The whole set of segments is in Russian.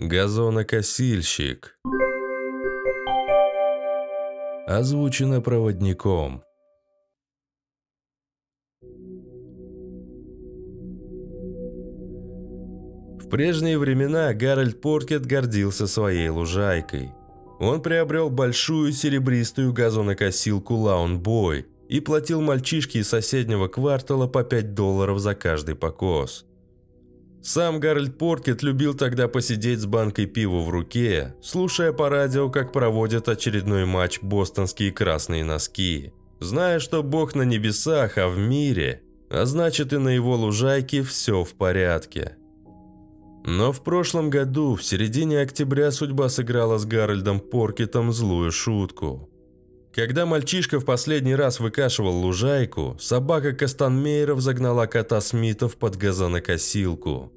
Газонокосильщик. Озвучено проводником. В прежние времена Гарольд Поркет гордился своей лужайкой. Он приобрел большую серебристую газонокосилку Лаунбой и платил мальчишке из соседнего квартала по 5 долларов за каждый покос. Сам Гарольд Поркет любил тогда посидеть с банкой пива в руке, слушая по радио, как проводят очередной матч бостонские красные носки. Зная, что Бог на небесах, а в мире, а значит и на его лужайке все в порядке. Но в прошлом году, в середине октября, судьба сыграла с Гарольдом Поркетом злую шутку. Когда мальчишка в последний раз выкашивал лужайку, собака Кастанмейеров загнала кота Смитов под газонокосилку.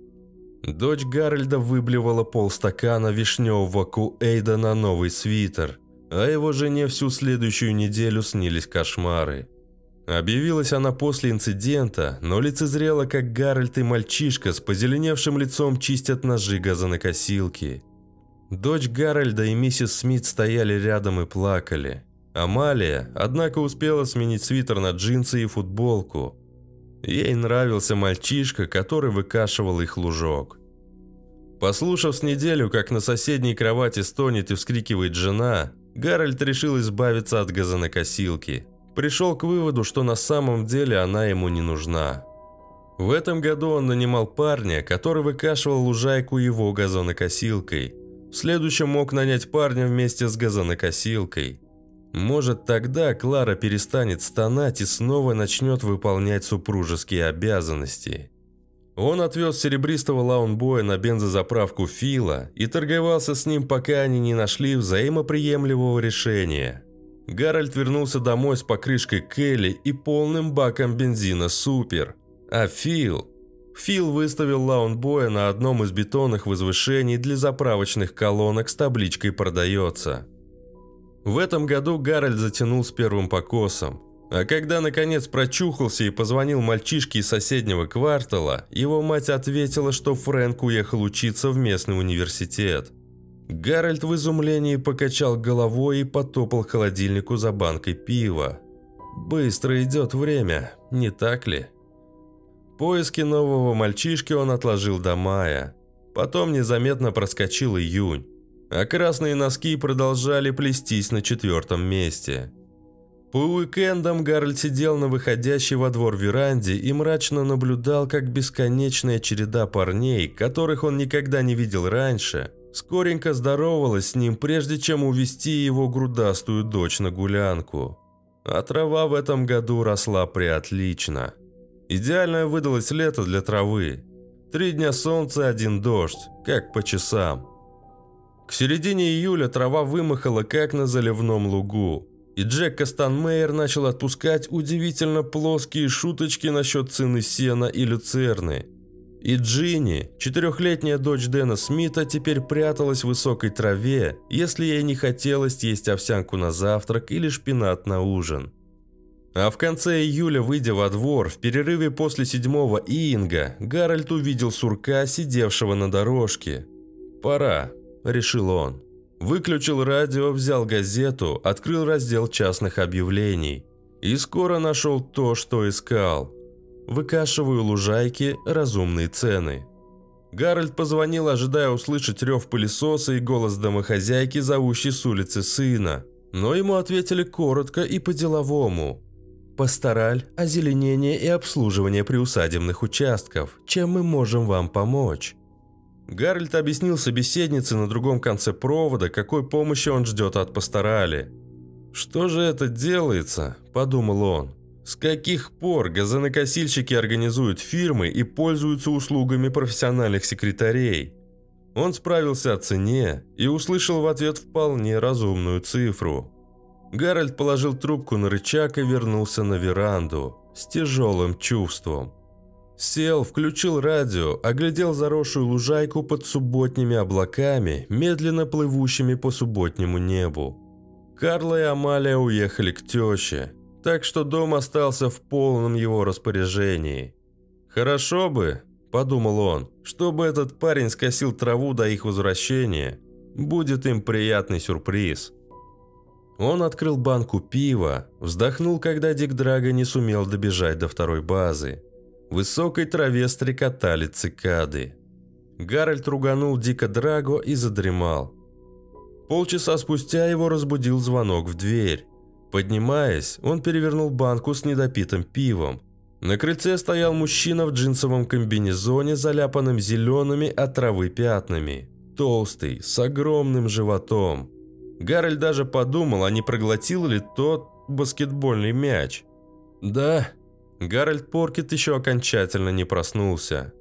Дочь Гарольда выблевала полстакана вишневого куэйда на новый свитер, а его жене всю следующую неделю снились кошмары. Объявилась она после инцидента, но лицезрела, как Гарольд и мальчишка с позеленевшим лицом чистят ножи газонокосилки. Дочь Гарольда и миссис Смит стояли рядом и плакали. Амалия, однако, успела сменить свитер на джинсы и футболку. Ей нравился мальчишка, который выкашивал их лужок. Послушав с неделю, как на соседней кровати стонет и вскрикивает жена, Гарольд решил избавиться от газонокосилки. Пришел к выводу, что на самом деле она ему не нужна. В этом году он нанимал парня, который выкашивал лужайку его газонокосилкой. В следующем мог нанять парня вместе с газонокосилкой – может, тогда Клара перестанет стонать и снова начнет выполнять супружеские обязанности. Он отвез серебристого лаунбоя на бензозаправку Фила и торговался с ним, пока они не нашли взаимоприемлемого решения. Гарольд вернулся домой с покрышкой Келли и полным баком бензина «Супер». А Фил... Фил выставил лаунбоя на одном из бетонных возвышений для заправочных колонок с табличкой «Продается». В этом году Гарольд затянул с первым покосом. А когда наконец прочухался и позвонил мальчишке из соседнего квартала, его мать ответила, что Фрэнк уехал учиться в местный университет. Гарольд в изумлении покачал головой и потопал к холодильнику за банкой пива. Быстро идет время, не так ли? Поиски нового мальчишки он отложил до мая. Потом незаметно проскочил июнь а красные носки продолжали плестись на четвертом месте. По уикендам Гарольд сидел на выходящей во двор веранде и мрачно наблюдал, как бесконечная череда парней, которых он никогда не видел раньше, скоренько здоровалась с ним, прежде чем увести его грудастую дочь на гулянку. А трава в этом году росла приотлично. Идеальное выдалось лето для травы. Три дня солнца, один дождь, как по часам. К середине июля трава вымахала, как на заливном лугу. И Джек Кастанмейер начал отпускать удивительно плоские шуточки насчет цены сена и люцерны. И Джинни, четырехлетняя дочь Дэна Смита, теперь пряталась в высокой траве, если ей не хотелось есть овсянку на завтрак или шпинат на ужин. А в конце июля, выйдя во двор, в перерыве после седьмого Иинга, Гарольд увидел сурка, сидевшего на дорожке. «Пора», решил он. Выключил радио, взял газету, открыл раздел частных объявлений. И скоро нашел то, что искал. Выкашиваю лужайки, разумные цены. Гарольд позвонил, ожидая услышать рев пылесоса и голос домохозяйки, зовущей с улицы сына. Но ему ответили коротко и по-деловому. «Пастораль, озеленение и обслуживание приусадебных участков. Чем мы можем вам помочь?» Гарольд объяснил собеседнице на другом конце провода, какой помощи он ждет от «Пасторали». «Что же это делается?» – подумал он. «С каких пор газонокосильщики организуют фирмы и пользуются услугами профессиональных секретарей?» Он справился о цене и услышал в ответ вполне разумную цифру. Гарольд положил трубку на рычаг и вернулся на веранду с тяжелым чувством. Сел, включил радио, оглядел заросшую лужайку под субботними облаками, медленно плывущими по субботнему небу. Карла и Амалия уехали к теще, так что дом остался в полном его распоряжении. «Хорошо бы», – подумал он, – «чтобы этот парень скосил траву до их возвращения. Будет им приятный сюрприз». Он открыл банку пива, вздохнул, когда Дик Драго не сумел добежать до второй базы. Высокой траве стрекотали цикады. Гарольд руганул Дика Драго и задремал. Полчаса спустя его разбудил звонок в дверь. Поднимаясь, он перевернул банку с недопитым пивом. На крыльце стоял мужчина в джинсовом комбинезоне, заляпанном зелеными от травы пятнами. Толстый, с огромным животом. Гарольд даже подумал, а не проглотил ли тот баскетбольный мяч. «Да». Гарольд Поркет еще окончательно не проснулся.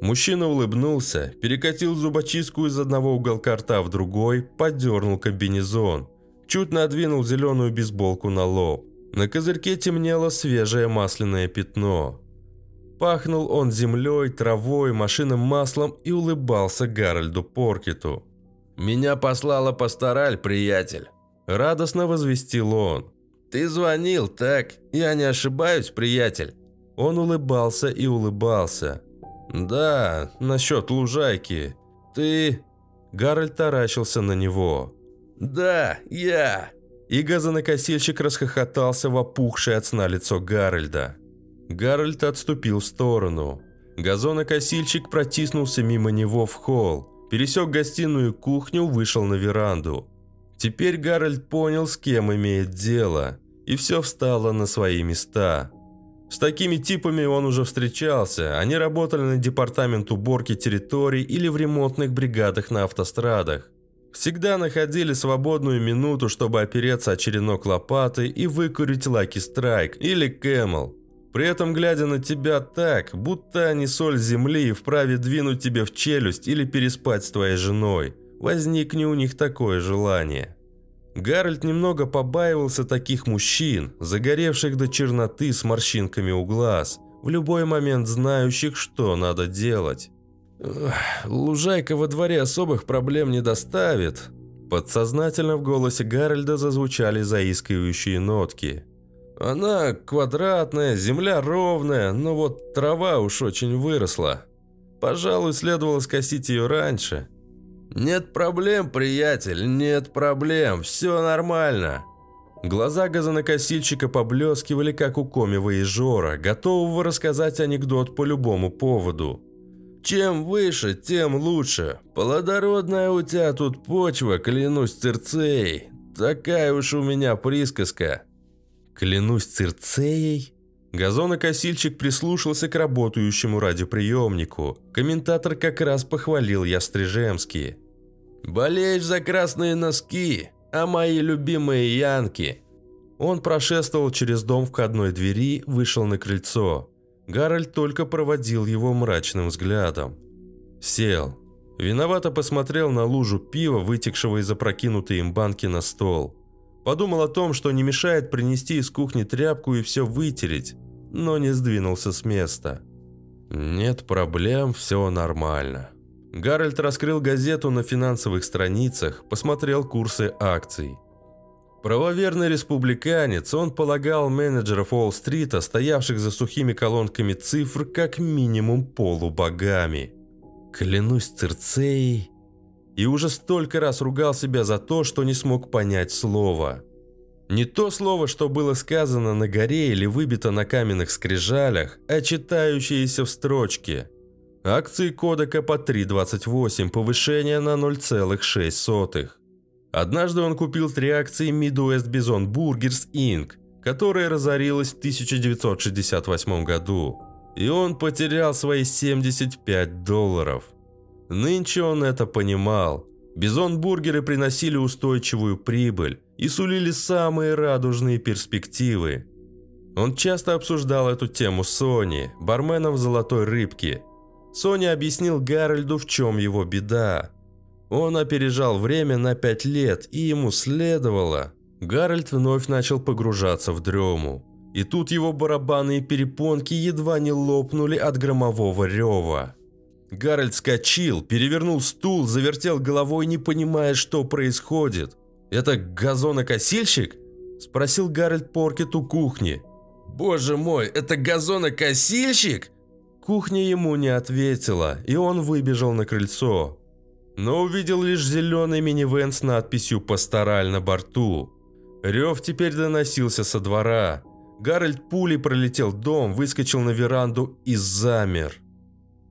Мужчина улыбнулся, перекатил зубочистку из одного уголка рта в другой, подернул комбинезон. Чуть надвинул зеленую бейсболку на лоб. На козырьке темнело свежее масляное пятно. Пахнул он землей, травой, машинным маслом и улыбался Гарольду Поркету. «Меня послала пастораль, приятель», – радостно возвестил он. «Ты звонил, так? Я не ошибаюсь, приятель?» Он улыбался и улыбался. «Да, насчет лужайки. Ты...» Гарольд таращился на него. «Да, я...» И газонокосильщик расхохотался в опухшее от сна лицо Гарольда. Гарольд отступил в сторону. Газонокосильщик протиснулся мимо него в холл пересек гостиную и кухню, вышел на веранду. Теперь Гарольд понял, с кем имеет дело, и все встало на свои места. С такими типами он уже встречался, они работали на департамент уборки территорий или в ремонтных бригадах на автострадах. Всегда находили свободную минуту, чтобы опереться о черенок лопаты и выкурить Лаки Страйк или Кэмл. При этом глядя на тебя так, будто они соль земли и вправе двинуть тебе в челюсть или переспать с твоей женой. Возникне у них такое желание. Гарольд немного побаивался таких мужчин, загоревших до черноты с морщинками у глаз, в любой момент знающих, что надо делать. «Лужайка во дворе особых проблем не доставит». Подсознательно в голосе Гарольда зазвучали заискивающие нотки. Она квадратная, земля ровная, но вот трава уж очень выросла. Пожалуй, следовало скосить ее раньше. «Нет проблем, приятель, нет проблем, все нормально». Глаза газонокосильщика поблескивали, как у коми-воежора, готового рассказать анекдот по любому поводу. «Чем выше, тем лучше. Плодородная у тебя тут почва, клянусь Цирцеей. Такая уж у меня присказка». Клянусь Цирцеей. Газонокосильщик прислушался к работающему радиоприемнику. Комментатор как раз похвалил Ястрижемский. «Болеешь за красные носки, а мои любимые янки!» Он прошествовал через дом входной двери, вышел на крыльцо. Гарольд только проводил его мрачным взглядом. Сел. Виновато посмотрел на лужу пива, вытекшего из опрокинутой им банки на стол. Подумал о том, что не мешает принести из кухни тряпку и все вытереть, но не сдвинулся с места. Нет проблем, все нормально. Гарольд раскрыл газету на финансовых страницах, посмотрел курсы акций. Правоверный республиканец, он полагал менеджеров Уолл-стрита, стоявших за сухими колонками цифр, как минимум полубогами. Клянусь Цирцеей, и уже столько раз ругал себя за то, что не смог понять слово. Не то слово, что было сказано на горе или выбито на каменных скрижалях, а читающееся в строчке. Акции кодека по 3.28, повышение на 0,6. Однажды он купил три акции Midwest Bison Burgers Inc., которая разорилась в 1968 году. И он потерял свои 75 долларов. Нынче он это понимал. Бизон-бургеры приносили устойчивую прибыль и сулили самые радужные перспективы. Он часто обсуждал эту тему с Сонни, барменом «Золотой рыбки». Сонни объяснил Гарольду, в чем его беда. Он опережал время на пять лет, и ему следовало. Гарольд вновь начал погружаться в дрему. И тут его барабанные перепонки едва не лопнули от громового рева. Гарольд вскочил, перевернул стул, завертел головой, не понимая, что происходит. «Это газонокосильщик?» – спросил Гарольд Паркетт у кухни. «Боже мой, это газонокосильщик?» Кухня ему не ответила, и он выбежал на крыльцо. Но увидел лишь зеленый минивэн с надписью «Пастораль» на борту. Рев теперь доносился со двора. Гарольд пулей пролетел дом, выскочил на веранду и замер.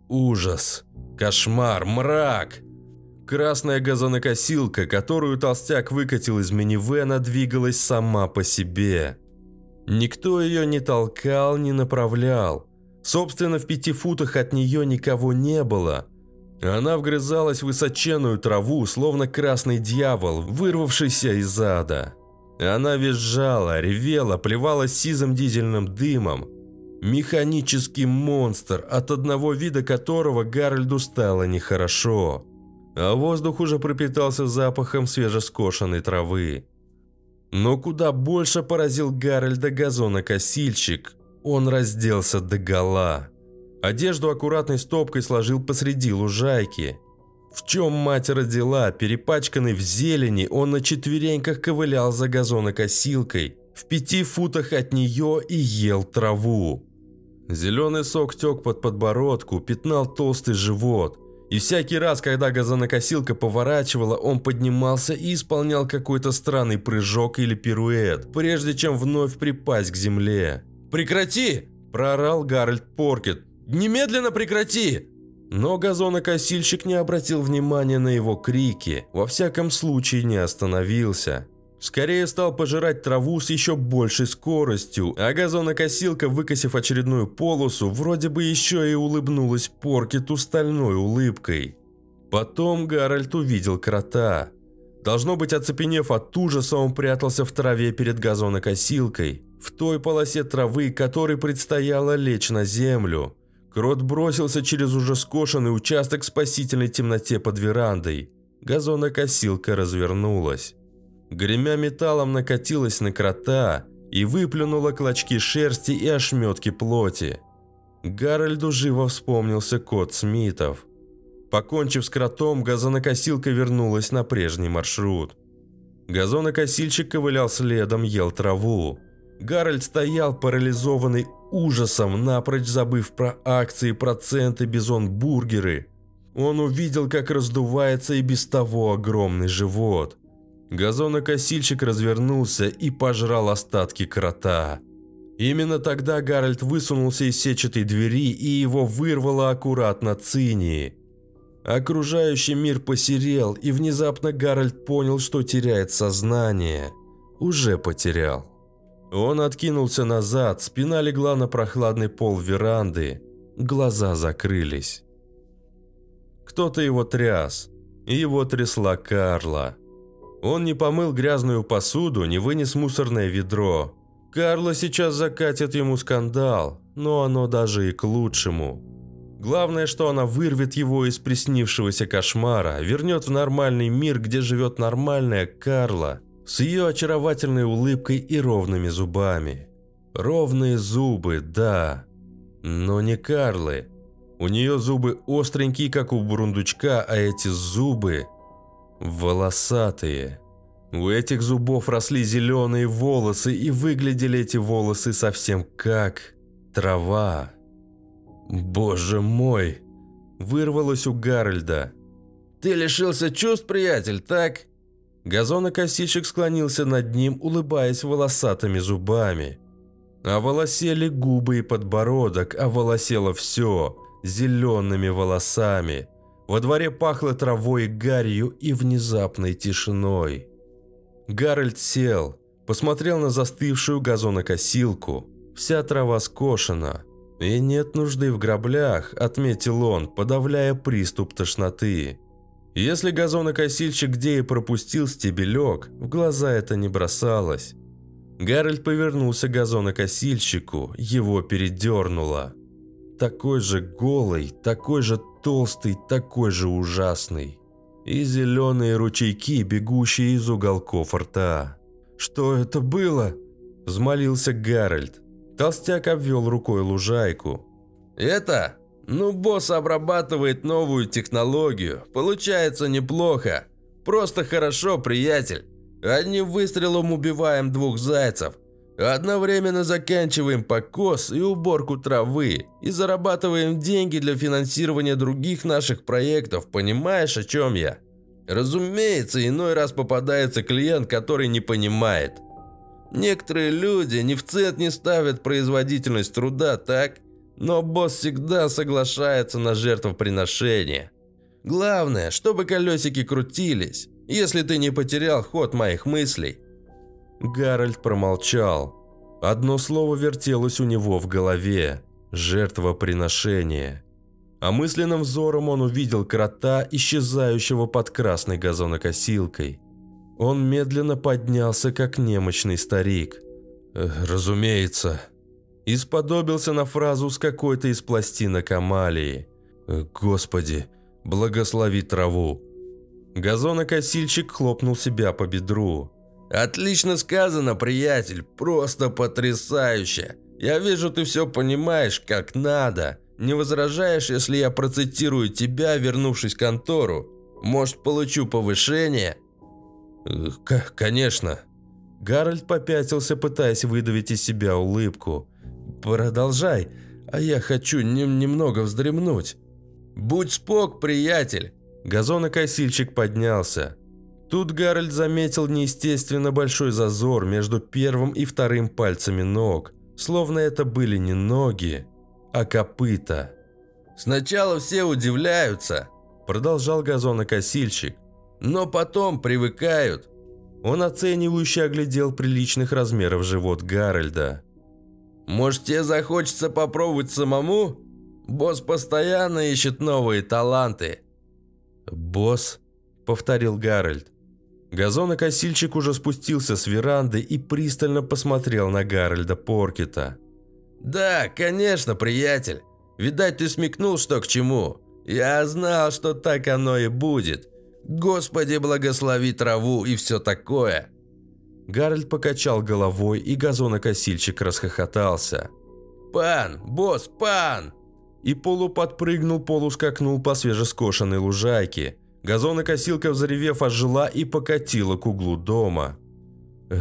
Ужас, кошмар, мрак. Красная газонокосилка, которую толстяк выкатил из минивэна, двигалась сама по себе. Никто ее не толкал, не направлял. Собственно, в пяти футах от нее никого не было. Она вгрызалась в высоченную траву, словно красный дьявол, вырвавшийся из ада. Она визжала, ревела, плевалась сизым дизельным дымом. Механический монстр, от одного вида которого Гарольду стало нехорошо. А воздух уже пропитался запахом свежескошенной травы. Но куда больше поразил Гарольда газонокосильщик, он разделся догола. Одежду аккуратной стопкой сложил посреди лужайки. В чем мать родила, перепачканный в зелени, он на четвереньках ковылял за газонокосилкой, в пяти футах от нее и ел траву. Зеленый сок тек под подбородку, пятнал толстый живот. И всякий раз, когда газонокосилка поворачивала, он поднимался и исполнял какой-то странный прыжок или пируэт, прежде чем вновь припасть к земле. «Прекрати!» – проорал Гарольд Поркет. «Немедленно прекрати!» Но газонокосильщик не обратил внимания на его крики, во всяком случае не остановился. Скорее стал пожирать траву с еще большей скоростью, а газонокосилка, выкосив очередную полосу, вроде бы еще и улыбнулась Поркету стальной улыбкой. Потом Гарольд увидел крота. Должно быть, оцепенев от ужаса, он прятался в траве перед газонокосилкой в той полосе травы, которой предстояло лечь на землю. Крот бросился через уже скошенный участок в спасительной темноте под верандой. Газонокосилка развернулась. Гремя металлом накатилась на крота и выплюнула клочки шерсти и ошметки плоти. Гарольду живо вспомнился кот Смитов. Покончив с кротом, газонокосилка вернулась на прежний маршрут. Газонокосильщик ковылял следом, ел траву. Гарольд стоял парализованный ужасом, напрочь забыв про акции, проценты, бизон-бургеры. Он увидел, как раздувается и без того огромный живот. Газонокосильщик развернулся и пожрал остатки крота. Именно тогда Гарольд высунулся из сетчатой двери и его вырвало аккурат на циннии. Окружающий мир посерел, и внезапно Гарольд понял, что теряет сознание. Уже потерял. Он откинулся назад, спина легла на прохладный пол веранды, глаза закрылись. Кто-то его тряс, и его трясла Карла. Он не помыл грязную посуду, не вынес мусорное ведро. Карла сейчас закатит ему скандал, но оно даже и к лучшему. Главное, что она вырвет его из приснившегося кошмара, вернет в нормальный мир, где живет нормальная Карла – с ее очаровательной улыбкой и ровными зубами. Ровные зубы, да, но не Карлы. У нее зубы остренькие, как у бурундучка, а эти зубы волосатые. У этих зубов росли зеленые волосы, и выглядели эти волосы совсем как трава. «Боже мой!» – вырвалось у Гарольда. «Ты лишился чувств, приятель, так?» Газонокосильщик склонился над ним, улыбаясь волосатыми зубами. Оволосели губы и подбородок, оволосело все, зелеными волосами. Во дворе пахло травой, гарью и внезапной тишиной. Гарольд сел, посмотрел на застывшую газонокосилку. Вся трава скошена. И нет нужды в граблях, отметил он, подавляя приступ тошноты. Если газонокосильщик где и пропустил стебелек, в глаза это не бросалось. Гарольд повернулся к газонокосильщику, его передернуло. Такой же голый, такой же толстый, такой же ужасный. И зеленые ручейки, бегущие из уголков рта. «Что это было?» – взмолился Гарольд. Толстяк обвел рукой лужайку. «Это ну, босс обрабатывает новую технологию. Получается неплохо. Просто хорошо, приятель. Одним выстрелом убиваем двух зайцев. Одновременно заканчиваем покос и уборку травы и зарабатываем деньги для финансирования других наших проектов, понимаешь, о чем я? Разумеется, иной раз попадается клиент, который не понимает. Некоторые люди ни в цент не ставят производительность труда, так? Но босс всегда соглашается на жертвоприношение. Главное, чтобы колесики крутились, если ты не потерял ход моих мыслей. Гарольд промолчал. Одно слово вертелось у него в голове – жертвоприношение. А мысленным взором он увидел крота, исчезающего под красной газонокосилкой. Он медленно поднялся, как немощный старик. «Разумеется». Исподобился на фразу с какой-то из пластинок Амалии. «Господи, благослови траву». Газонокосильщик хлопнул себя по бедру. «Отлично сказано, приятель, просто потрясающе. Я вижу, ты все понимаешь, как надо. Не возражаешь, если я процитирую тебя, вернувшись в контору? Может, получу повышение?» К «Конечно». Гарольд попятился, пытаясь выдавить из себя улыбку. «Продолжай, а я хочу нем немного вздремнуть». «Будь спок, приятель!» Газонокосильщик поднялся. Тут Гарольд заметил неестественно большой зазор между первым и вторым пальцами ног, словно это были не ноги, а копыта. «Сначала все удивляются», – продолжал газонокосильщик, – «но потом привыкают». Он оценивающе оглядел приличных размеров живот Гарольда. «Может, тебе захочется попробовать самому? Босс постоянно ищет новые таланты». «Босс?» – повторил Гарольд. Газонокосильщик уже спустился с веранды и пристально посмотрел на Гарольда Поркета. «Да, конечно, приятель. Видать, ты смекнул, что к чему. Я знал, что так оно и будет. Господи, благослови траву и все такое». Гарольд покачал головой, и газонокосильщик расхохотался. «Пан! Босс, пан!» И полуподпрыгнул, полускакнул по свежескошенной лужайке, Газонокосилка, взревев, ожила и покатила к углу дома.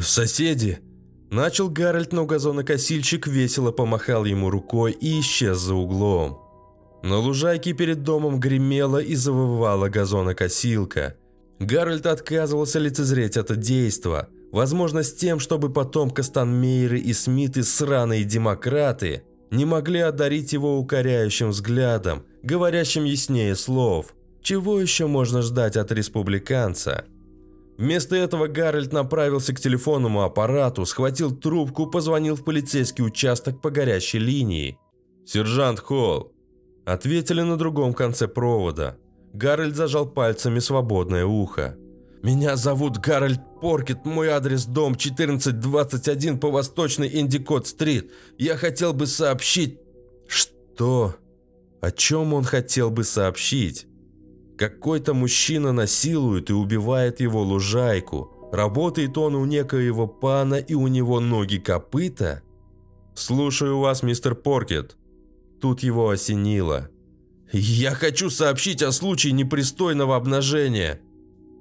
«Соседи!» Начал Гарольд, но газонокосильщик весело помахал ему рукой и исчез за углом. На лужайке перед домом гремела и завывала газонокосилка. Гарольд отказывался лицезреть это действо, возможно, с тем, чтобы потом Кастанмейры и Смиты, сраные демократы, не могли одарить его укоряющим взглядом, говорящим яснее слов – чего еще можно ждать от республиканца? Вместо этого Гарольд направился к телефонному аппарату, схватил трубку, позвонил в полицейский участок по горячей линии. «Сержант Холл!» Ответили на другом конце провода. Гарольд зажал пальцами свободное ухо. «Меня зовут Гарольд Поркет, мой адрес дом 1421 по восточной Индикот-стрит. Я хотел бы сообщить...» «Что? О чем он хотел бы сообщить?» Какой-то мужчина насилует и убивает его лужайку. Работает он у некоего пана и у него ноги копыта? Слушаю вас, мистер Поркет. Тут его осенило. Я хочу сообщить о случае непристойного обнажения.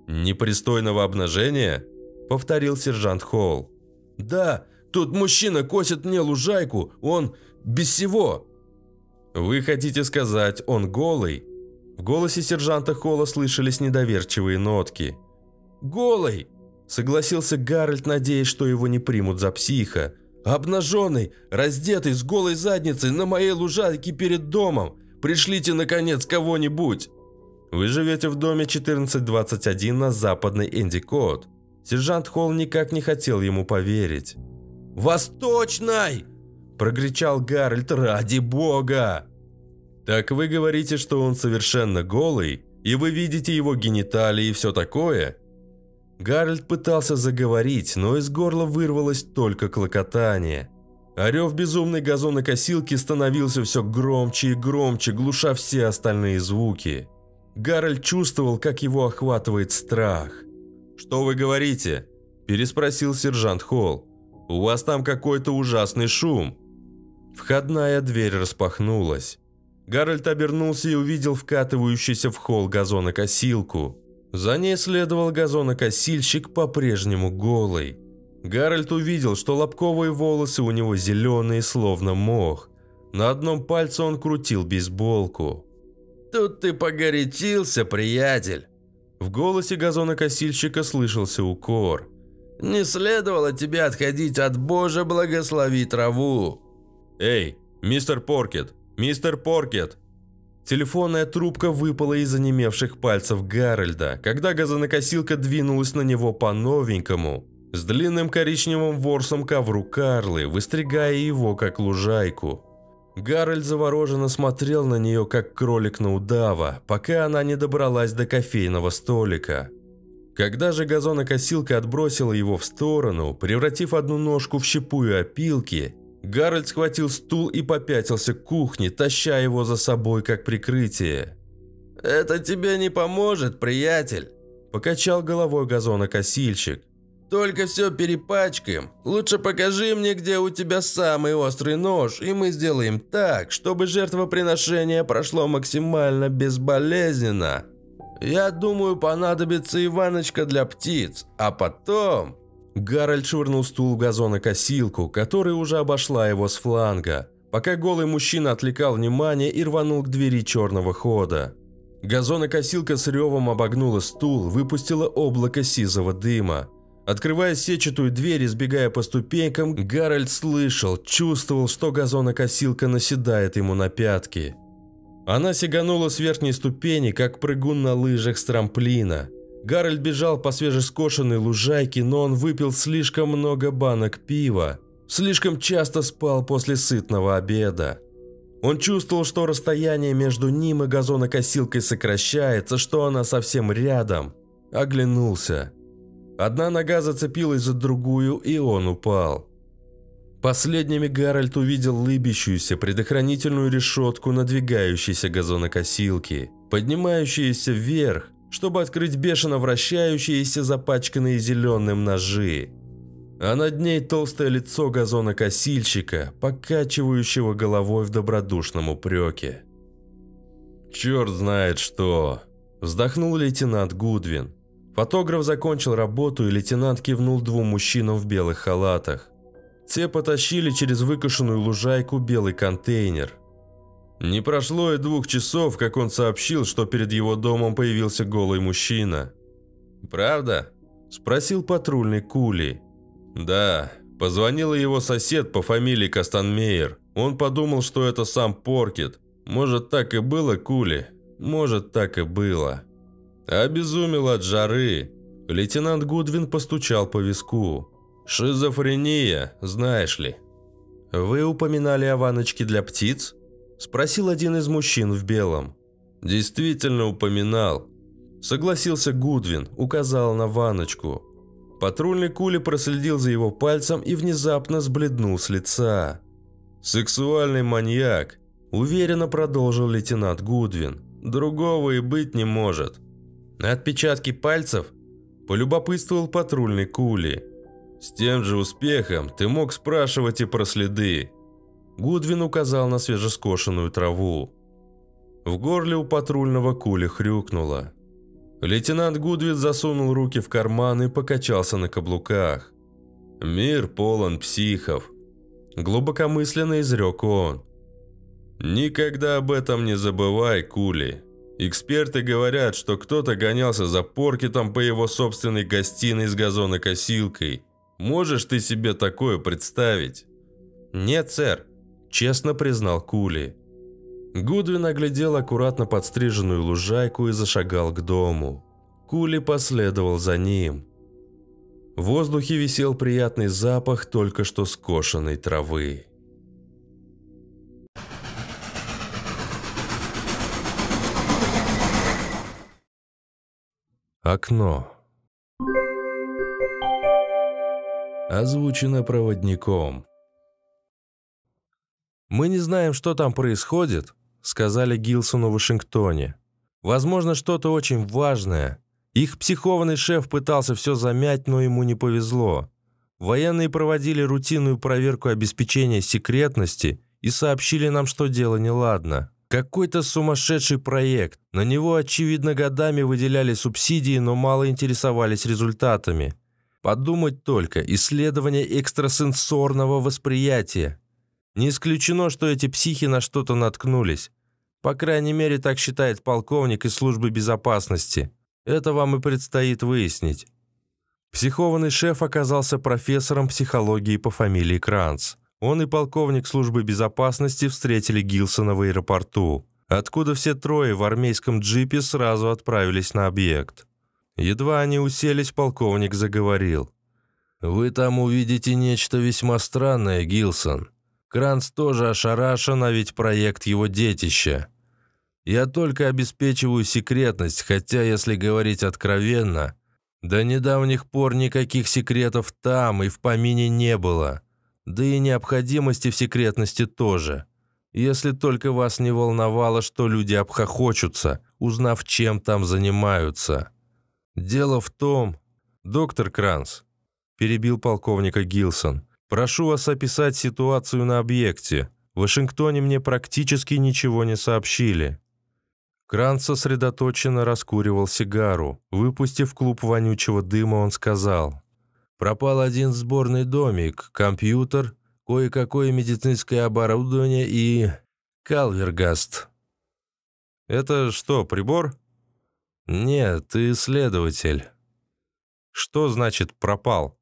Непристойного обнажения? Повторил сержант Холл. Да, тут мужчина косит мне лужайку, он без всего. Вы хотите сказать, он голый? В голосе сержанта Холла слышались недоверчивые нотки. «Голый!» – согласился Гарольд, надеясь, что его не примут за психа. «Обнаженный, раздетый, с голой задницей на моей лужайке перед домом! Пришлите, наконец, кого-нибудь!» «Вы живете в доме 1421 на западной Эндикот». Сержант Холл никак не хотел ему поверить. «Восточной!» – прогречал Гарольд. «Ради бога!» «Так вы говорите, что он совершенно голый, и вы видите его гениталии и все такое?» Гарольд пытался заговорить, но из горла вырвалось только клокотание. А рев безумной газонокосилки становился все громче и громче, глуша все остальные звуки. Гарольд чувствовал, как его охватывает страх. «Что вы говорите?» – переспросил сержант Холл. «У вас там какой-то ужасный шум». Входная дверь распахнулась. Гарольд обернулся и увидел вкатывающуюся в холл газонокосилку. За ней следовал газонокосильщик по-прежнему голый. Гарольд увидел, что лобковые волосы у него зеленые, словно мох. На одном пальце он крутил бейсболку. «Тут ты погорячился, приятель!» В голосе газонокосильщика слышался укор. «Не следовало тебе отходить от Боже благослови траву!» «Эй, мистер Поркет! Мистер Поркет!» Телефонная трубка выпала из онемевших пальцев Гарольда, когда газонокосилка двинулась на него по-новенькому, с длинным коричневым ворсом ковру Карлы, выстригая его как лужайку. Гарольд завороженно смотрел на нее, как кролик на удава, пока она не добралась до кофейного столика. Когда же газонокосилка отбросила его в сторону, превратив одну ножку в щепу и опилки, Гарольд схватил стул и попятился к кухне, таща его за собой как прикрытие. «Это тебе не поможет, приятель», – покачал головой газонокосильщик. Только все перепачкаем. Лучше покажи мне, где у тебя самый острый нож, и мы сделаем так, чтобы жертвоприношение прошло максимально безболезненно. Я думаю, понадобится Иваночка для птиц, а потом...» Гарольд швырнул стул в газонокосилку, которая уже обошла его с фланга, пока голый мужчина отвлекал внимание и рванул к двери черного хода. Газонокосилка с ревом обогнула стул, выпустила облако сизого дыма. Открывая сетчатую дверь и сбегая по ступенькам, Гарольд слышал, чувствовал, что газонокосилка наседает ему на пятки. Она сиганула с верхней ступени, как прыгун на лыжах с трамплина. Гарольд бежал по свежескошенной лужайке, но он выпил слишком много банок пива. Слишком часто спал после сытного обеда. Он чувствовал, что расстояние между ним и газонокосилкой сокращается, что она совсем рядом. Оглянулся. Одна нога зацепилась за другую, и он упал. Последними Гарольд увидел лыбящуюся предохранительную решетку надвигающейся газонокосилки, поднимающуюся вверх, чтобы открыть бешено вращающиеся запачканные зеленым ножи. А над ней толстое лицо газонокосильщика, покачивающего головой в добродушном упреке. «Черт знает что!» – вздохнул лейтенант Гудвин. Фотограф закончил работу, и лейтенант кивнул двум мужчинам в белых халатах. Те потащили через выкошенную лужайку белый контейнер. Не прошло и двух часов, как он сообщил, что перед его домом появился голый мужчина. «Правда?» – спросил патрульный Кули. «Да, позвонил его сосед по фамилии Кастанмейер. Он подумал, что это сам Поркет. Может, так и было, Кули? Может, так и было». Обезумел от жары. Лейтенант Гудвин постучал по виску. «Шизофрения, знаешь ли». «Вы упоминали о ванночке для птиц?» Спросил один из мужчин в белом. «Действительно упоминал». Согласился Гудвин, указал на ванночку. Патрульный кули проследил за его пальцем и внезапно сбледнул с лица. «Сексуальный маньяк», – уверенно продолжил лейтенант Гудвин. «Другого и быть не может». На отпечатки пальцев полюбопытствовал патрульный Кули. С тем же успехом ты мог спрашивать и про следы. Гудвин указал на свежескошенную траву. В горле у патрульного Кули хрюкнуло. Лейтенант Гудвин засунул руки в карман и покачался на каблуках. «Мир полон психов», – глубокомысленно изрек он. «Никогда об этом не забывай, Кули». Эксперты говорят, что кто-то гонялся за Поркетом по его собственной гостиной с газонокосилкой. Можешь ты себе такое представить? Нет, сэр, честно признал Кули. Гудвин оглядел аккуратно подстриженную лужайку и зашагал к дому. Кули последовал за ним. В воздухе висел приятный запах только что скошенной травы. Окно. Озвучено проводником. «Мы не знаем, что там происходит», — сказали Гилсону в Вашингтоне. «Возможно, что-то очень важное. Их психованный шеф пытался все замять, но ему не повезло. Военные проводили рутинную проверку обеспечения секретности и сообщили нам, что дело неладно. Какой-то сумасшедший проект. На него, очевидно, годами выделяли субсидии, но мало интересовались результатами. Подумать только, исследование экстрасенсорного восприятия. Не исключено, что эти психи на что-то наткнулись. По крайней мере, так считает полковник из службы безопасности. Это вам и предстоит выяснить. Психованный шеф оказался профессором психологии по фамилии Кранц. Он и полковник службы безопасности встретили Гилсона в аэропорту, откуда все трое в армейском джипе сразу отправились на объект. Едва они уселись, полковник заговорил. «Вы там увидите нечто весьма странное, Гилсон. Кранц тоже ошарашен, а ведь проект его детища. Я только обеспечиваю секретность, хотя, если говорить откровенно, до недавних пор никаких секретов там и в помине не было. Да и необходимости в секретности тоже. Если только вас не волновало, что люди обхохочутся, узнав, чем там занимаются. Дело в том... Доктор Кранц, перебил полковника Гилсон, Прошу вас описать ситуацию на объекте. В Вашингтоне мне практически ничего не сообщили». Кранц сосредоточенно раскуривал сигару. Выпустив клуб вонючего дыма, он сказал. «Пропал один сборный домик, компьютер, кое-какое медицинское оборудование и... Калвергаст». «Это что, прибор?» «Нет, ты исследователь». «Что значит пропал?»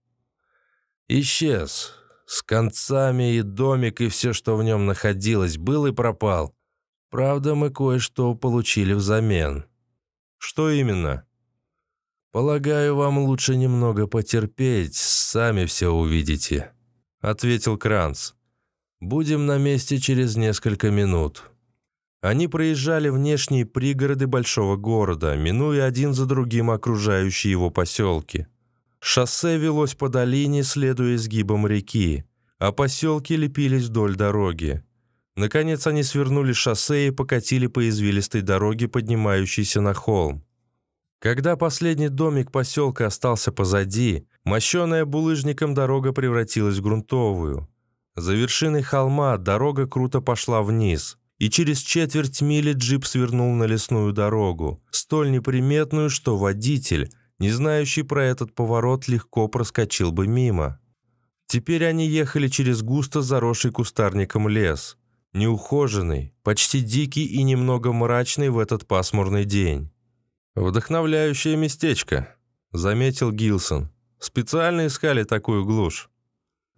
Исчез. С концами и домик, и все, что в нем находилось, был и пропал. Правда, мы кое-что получили взамен. Что именно? Полагаю, вам лучше немного потерпеть, сами все увидите, ответил Кранц. Будем на месте через несколько минут. Они проезжали внешние пригороды большого города, минуя один за другим окружающие его поселки. Шоссе велось по долине, следуя изгибам реки, а поселки лепились вдоль дороги. Наконец они свернули шоссе и покатили по извилистой дороге, поднимающейся на холм. Когда последний домик поселка остался позади, мощенная булыжником дорога превратилась в грунтовую. За вершиной холма дорога круто пошла вниз, и через четверть мили джип свернул на лесную дорогу, столь неприметную, что водитель, не знающий про этот поворот, легко проскочил бы мимо. Теперь они ехали через густо заросший кустарником лес, неухоженный, почти дикий и немного мрачный в этот пасмурный день. «Вдохновляющее местечко», — заметил Гилсон. «Специально искали такую глушь».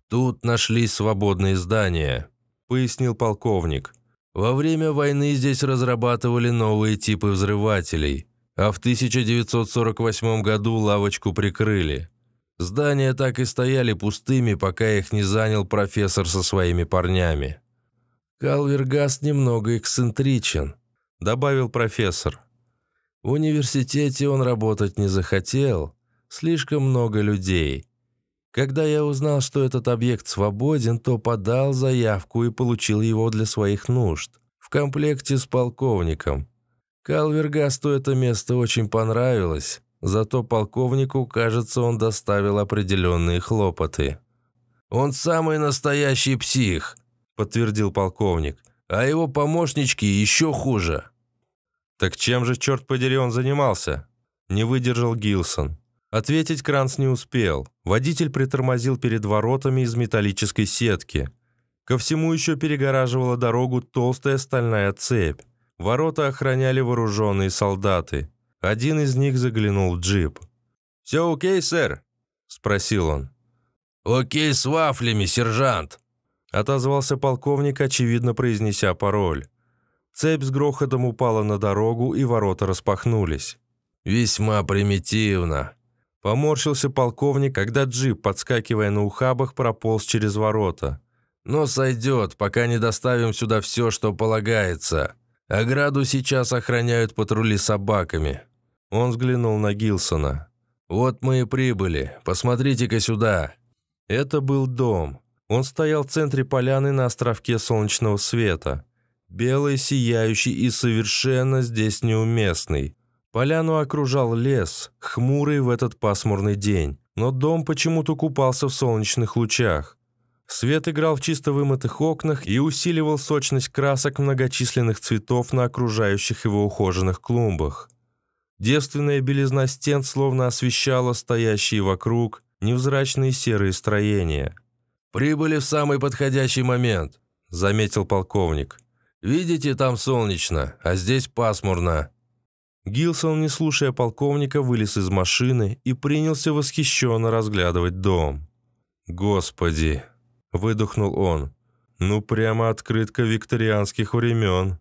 «Тут нашлись свободные здания», — пояснил полковник. «Во время войны здесь разрабатывали новые типы взрывателей а в 1948 году лавочку прикрыли. Здания так и стояли пустыми, пока их не занял профессор со своими парнями. «Калвергаст немного эксцентричен», — добавил профессор. «В университете он работать не захотел. Слишком много людей. Когда я узнал, что этот объект свободен, то подал заявку и получил его для своих нужд. В комплекте с полковником. Калвергасту это место очень понравилось, зато полковнику, кажется, он доставил определенные хлопоты. «Он самый настоящий псих», — подтвердил полковник, «а его помощнички еще хуже». «Так чем же, черт подери, он занимался?» Не выдержал Гилсон. Ответить Кранц не успел. Водитель притормозил перед воротами из металлической сетки. Ко всему еще перегораживала дорогу толстая стальная цепь. Ворота охраняли вооруженные солдаты. Один из них заглянул в джип. «Все окей, сэр?» – спросил он. «Окей с вафлями, сержант!» – отозвался полковник, очевидно произнеся пароль. Цепь с грохотом упала на дорогу, и ворота распахнулись. «Весьма примитивно», – поморщился полковник, когда джип, подскакивая на ухабах, прополз через ворота. «Но сойдет, пока не доставим сюда все, что полагается. Ограду сейчас охраняют патрули собаками». Он взглянул на Гилсона. «Вот мы и прибыли. Посмотрите-ка сюда». Это был дом. Он стоял в центре поляны на островке солнечного света. Белый, сияющий и совершенно здесь неуместный. Поляну окружал лес, хмурый в этот пасмурный день, но дом почему-то купался в солнечных лучах. Свет играл в чисто вымытых окнах и усиливал сочность красок многочисленных цветов на окружающих его ухоженных клумбах. Девственная белизна стен словно освещала стоящие вокруг, невзрачные серые строения. «Прибыли в самый подходящий момент», — заметил полковник. «Видите, там солнечно, а здесь пасмурно». Гилсон, не слушая полковника, вылез из машины и принялся восхищенно разглядывать дом. «Господи!» – выдохнул он. «Ну, прямо открытка викторианских времен».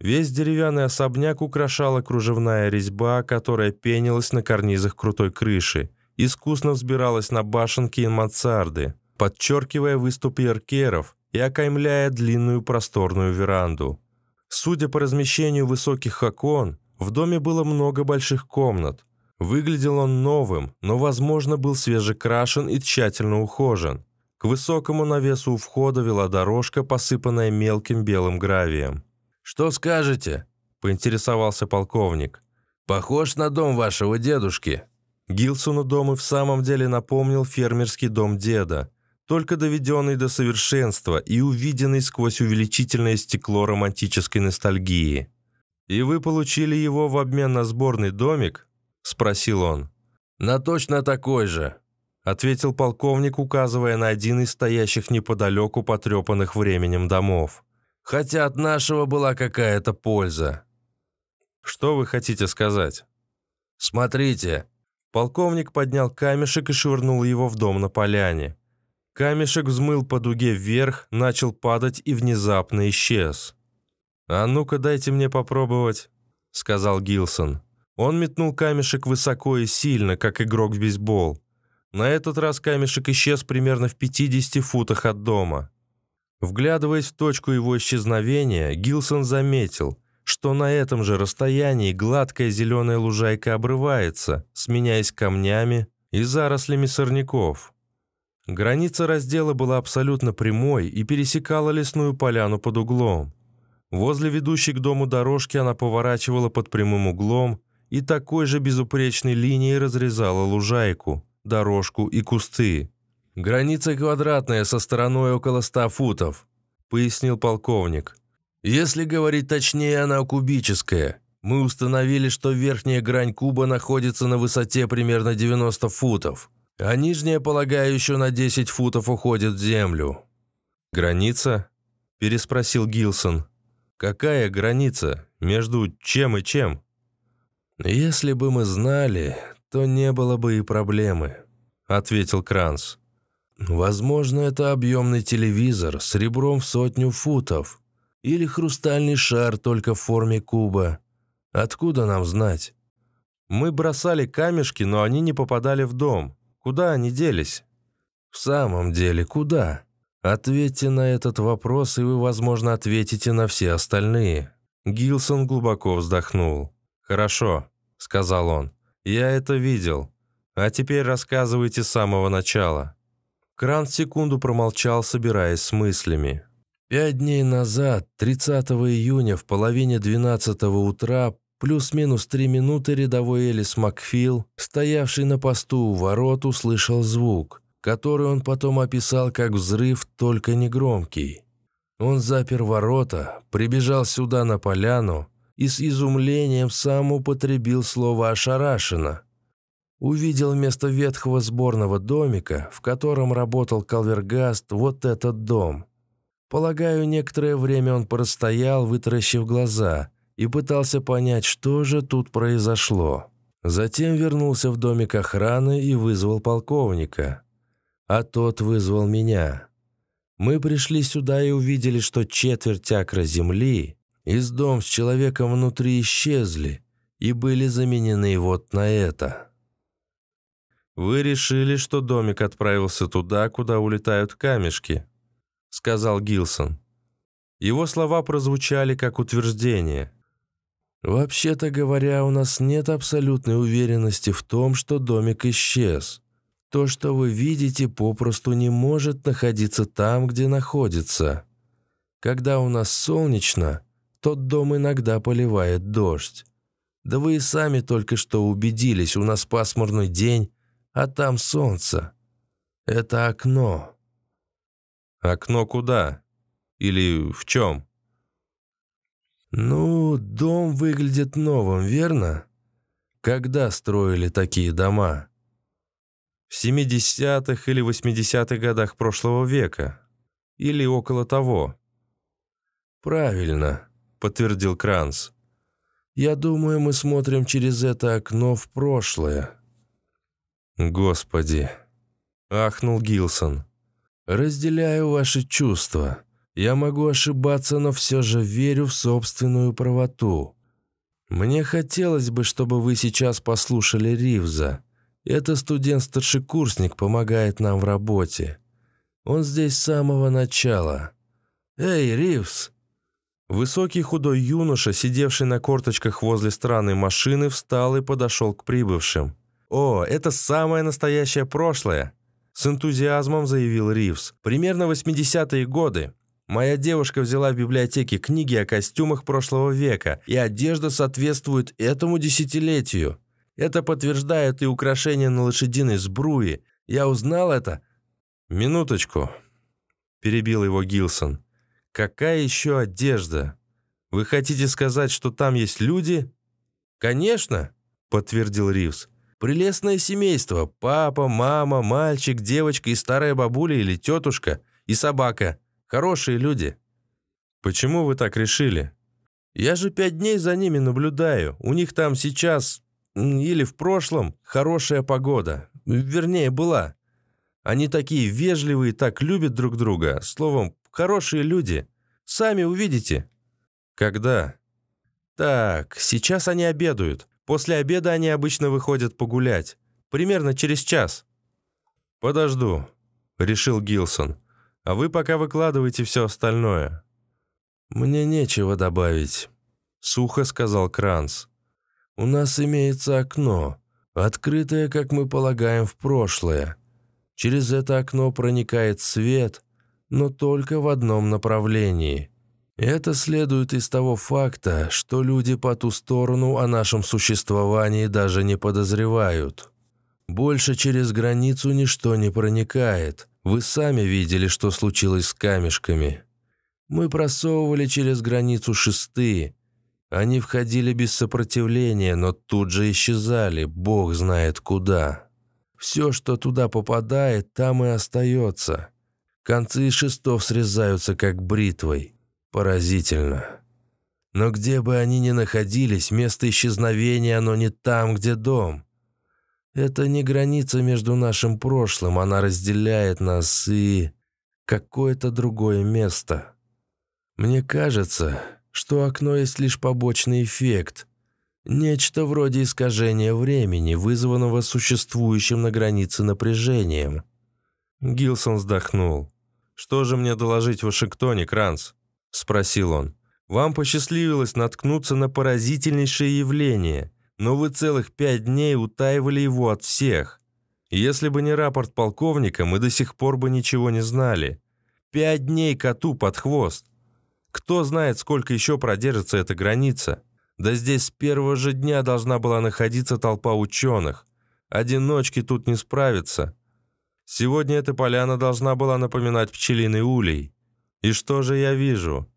Весь деревянный особняк украшала кружевная резьба, которая пенилась на карнизах крутой крыши, искусно взбиралась на башенки и мансарды, подчеркивая выступы эркеров и окаймляя длинную просторную веранду. Судя по размещению высоких окон, в доме было много больших комнат. Выглядел он новым, но, возможно, был свежекрашен и тщательно ухожен. К высокому навесу у входа вела дорожка, посыпанная мелким белым гравием. «Что скажете?» – поинтересовался полковник. «Похож на дом вашего дедушки». Гилсону дом и в самом деле напомнил фермерский дом деда, только доведенный до совершенства и увиденный сквозь увеличительное стекло романтической ностальгии. «И вы получили его в обмен на сборный домик?» – спросил он. «На точно такой же», – ответил полковник, указывая на один из стоящих неподалеку потрепанных временем домов. «Хотя от нашего была какая-то польза». «Что вы хотите сказать?» «Смотрите». Полковник поднял камешек и швырнул его в дом на поляне. Камешек взмыл по дуге вверх, начал падать и внезапно исчез. «А ну-ка дайте мне попробовать», — сказал Гилсон. Он метнул камешек высоко и сильно, как игрок в бейсбол. На этот раз камешек исчез примерно в 50 футах от дома. Вглядываясь в точку его исчезновения, Гилсон заметил, что на этом же расстоянии гладкая зеленая лужайка обрывается, сменяясь камнями и зарослями сорняков. Граница раздела была абсолютно прямой и пересекала лесную поляну под углом. Возле ведущей к дому дорожки она поворачивала под прямым углом и такой же безупречной линией разрезала лужайку, дорожку и кусты. «Граница квадратная со стороной около ста футов», — пояснил полковник. «Если говорить точнее, она кубическая. Мы установили, что верхняя грань куба находится на высоте примерно 90 футов, а нижняя, полагаю, еще на 10 футов уходит в землю». «Граница?» – переспросил Гилсон. Какая граница? Между чем и чем? Если бы мы знали, то не было бы и проблемы, ответил Кранс. Возможно, это объемный телевизор с ребром в сотню футов. Или хрустальный шар только в форме куба. Откуда нам знать? Мы бросали камешки, но они не попадали в дом. Куда они делись? В самом деле, куда? Ответьте на этот вопрос, и вы, возможно, ответите на все остальные». Гилсон глубоко вздохнул. «Хорошо», — сказал он. «Я это видел. А теперь рассказывайте с самого начала». Кран секунду промолчал, собираясь с мыслями. «Пять дней назад, 30 июня в половине 12 утра, плюс-минус три минуты рядовой Элис Макфил, стоявший на посту у ворот, услышал звук который он потом описал как взрыв, только негромкий. Он запер ворота, прибежал сюда на поляну и с изумлением сам употребил слово «ошарашено». Увидел вместо ветхого сборного домика, в котором работал Калвергаст, вот этот дом. Полагаю, некоторое время он простоял, вытаращив глаза, и пытался понять, что же тут произошло. Затем вернулся в домик охраны и вызвал полковника а тот вызвал меня. Мы пришли сюда и увидели, что четверть акра земли из дом с человеком внутри исчезли и были заменены вот на это. «Вы решили, что домик отправился туда, куда улетают камешки», — сказал Гилсон. Его слова прозвучали как утверждение. «Вообще-то говоря, у нас нет абсолютной уверенности в том, что домик исчез. То, что вы видите, попросту не может находиться там, где находится. Когда у нас солнечно, тот дом иногда поливает дождь. Да вы и сами только что убедились, у нас пасмурный день, а там солнце. Это окно. Окно куда? Или в чем? Ну, дом выглядит новым, верно? Когда строили такие дома? В 70-х или 80-х годах прошлого века. Или около того. «Правильно», — подтвердил Кранц. «Я думаю, мы смотрим через это окно в прошлое». «Господи!» — ахнул Гилсон. «Разделяю ваши чувства. Я могу ошибаться, но все же верю в собственную правоту. Мне хотелось бы, чтобы вы сейчас послушали Ривза. Это студент-старшекурсник помогает нам в работе. Он здесь с самого начала. Эй, Ривз!» Высокий худой юноша, сидевший на корточках возле странной машины, встал и подошел к прибывшим. «О, это самое настоящее прошлое!» С энтузиазмом заявил Ривз. «Примерно 80-е годы. Моя девушка взяла в библиотеке книги о костюмах прошлого века, и одежда соответствует этому десятилетию. Это подтверждают и украшения на лошадиной сбруе. Я узнал это...» «Минуточку», – перебил его Гилсон. «Какая еще одежда? Вы хотите сказать, что там есть люди?» «Конечно», – подтвердил Ривз. «Прелестное семейство. Папа, мама, мальчик, девочка и старая бабуля или тетушка. И собака. Хорошие люди». «Почему вы так решили?» «Я же пять дней за ними наблюдаю. У них там сейчас, или в прошлом, хорошая погода. Вернее, была. Они такие вежливые, так любят друг друга. Словом, хорошие люди. Сами увидите». «Когда?» «Так, сейчас они обедают. После обеда они обычно выходят погулять. Примерно через час». «Подожду», — решил Гилсон. А вы пока выкладывайте все остальное». «Мне нечего добавить», — сухо сказал Кранц. «У нас имеется окно, открытое, как мы полагаем, в прошлое. Через это окно проникает свет, но только в одном направлении. Это следует из того факта, что люди по ту сторону о нашем существовании даже не подозревают. Больше через границу ничто не проникает, вы сами видели, что случилось с камешками. Мы просовывали через границу шесты. Они входили без сопротивления, но тут же исчезали, бог знает куда. Все, что туда попадает, там и остается. Концы шестов срезаются, как бритвой. Поразительно. Но где бы они ни находились, место исчезновения оно не там, где дом. Это не граница между нашим прошлым, она разделяет нас и какое-то другое место. Мне кажется, что окно есть лишь побочный эффект. Нечто вроде искажения времени, вызванного существующим на границе напряжением. Гилсон вздохнул. «Что же мне доложить в Вашингтоне, Кранц?» – спросил он. «Вам посчастливилось наткнуться на поразительнейшее явление – но вы целых пять дней утаивали его от всех. Если бы не рапорт полковника, мы до сих пор бы ничего не знали. Пять дней коту под хвост. Кто знает, сколько еще продержится эта граница. Да здесь с первого же дня должна была находиться толпа ученых. Одиночки тут не справятся. Сегодня эта поляна должна была напоминать пчелиный улей. И что же я вижу?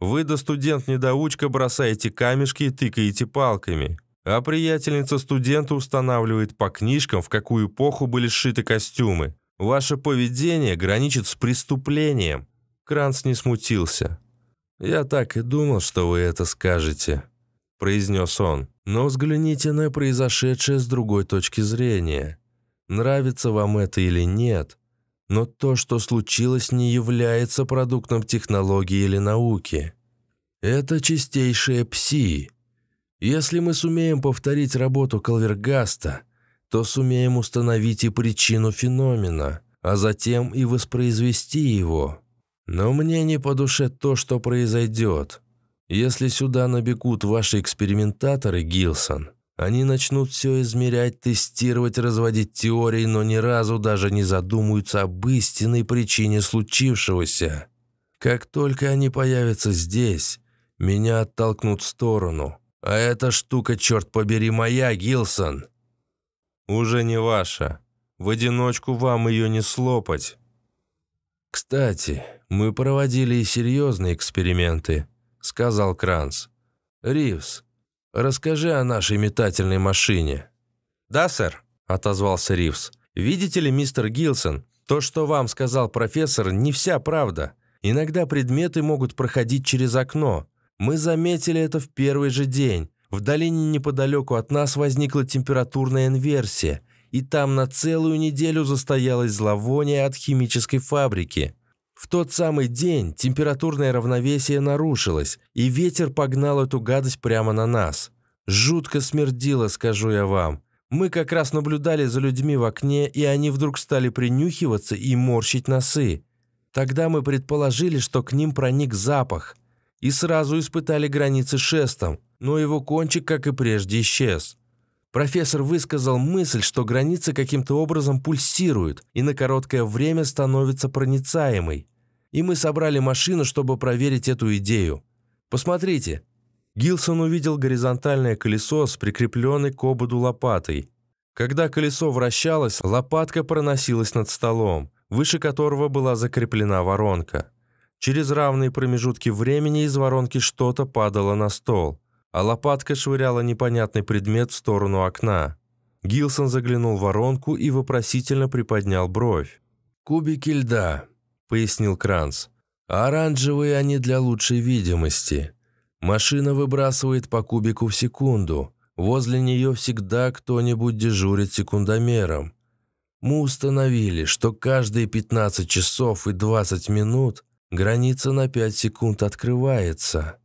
Вы да студент-недоучка бросаете камешки и тыкаете палками. А приятельница студента устанавливает по книжкам, в какую эпоху были сшиты костюмы. Ваше поведение граничит с преступлением. Кранц не смутился. «Я так и думал, что вы это скажете», – произнес он. «Но взгляните на произошедшее с другой точки зрения. Нравится вам это или нет, но то, что случилось, не является продуктом технологии или науки. Это чистейшая пси, если мы сумеем повторить работу Калвергаста, то сумеем установить и причину феномена, а затем и воспроизвести его. Но мне не по душе то, что произойдет. Если сюда набегут ваши экспериментаторы, Гилсон, они начнут все измерять, тестировать, разводить теории, но ни разу даже не задумаются об истинной причине случившегося. Как только они появятся здесь, меня оттолкнут в сторону – а эта штука, черт побери, моя, Гилсон!» «Уже не ваша. В одиночку вам ее не слопать». «Кстати, мы проводили и серьезные эксперименты», — сказал Кранц. «Ривз, расскажи о нашей метательной машине». «Да, сэр», — отозвался Ривз. Видите ли, мистер Гилсон, то, что вам сказал профессор, не вся правда. Иногда предметы могут проходить через окно. Мы заметили это в первый же день. В долине неподалеку от нас возникла температурная инверсия, и там на целую неделю застоялось зловоние от химической фабрики. В тот самый день температурное равновесие нарушилось, и ветер погнал эту гадость прямо на нас. Жутко смердило, скажу я вам. Мы как раз наблюдали за людьми в окне, и они вдруг стали принюхиваться и морщить носы. Тогда мы предположили, что к ним проник запах, и сразу испытали границы шестом, но его кончик, как и прежде, исчез. Профессор высказал мысль, что граница каким-то образом пульсирует и на короткое время становится проницаемой и мы собрали машину, чтобы проверить эту идею. Посмотрите». Гилсон увидел горизонтальное колесо с прикрепленной к ободу лопатой. Когда колесо вращалось, лопатка проносилась над столом, выше которого была закреплена воронка. Через равные промежутки времени из воронки что-то падало на стол, а лопатка швыряла непонятный предмет в сторону окна. Гилсон заглянул в воронку и вопросительно приподнял бровь. «Кубики льда», пояснил Кранц. «Оранжевые они для лучшей видимости. Машина выбрасывает по кубику в секунду. Возле нее всегда кто-нибудь дежурит секундомером. Мы установили, что каждые 15 часов и 20 минут граница на 5 секунд открывается.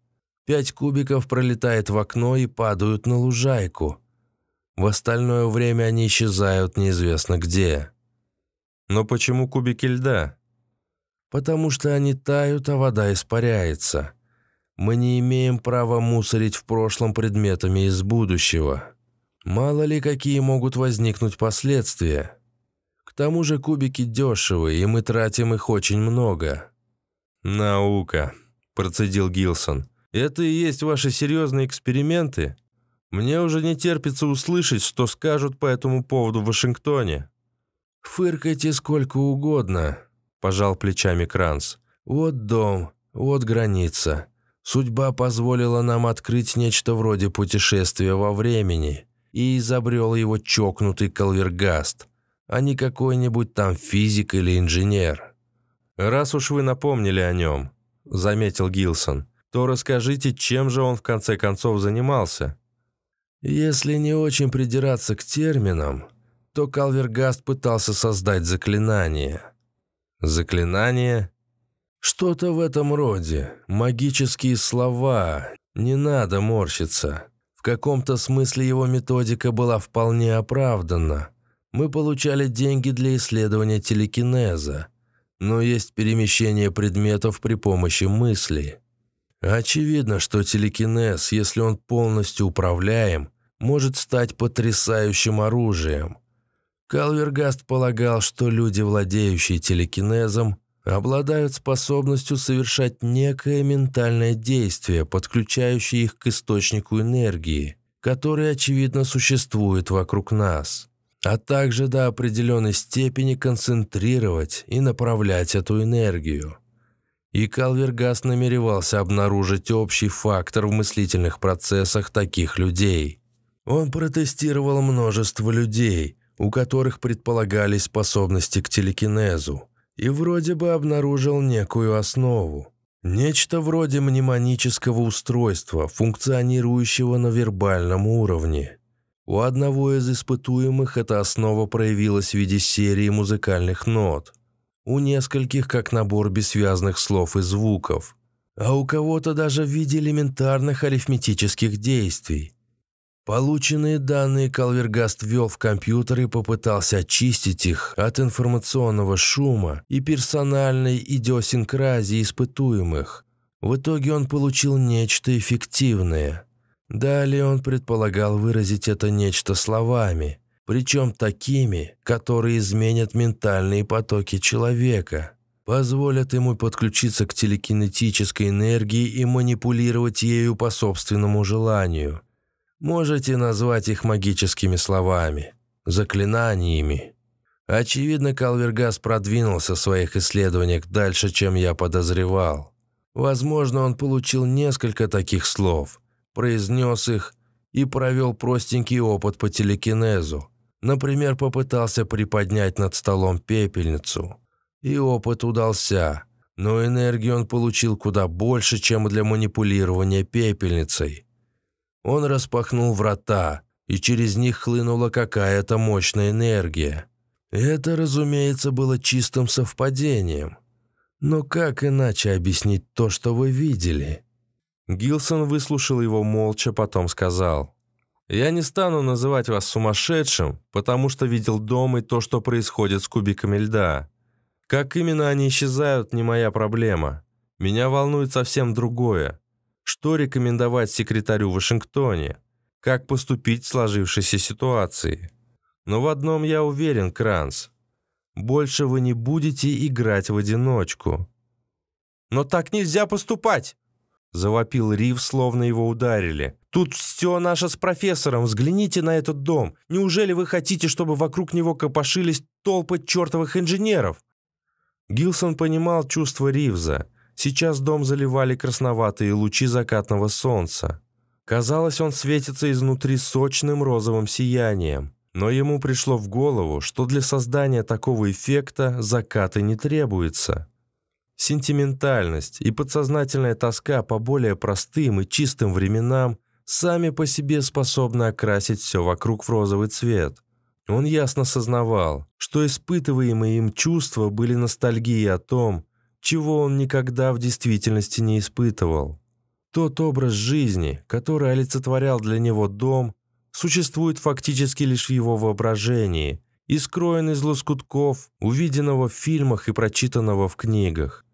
Пять кубиков пролетает в окно и падают на лужайку. В остальное время они исчезают неизвестно где. Но почему кубики льда? потому что они тают, а вода испаряется. Мы не имеем права мусорить в прошлом предметами из будущего. Мало ли, какие могут возникнуть последствия. К тому же кубики дешевые, и мы тратим их очень много». «Наука», – процедил Гилсон. «Это и есть ваши серьезные эксперименты? Мне уже не терпится услышать, что скажут по этому поводу в Вашингтоне». «Фыркайте сколько угодно», – пожал плечами Кранц. «Вот дом, вот граница. Судьба позволила нам открыть нечто вроде путешествия во времени, и изобрел его чокнутый Калвергаст, а не какой-нибудь там физик или инженер». «Раз уж вы напомнили о нем», – заметил Гилсон, – «то расскажите, чем же он в конце концов занимался?» «Если не очень придираться к терминам, то Калвергаст пытался создать заклинание». Заклинание? Что-то в этом роде. Магические слова. Не надо морщиться. В каком-то смысле его методика была вполне оправдана. Мы получали деньги для исследования телекинеза. Но есть перемещение предметов при помощи мысли. Очевидно, что телекинез, если он полностью управляем, может стать потрясающим оружием – Калвергаст полагал, что люди, владеющие телекинезом, обладают способностью совершать некое ментальное действие, подключающее их к источнику энергии, который, очевидно, существует вокруг нас, а также до определенной степени концентрировать и направлять эту энергию. И Калвергаст намеревался обнаружить общий фактор в мыслительных процессах таких людей. Он протестировал множество людей – у которых предполагались способности к телекинезу, и вроде бы обнаружил некую основу. Нечто вроде мнемонического устройства, функционирующего на вербальном уровне. У одного из испытуемых эта основа проявилась в виде серии музыкальных нот, у нескольких как набор бессвязных слов и звуков, а у кого-то даже в виде элементарных арифметических действий. Полученные данные Калвергаст ввел в компьютер и попытался очистить их от информационного шума и персональной идиосинкразии испытуемых. В итоге он получил нечто эффективное. Далее он предполагал выразить это нечто словами, причем такими, которые изменят ментальные потоки человека, позволят ему подключиться к телекинетической энергии и манипулировать ею по собственному желанию – Можете назвать их магическими словами, заклинаниями. Очевидно, Калвергас продвинулся в своих исследованиях дальше, чем я подозревал. Возможно, он получил несколько таких слов, произнес их и провел простенький опыт по телекинезу, Например, попытался приподнять над столом пепельницу. И опыт удался. Но энергии он получил куда больше, чем для манипулирования пепельницей. Он распахнул врата, и через них хлынула какая-то мощная энергия. Это, разумеется, было чистым совпадением. Но как иначе объяснить то, что вы видели? Гилсон выслушал его молча, потом сказал. «Я не стану называть вас сумасшедшим, потому что видел дом и то, что происходит с кубиками льда. Как именно они исчезают, не моя проблема. Меня волнует совсем другое. Что рекомендовать секретарю в Вашингтоне? Как поступить в сложившейся ситуации? Но в одном я уверен, Кранс. Больше вы не будете играть в одиночку. «Но так нельзя поступать!» Завопил Рив, словно его ударили. «Тут все наше с профессором. Взгляните на этот дом. Неужели вы хотите, чтобы вокруг него копошились толпы чертовых инженеров?» Гилсон понимал чувство Ривза. Сейчас дом заливали красноватые лучи закатного солнца. Казалось, он светится изнутри сочным розовым сиянием. Но ему пришло в голову, что для создания такого эффекта закаты не требуется. Сентиментальность и подсознательная тоска по более простым и чистым временам сами по себе способны окрасить все вокруг в розовый цвет. Он ясно сознавал, что испытываемые им чувства были ностальгией о том, чего он никогда в действительности не испытывал. Тот образ жизни, который олицетворял для него дом, существует фактически лишь в его воображении и из лоскутков, увиденного в фильмах и прочитанного в книгах.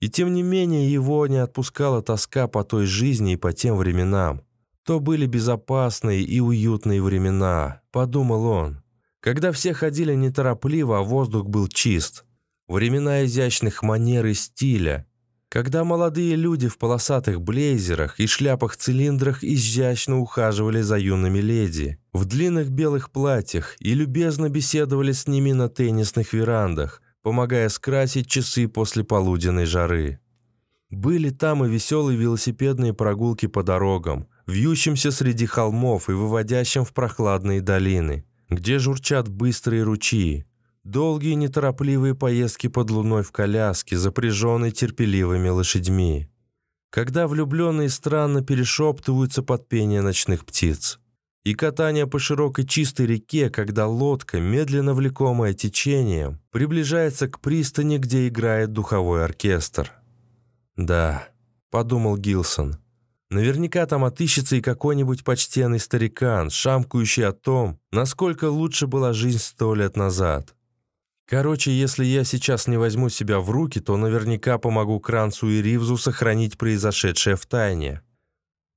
И тем не менее его не отпускала тоска по той жизни и по тем временам. То были безопасные и уютные времена, подумал он, когда все ходили неторопливо, а воздух был чист. Времена изящных манер и стиля, когда молодые люди в полосатых блейзерах и шляпах-цилиндрах изящно ухаживали за юными леди, в длинных белых платьях и любезно беседовали с ними на теннисных верандах, помогая скрасить часы после полуденной жары. Были там и веселые велосипедные прогулки по дорогам, вьющимся среди холмов и выводящим в прохладные долины, где журчат быстрые ручьи, Долгие неторопливые поездки под луной в коляске, запряженной терпеливыми лошадьми. Когда влюбленные странно перешептываются под пение ночных птиц. И катание по широкой чистой реке, когда лодка, медленно влекомая течением, приближается к пристани, где играет духовой оркестр. «Да», — подумал Гилсон, — Наверняка там отыщется и какой-нибудь почтенный старикан, шамкающий о том, насколько лучше была жизнь сто лет назад. Короче, если я сейчас не возьму себя в руки, то наверняка помогу Кранцу и Ривзу сохранить произошедшее в тайне.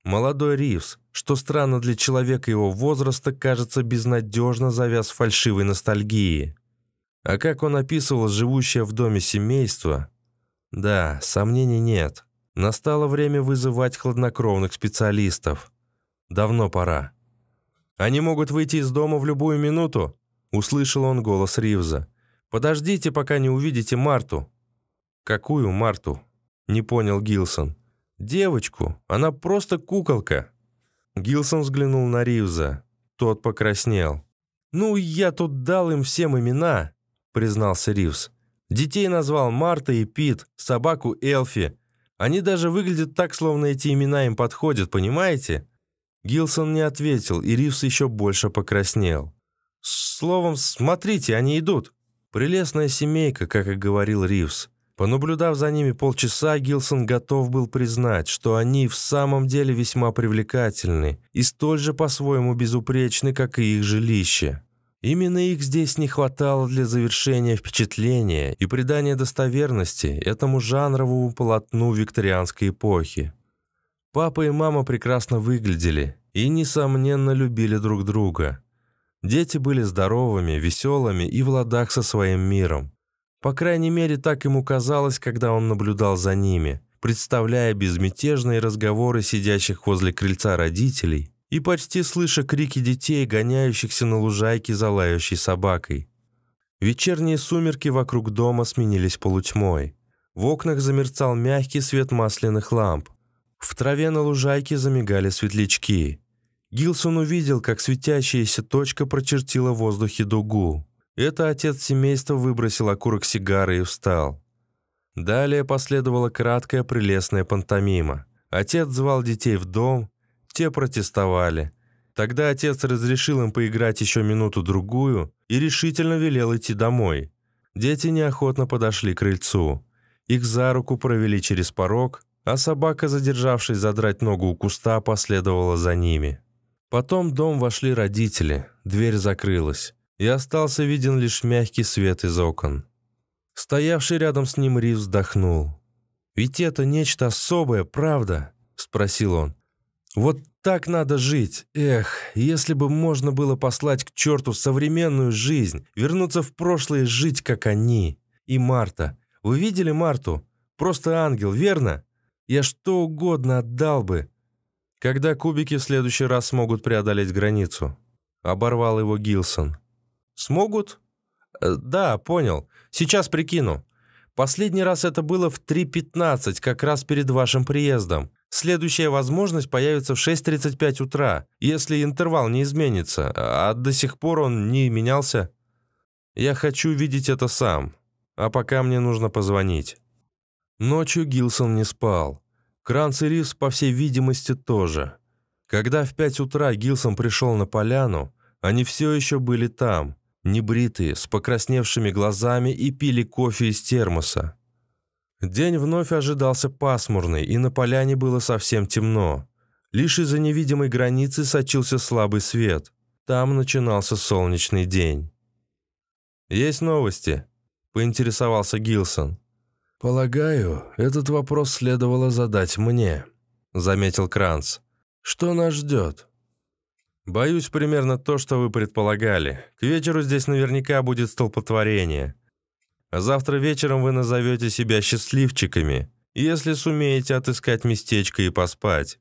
Молодой Ривз, что странно для человека его возраста, кажется безнадежно завяз фальшивой ностальгии. А как он описывал живущее в доме семейство? Да, сомнений нет. Настало время вызывать хладнокровных специалистов. Давно пора. «Они могут выйти из дома в любую минуту», — услышал он голос Ривза. Подождите, пока не увидите Марту». «Какую Марту?» – не понял Гилсон. «Девочку. Она просто куколка». Гилсон взглянул на Ривза. Тот покраснел. «Ну, я тут дал им всем имена», – признался Ривз. «Детей назвал Марта и Пит, собаку Элфи. Они даже выглядят так, словно эти имена им подходят, понимаете?» Гилсон не ответил, и Ривз еще больше покраснел. «Словом, смотрите, они идут». Прелестная семейка, как и говорил Ривз. Понаблюдав за ними полчаса, Гилсон готов был признать, что они в самом деле весьма привлекательны и столь же по-своему безупречны, как и их жилище. Именно их здесь не хватало для завершения впечатления и придания достоверности этому жанровому полотну викторианской эпохи. Папа и мама прекрасно выглядели и, несомненно, любили друг друга. Дети были здоровыми, веселыми и в ладах со своим миром. По крайней мере, так ему казалось, когда он наблюдал за ними, представляя безмятежные разговоры сидящих возле крыльца родителей и почти слыша крики детей, гоняющихся на лужайке за лающей собакой. Вечерние сумерки вокруг дома сменились полутьмой. В окнах замерцал мягкий свет масляных ламп. В траве на лужайке замигали светлячки. Гилсон увидел, как светящаяся точка прочертила в воздухе дугу. Это отец семейства выбросил окурок сигары и встал. Далее последовала краткая прелестная пантомима. Отец звал детей в дом, те протестовали. Тогда отец разрешил им поиграть еще минуту-другую и решительно велел идти домой. Дети неохотно подошли к крыльцу. Их за руку провели через порог, а собака, задержавшись задрать ногу у куста, последовала за ними. Потом в дом вошли родители, дверь закрылась, и остался виден лишь мягкий свет из окон. Стоявший рядом с ним Рив вздохнул. «Ведь это нечто особое, правда?» – спросил он. «Вот так надо жить. Эх, если бы можно было послать к черту современную жизнь, вернуться в прошлое и жить, как они. И Марта. Вы видели Марту? Просто ангел, верно? Я что угодно отдал бы. Когда кубики в следующий раз смогут преодолеть границу?» Оборвал его Гилсон. «Смогут?» «Э, «Да, понял. Сейчас прикину. Последний раз это было в 3.15, как раз перед вашим приездом. Следующая возможность появится в 6.35 утра, если интервал не изменится, а до сих пор он не менялся. Я хочу видеть это сам, а пока мне нужно позвонить». Ночью Гилсон не спал. Кранц и Ривз, по всей видимости, тоже. Когда в 5 утра Гилсон пришел на поляну, они все еще были там – небритые, с покрасневшими глазами и пили кофе из термоса. День вновь ожидался пасмурный, и на поляне было совсем темно. Лишь из-за невидимой границы сочился слабый свет. Там начинался солнечный день. «Есть новости?» – поинтересовался Гилсон. «Полагаю, этот вопрос следовало задать мне», – заметил Кранц. «Что нас ждет?» «Боюсь примерно то, что вы предполагали. К вечеру здесь наверняка будет столпотворение. А завтра вечером вы назовете себя счастливчиками, если сумеете отыскать местечко и поспать.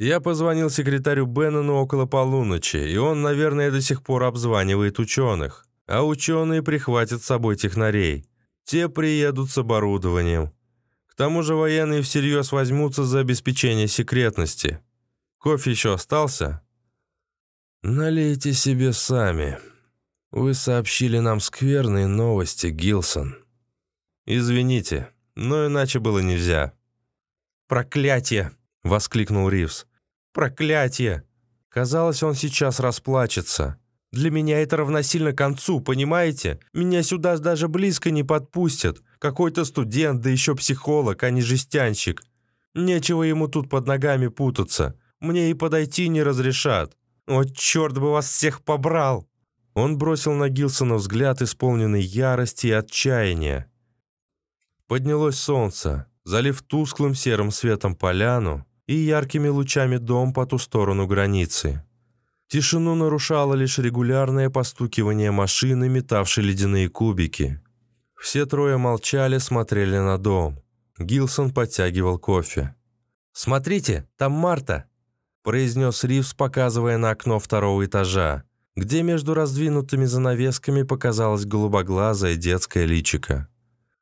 Я позвонил секретарю Беннону около полуночи, и он, наверное, до сих пор обзванивает ученых. А ученые прихватят с собой технарей. Те приедут с оборудованием. К тому же военные всерьез возьмутся за обеспечение секретности. Кофе еще остался?» «Налейте себе сами. Вы сообщили нам скверные новости, Гилсон». «Извините, но иначе было нельзя». «Проклятие!» — воскликнул Ривз. «Проклятие!» Казалось, он сейчас расплачется. «Для меня это равносильно концу, понимаете? Меня сюда даже близко не подпустят. Какой-то студент, да еще психолог, а не жестянщик. Нечего ему тут под ногами путаться. Мне и подойти не разрешат. «О, черт бы вас всех побрал!» Он бросил на Гилсона взгляд, исполненный ярости и отчаяния. Поднялось солнце, залив тусклым серым светом поляну и яркими лучами дом по ту сторону границы. Тишину нарушало лишь регулярное постукивание машины, метавшей ледяные кубики. Все трое молчали, смотрели на дом. Гилсон подтягивал кофе. «Смотрите, там Марта!» Произнес Ривз, показывая на окно второго этажа, где между раздвинутыми занавесками показалась голубоглазая детская личика.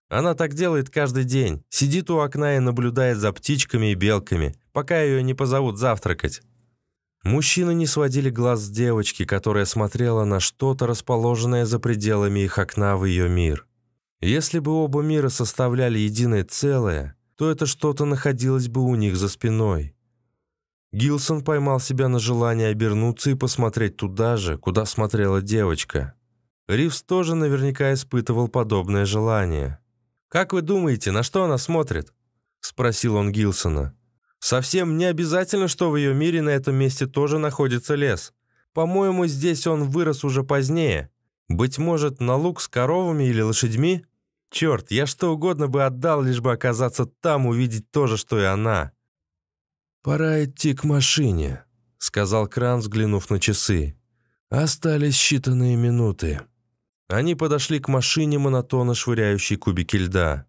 Она так делает каждый день, сидит у окна и наблюдает за птичками и белками, пока ее не позовут завтракать. Мужчины не сводили глаз с девочки, которая смотрела на что-то, расположенное за пределами их окна в ее мир. Если бы оба мира составляли единое целое, то это что-то находилось бы у них за спиной. Гилсон поймал себя на желании обернуться и посмотреть туда же, куда смотрела девочка. Ривз тоже наверняка испытывал подобное желание. «Как вы думаете, на что она смотрит?» – спросил он Гилсона. «Совсем не обязательно, что в ее мире на этом месте тоже находится лес. По-моему, здесь он вырос уже позднее. Быть может, на луг с коровами или лошадьми? Черт, я что угодно бы отдал, лишь бы оказаться там, увидеть то же, что и она». «Пора идти к машине», — сказал Кран, взглянув на часы. «Остались считанные минуты». Они подошли к машине, монотонно швыряющей кубики льда.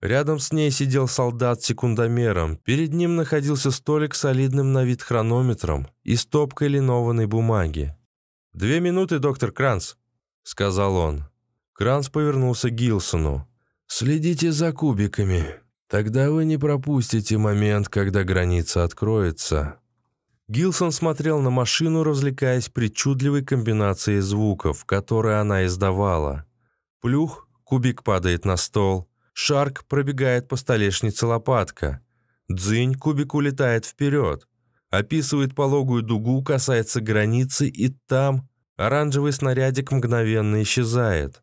Рядом с ней сидел солдат с секундомером. Перед ним находился столик с солидным на вид хронометром и стопкой линованной бумаги. «Две минуты, доктор Кранц», — сказал он. Кранц повернулся к Гилсону. «Следите за кубиками. Тогда вы не пропустите момент, когда граница откроется». Гилсон смотрел на машину, развлекаясь причудливой комбинацией звуков, которые она издавала. Плюх, кубик падает на стол. Шарк пробегает по столешнице лопатка. Дзынь, кубик улетает вперед. Описывает пологую дугу, касается границы, и там оранжевый снарядик мгновенно исчезает.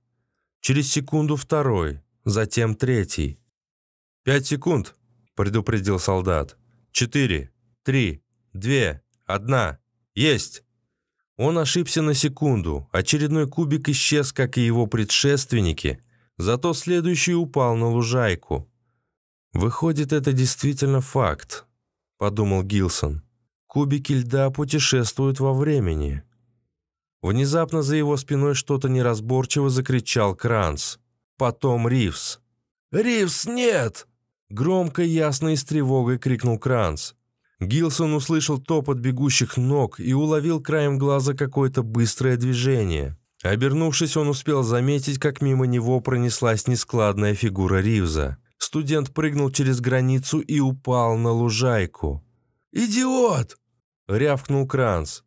Через секунду второй, затем третий. «Пять секунд», — предупредил солдат. «Четыре, три, две, одна. Есть!» Он ошибся на секунду. Очередной кубик исчез, как и его предшественники, зато следующий упал на лужайку. «Выходит, это действительно факт», — подумал Гилсон. «Кубики льда путешествуют во времени». Внезапно за его спиной что-то неразборчиво закричал Кранц. Потом Ривс. «Ривс, нет!» Громко, ясно и с тревогой крикнул Кранц. Гилсон услышал топот бегущих ног и уловил краем глаза какое-то быстрое движение. Обернувшись, он успел заметить, как мимо него пронеслась нескладная фигура Ривза. Студент прыгнул через границу и упал на лужайку. «Идиот!» — рявкнул Кранц.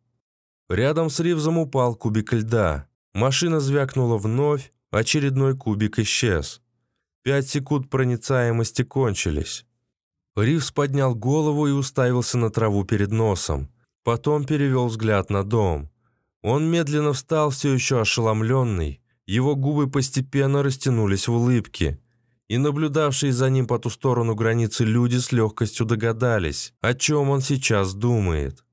Рядом с Ривзом упал кубик льда. Машина звякнула вновь, очередной кубик исчез. Пять секунд проницаемости кончились. Ривз поднял голову и уставился на траву перед носом. Потом перевел взгляд на дом. Он медленно встал, все еще ошеломленный. Его губы постепенно растянулись в улыбке. И наблюдавшие за ним по ту сторону границы люди с легкостью догадались, о чем он сейчас думает.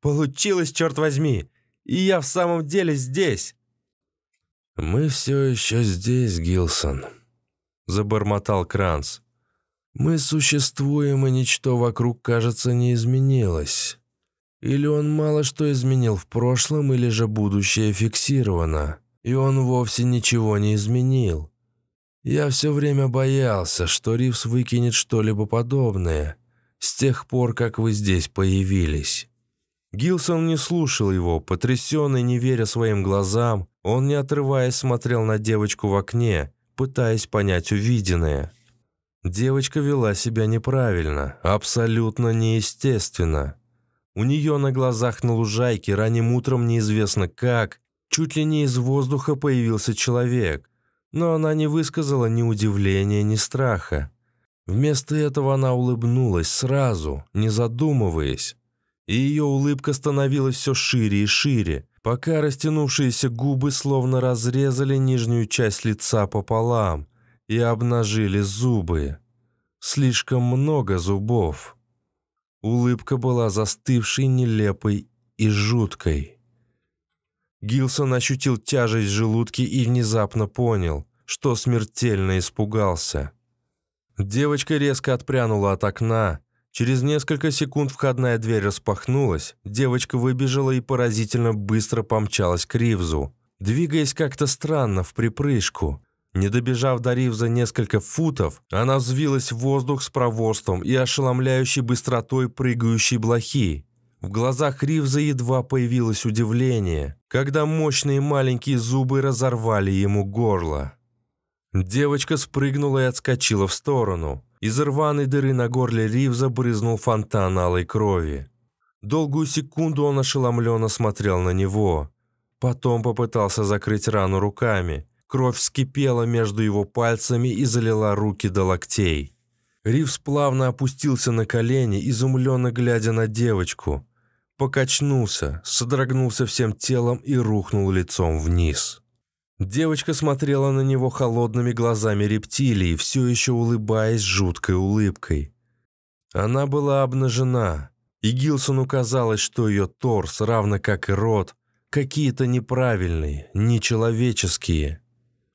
Получилось, черт возьми! И я в самом деле здесь!» «Мы все еще здесь, Гилсон», — забормотал Кранц. «Мы существуем, и ничто вокруг, кажется, не изменилось. Или он мало что изменил в прошлом, или же будущее фиксировано, и он вовсе ничего не изменил. Я все время боялся, что Ривс выкинет что-либо подобное, с тех пор, как вы здесь появились». Гилсон не слушал его, потрясенный, не веря своим глазам, он, не отрываясь, смотрел на девочку в окне, пытаясь понять увиденное. Девочка вела себя неправильно, абсолютно неестественно. У нее на глазах на лужайке ранним утром неизвестно как, чуть ли не из воздуха появился человек, но она не высказала ни удивления, ни страха. Вместо этого она улыбнулась сразу, не задумываясь, и ее улыбка становилась все шире и шире, пока растянувшиеся губы словно разрезали нижнюю часть лица пополам и обнажили зубы. Слишком много зубов. Улыбка была застывшей, нелепой и жуткой. Гилсон ощутил тяжесть в желудке и внезапно понял, что смертельно испугался. Девочка резко отпрянула от окна, Через несколько секунд входная дверь распахнулась, девочка выбежала и поразительно быстро помчалась к Ривзу, двигаясь как-то странно, в припрыжку. Не добежав до Ривза несколько футов, она взвилась в воздух с проворством и ошеломляющей быстротой прыгающей блохи. В глазах Ривза едва появилось удивление, когда мощные маленькие зубы разорвали ему горло. Девочка спрыгнула и отскочила в сторону. Из рваной дыры на горле Ривза брызнул фонтан алой крови. Долгую секунду он ошеломленно смотрел на него. Потом попытался закрыть рану руками. Кровь вскипела между его пальцами и залила руки до локтей. Ривз плавно опустился на колени, изумленно глядя на девочку. Покачнулся, содрогнулся всем телом и рухнул лицом вниз. Девочка смотрела на него холодными глазами рептилии, все еще улыбаясь жуткой улыбкой. Она была обнажена, и Гилсону казалось, что ее торс, равно как и рот, какие-то неправильные, нечеловеческие.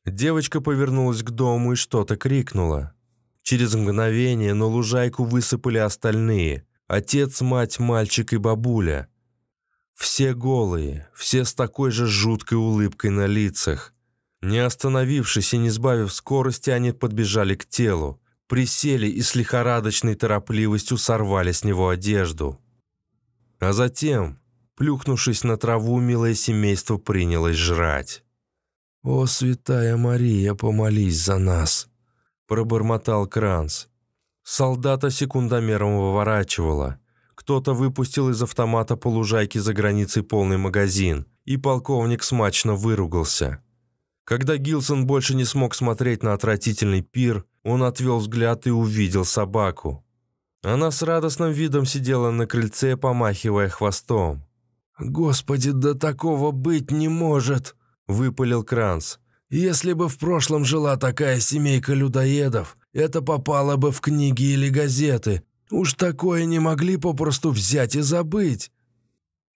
Девочка повернулась к дому и что-то крикнула. Через мгновение на лужайку высыпали остальные – отец, мать, мальчик и бабуля. Все голые, все с такой же жуткой улыбкой на лицах. Не остановившись и не сбавив скорости, они подбежали к телу, присели и с лихорадочной торопливостью сорвали с него одежду. А затем, плюхнувшись на траву, милое семейство принялось жрать. «О, святая Мария, помолись за нас!» – пробормотал Кранц. Солдата секундомером выворачивала. кто-то выпустил из автомата по лужайке за границей полный магазин, и полковник смачно выругался. Когда Гилсон больше не смог смотреть на отвратительный пир, он отвел взгляд и увидел собаку. Она с радостным видом сидела на крыльце, помахивая хвостом. «Господи, да такого быть не может!» – выпалил Кранц. «Если бы в прошлом жила такая семейка людоедов, это попало бы в книги или газеты. Уж такое не могли попросту взять и забыть».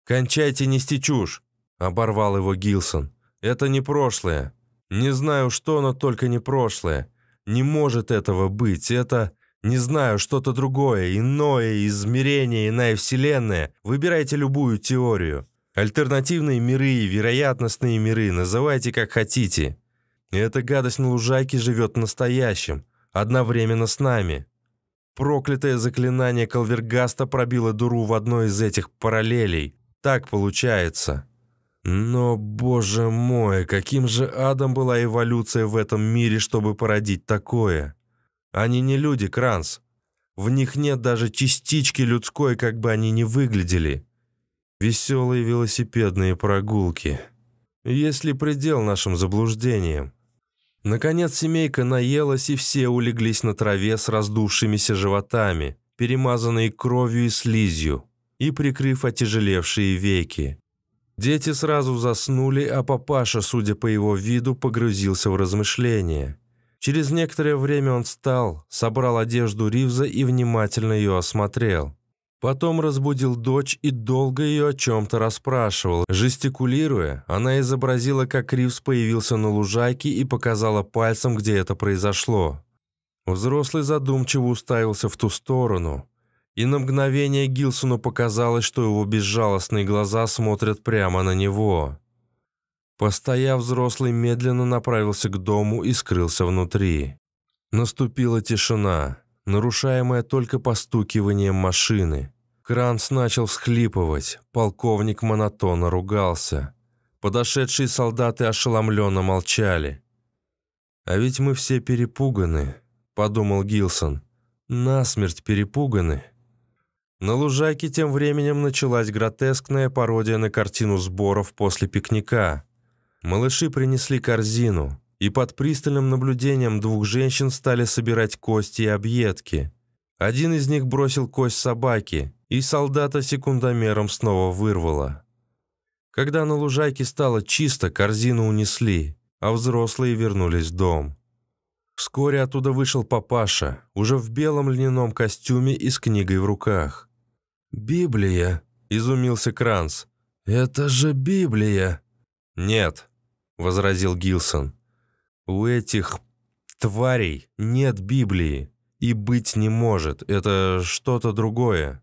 «Кончайте нести чушь!» – оборвал его Гилсон. «Это не прошлое. Не знаю что, но только не прошлое. Не может этого быть. Это, не знаю, что-то другое, иное, измерение, иная вселенная. Выбирайте любую теорию. Альтернативные миры и вероятностные миры, называйте как хотите. Эта гадость на лужайке живет в настоящем, одновременно с нами. Проклятое заклинание Калвергаста пробило дуру в одной из этих параллелей. Так получается. Но, боже мой, каким же адом была эволюция в этом мире, чтобы породить такое? Они не люди, Кранс. В них нет даже частички людской, как бы они ни выглядели. Веселые велосипедные прогулки. Есть ли предел нашим заблуждениям? Наконец семейка наелась, и все улеглись на траве с раздувшимися животами, перемазанные кровью и слизью, и прикрыв отяжелевшие веки. Дети сразу заснули, а папаша, судя по его виду, погрузился в размышления. Через некоторое время он встал, собрал одежду Ривза и внимательно ее осмотрел. Потом разбудил дочь и долго ее о чем-то расспрашивал. Жестикулируя, она изобразила, как Ривз появился на лужайке и показала пальцем, где это произошло. Взрослый задумчиво уставился в ту сторону и на мгновение Гилсону показалось, что его безжалостные глаза смотрят прямо на него. Постояв, взрослый медленно направился к дому и скрылся внутри. Наступила тишина, нарушаемая только постукиванием машины. Кранц начал всхлипывать, полковник монотонно ругался. Подошедшие солдаты ошеломленно молчали. «А ведь мы все перепуганы», — подумал Гилсон. «Насмерть перепуганы». На лужайке тем временем началась гротескная пародия на картину сборов после пикника. Малыши принесли корзину, и под пристальным наблюдением двух женщин стали собирать кости и объедки. Один из них бросил кость собаке, и солдата секундомером снова вырвало. Когда на лужайке стало чисто, корзину унесли, а взрослые вернулись в дом. Вскоре оттуда вышел папаша, уже в белом льняном костюме и с книгой в руках. «Библия», — изумился Кранц. «Это же Библия!» «Нет», — возразил Гилсон. «У этих тварей нет Библии, и быть не может, это что-то другое».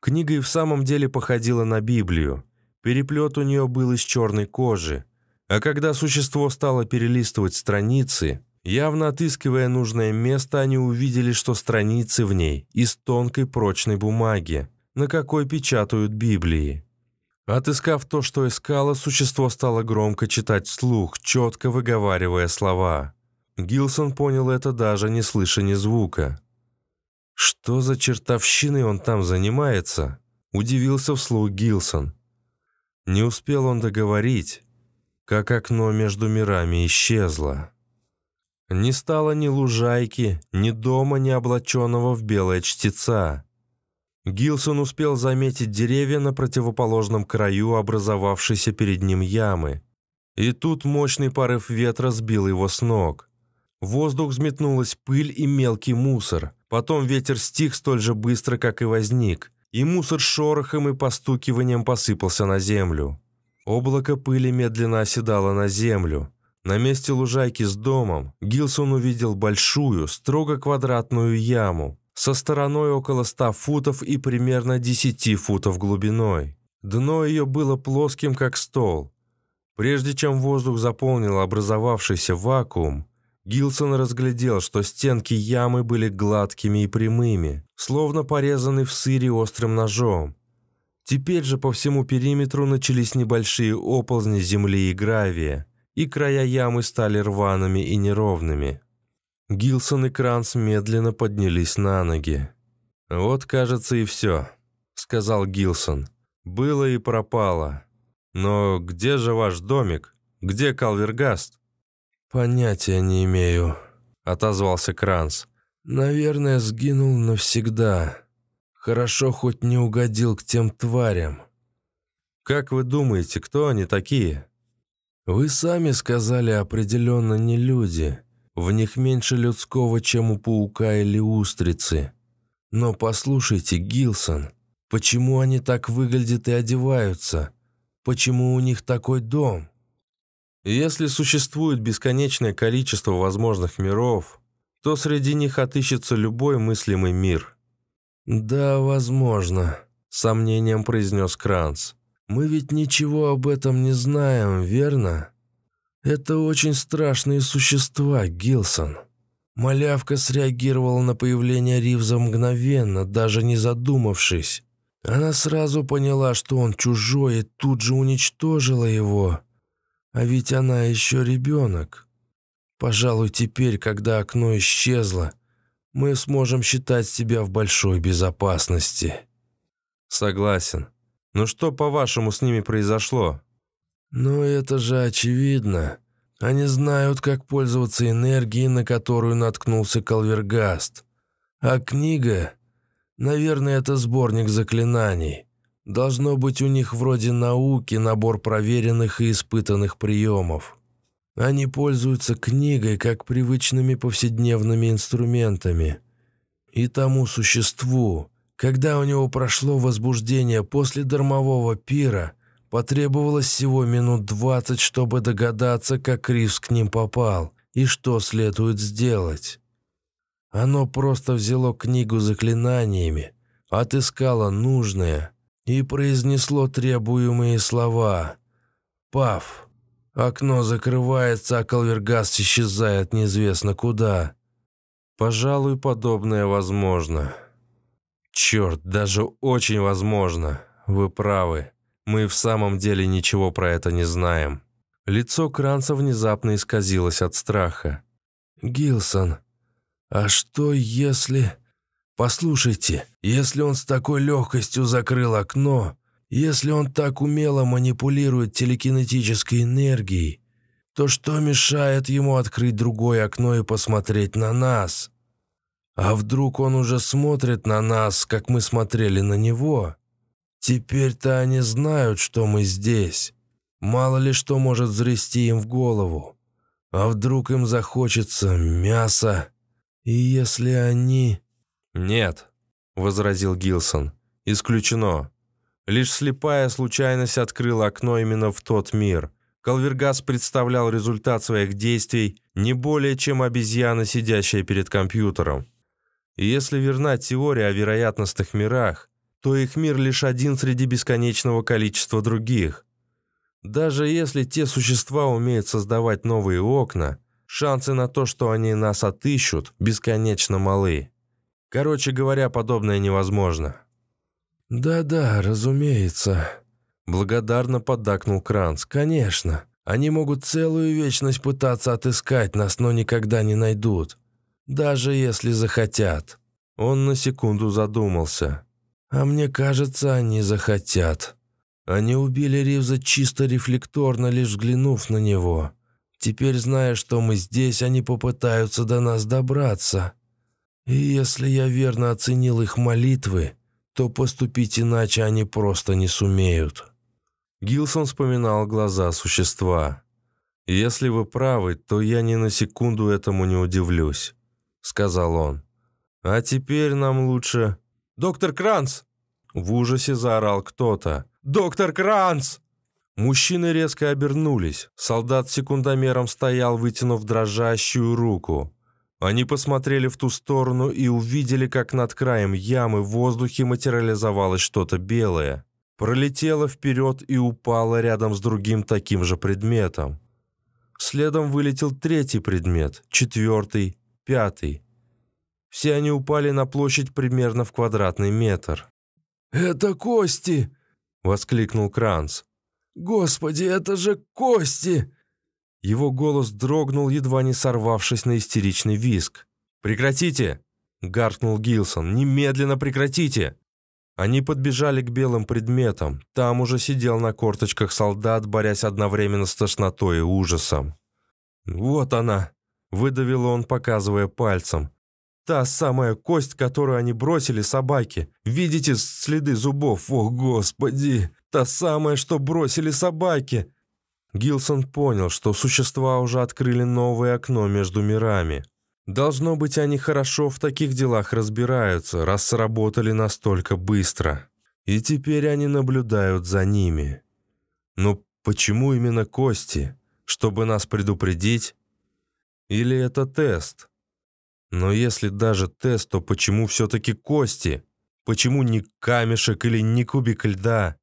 Книга и в самом деле походила на Библию. Переплет у нее был из черной кожи. А когда существо стало перелистывать страницы, явно отыскивая нужное место, они увидели, что страницы в ней из тонкой прочной бумаги на какой печатают Библии. Отыскав то, что искало, существо стало громко читать вслух, четко выговаривая слова. Гилсон понял это даже не слыша ни звука. «Что за чертовщиной он там занимается?» – удивился вслух Гилсон. Не успел он договорить, как окно между мирами исчезло. Не стало ни лужайки, ни дома, ни облаченного в белое чтеца. Гилсон успел заметить деревья на противоположном краю образовавшейся перед ним ямы. И тут мощный порыв ветра сбил его с ног. В воздух взметнулась пыль и мелкий мусор. Потом ветер стих столь же быстро, как и возник. И мусор шорохом и постукиванием посыпался на землю. Облако пыли медленно оседало на землю. На месте лужайки с домом Гилсон увидел большую, строго квадратную яму, со стороной около 100 футов и примерно 10 футов глубиной. Дно ее было плоским, как стол. Прежде чем воздух заполнил образовавшийся вакуум, Гилсон разглядел, что стенки ямы были гладкими и прямыми, словно порезаны в сыре острым ножом. Теперь же по всему периметру начались небольшие оползни земли и гравия, и края ямы стали рваными и неровными. Гилсон и Кранц медленно поднялись на ноги. «Вот, кажется, и все», — сказал Гилсон. «Было и пропало. Но где же ваш домик? Где Калвергаст?» «Понятия не имею», — отозвался Кранс. «Наверное, сгинул навсегда. Хорошо хоть не угодил к тем тварям». «Как вы думаете, кто они такие?» «Вы сами сказали определенно не люди. В них меньше людского, чем у паука или устрицы. Но послушайте, Гилсон, почему они так выглядят и одеваются? Почему у них такой дом?» Если существует бесконечное количество возможных миров, то среди них отыщется любой мыслимый мир. «Да, возможно», — сомнением произнес Кранц. «Мы ведь ничего об этом не знаем, верно? Это очень страшные существа, Гилсон». Малявка среагировала на появление Ривза мгновенно, даже не задумавшись. Она сразу поняла, что он чужой, и тут же уничтожила его. А ведь она еще ребенок. Пожалуй, теперь, когда окно исчезло, мы сможем считать себя в большой безопасности. Согласен. Но что, по-вашему, с ними произошло? Ну, это же очевидно. Они знают, как пользоваться энергией, на которую наткнулся Калвергаст. А книга... Наверное, это сборник заклинаний. Должно быть у них вроде науки набор проверенных и испытанных приемов. Они пользуются книгой как привычными повседневными инструментами. И тому существу, когда у него прошло возбуждение после дармового пира, потребовалось всего минут двадцать, чтобы догадаться, как Ривз к ним попал и что следует сделать. Оно просто взяло книгу заклинаниями, отыскало нужное – и произнесло требуемые слова. «Пав!» Окно закрывается, а Калвергаст исчезает неизвестно куда. Пожалуй, подобное возможно. Черт, даже очень возможно. Вы правы. Мы в самом деле ничего про это не знаем. Лицо Кранца внезапно исказилось от страха. «Гилсон, а что если...» Послушайте, если он с такой легкостью закрыл окно, если он так умело манипулирует телекинетической энергией, то что мешает ему открыть другое окно и посмотреть на нас? А вдруг он уже смотрит на нас, как мы смотрели на него? Теперь-то они знают, что мы здесь. Мало ли что может взрести им в голову. А вдруг им захочется мяса? И если они... «Нет», — возразил Гилсон, — «исключено. Лишь слепая случайность открыла окно именно в тот мир. Калвергас представлял результат своих действий не более чем обезьяна, сидящая перед компьютером. И если верна теория о вероятностных мирах, то их мир лишь один среди бесконечного количества других. Даже если те существа умеют создавать новые окна, шансы на то, что они нас отыщут, бесконечно малы. Короче говоря, подобное невозможно». «Да-да, разумеется», — благодарно поддакнул Кранц. «Конечно. Они могут целую вечность пытаться отыскать нас, но никогда не найдут. Даже если захотят». Он на секунду задумался. «А мне кажется, они захотят. Они убили Ривза чисто рефлекторно, лишь взглянув на него. Теперь, зная, что мы здесь, они попытаются до нас добраться. И если я верно оценил их молитвы, то поступить иначе они просто не сумеют». Гилсон вспоминал глаза существа. «Если вы правы, то я ни на секунду этому не удивлюсь», — сказал он. «А теперь нам лучше...» «Доктор Кранц!» В ужасе заорал кто-то. «Доктор Кранц!» Мужчины резко обернулись. Солдат секундомером стоял, вытянув дрожащую руку. Они посмотрели в ту сторону и увидели, как над краем ямы в воздухе материализовалось что-то белое. Пролетело вперед и упало рядом с другим таким же предметом. Следом вылетел третий предмет, четвертый, пятый. Все они упали на площадь примерно в квадратный метр. «Это кости!» — воскликнул Кранц. «Господи, это же кости!» Его голос дрогнул, едва не сорвавшись на истеричный визг. «Прекратите!» — гаркнул Гилсон. «Немедленно прекратите!» Они подбежали к белым предметам. Там уже сидел на корточках солдат, борясь одновременно с тошнотой и ужасом. «Вот она!» – выдавил он, показывая пальцем. «Та самая кость, которую они бросили собаке. Видите следы зубов? О, Господи! Та самая, что бросили собаке!» Гилсон понял, что существа уже открыли новое окно между мирами. Должно быть, они хорошо в таких делах разбираются, раз сработали настолько быстро. И теперь они наблюдают за ними. Но почему именно кости? Чтобы нас предупредить? Или это тест? Но если даже тест, то почему все-таки кости? Почему не камешек или не кубик льда?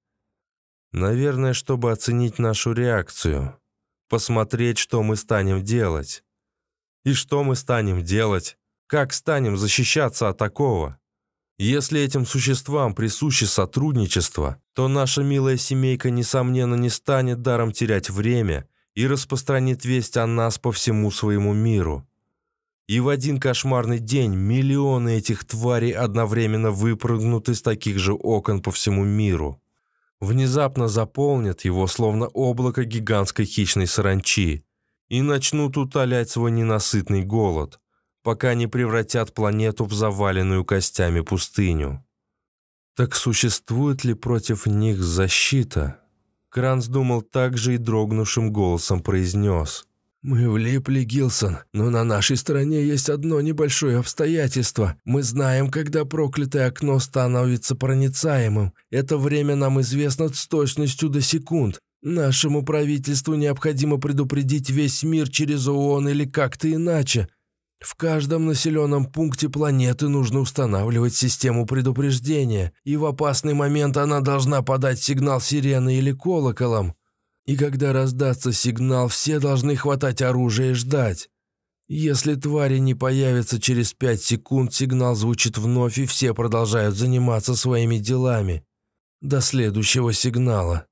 Наверное, чтобы оценить нашу реакцию. Посмотреть, что мы станем делать. И что мы станем делать? Как станем защищаться от такого? Если этим существам присуще сотрудничество, то наша милая семейка, несомненно, не станет даром терять время и распространит весть о нас по всему своему миру. И в один кошмарный день миллионы этих тварей одновременно выпрыгнут из таких же окон по всему миру. Внезапно заполнят его, словно облако гигантской хищной саранчи, и начнут утолять свой ненасытный голод, пока не превратят планету в заваленную костями пустыню. Так существует ли против них защита? Кранц думал так же и дрогнувшим голосом произнес. «Мы влипли, Гилсон, но на нашей стороне есть одно небольшое обстоятельство. Мы знаем, когда проклятое окно становится проницаемым. Это время нам известно с точностью до секунд. Нашему правительству необходимо предупредить весь мир через ООН или как-то иначе. В каждом населенном пункте планеты нужно устанавливать систему предупреждения, и в опасный момент она должна подать сигнал сирены или колоколом. И когда раздастся сигнал, все должны хватать оружие и ждать. Если твари не появятся через пять секунд, сигнал звучит вновь, и все продолжают заниматься своими делами. До следующего сигнала.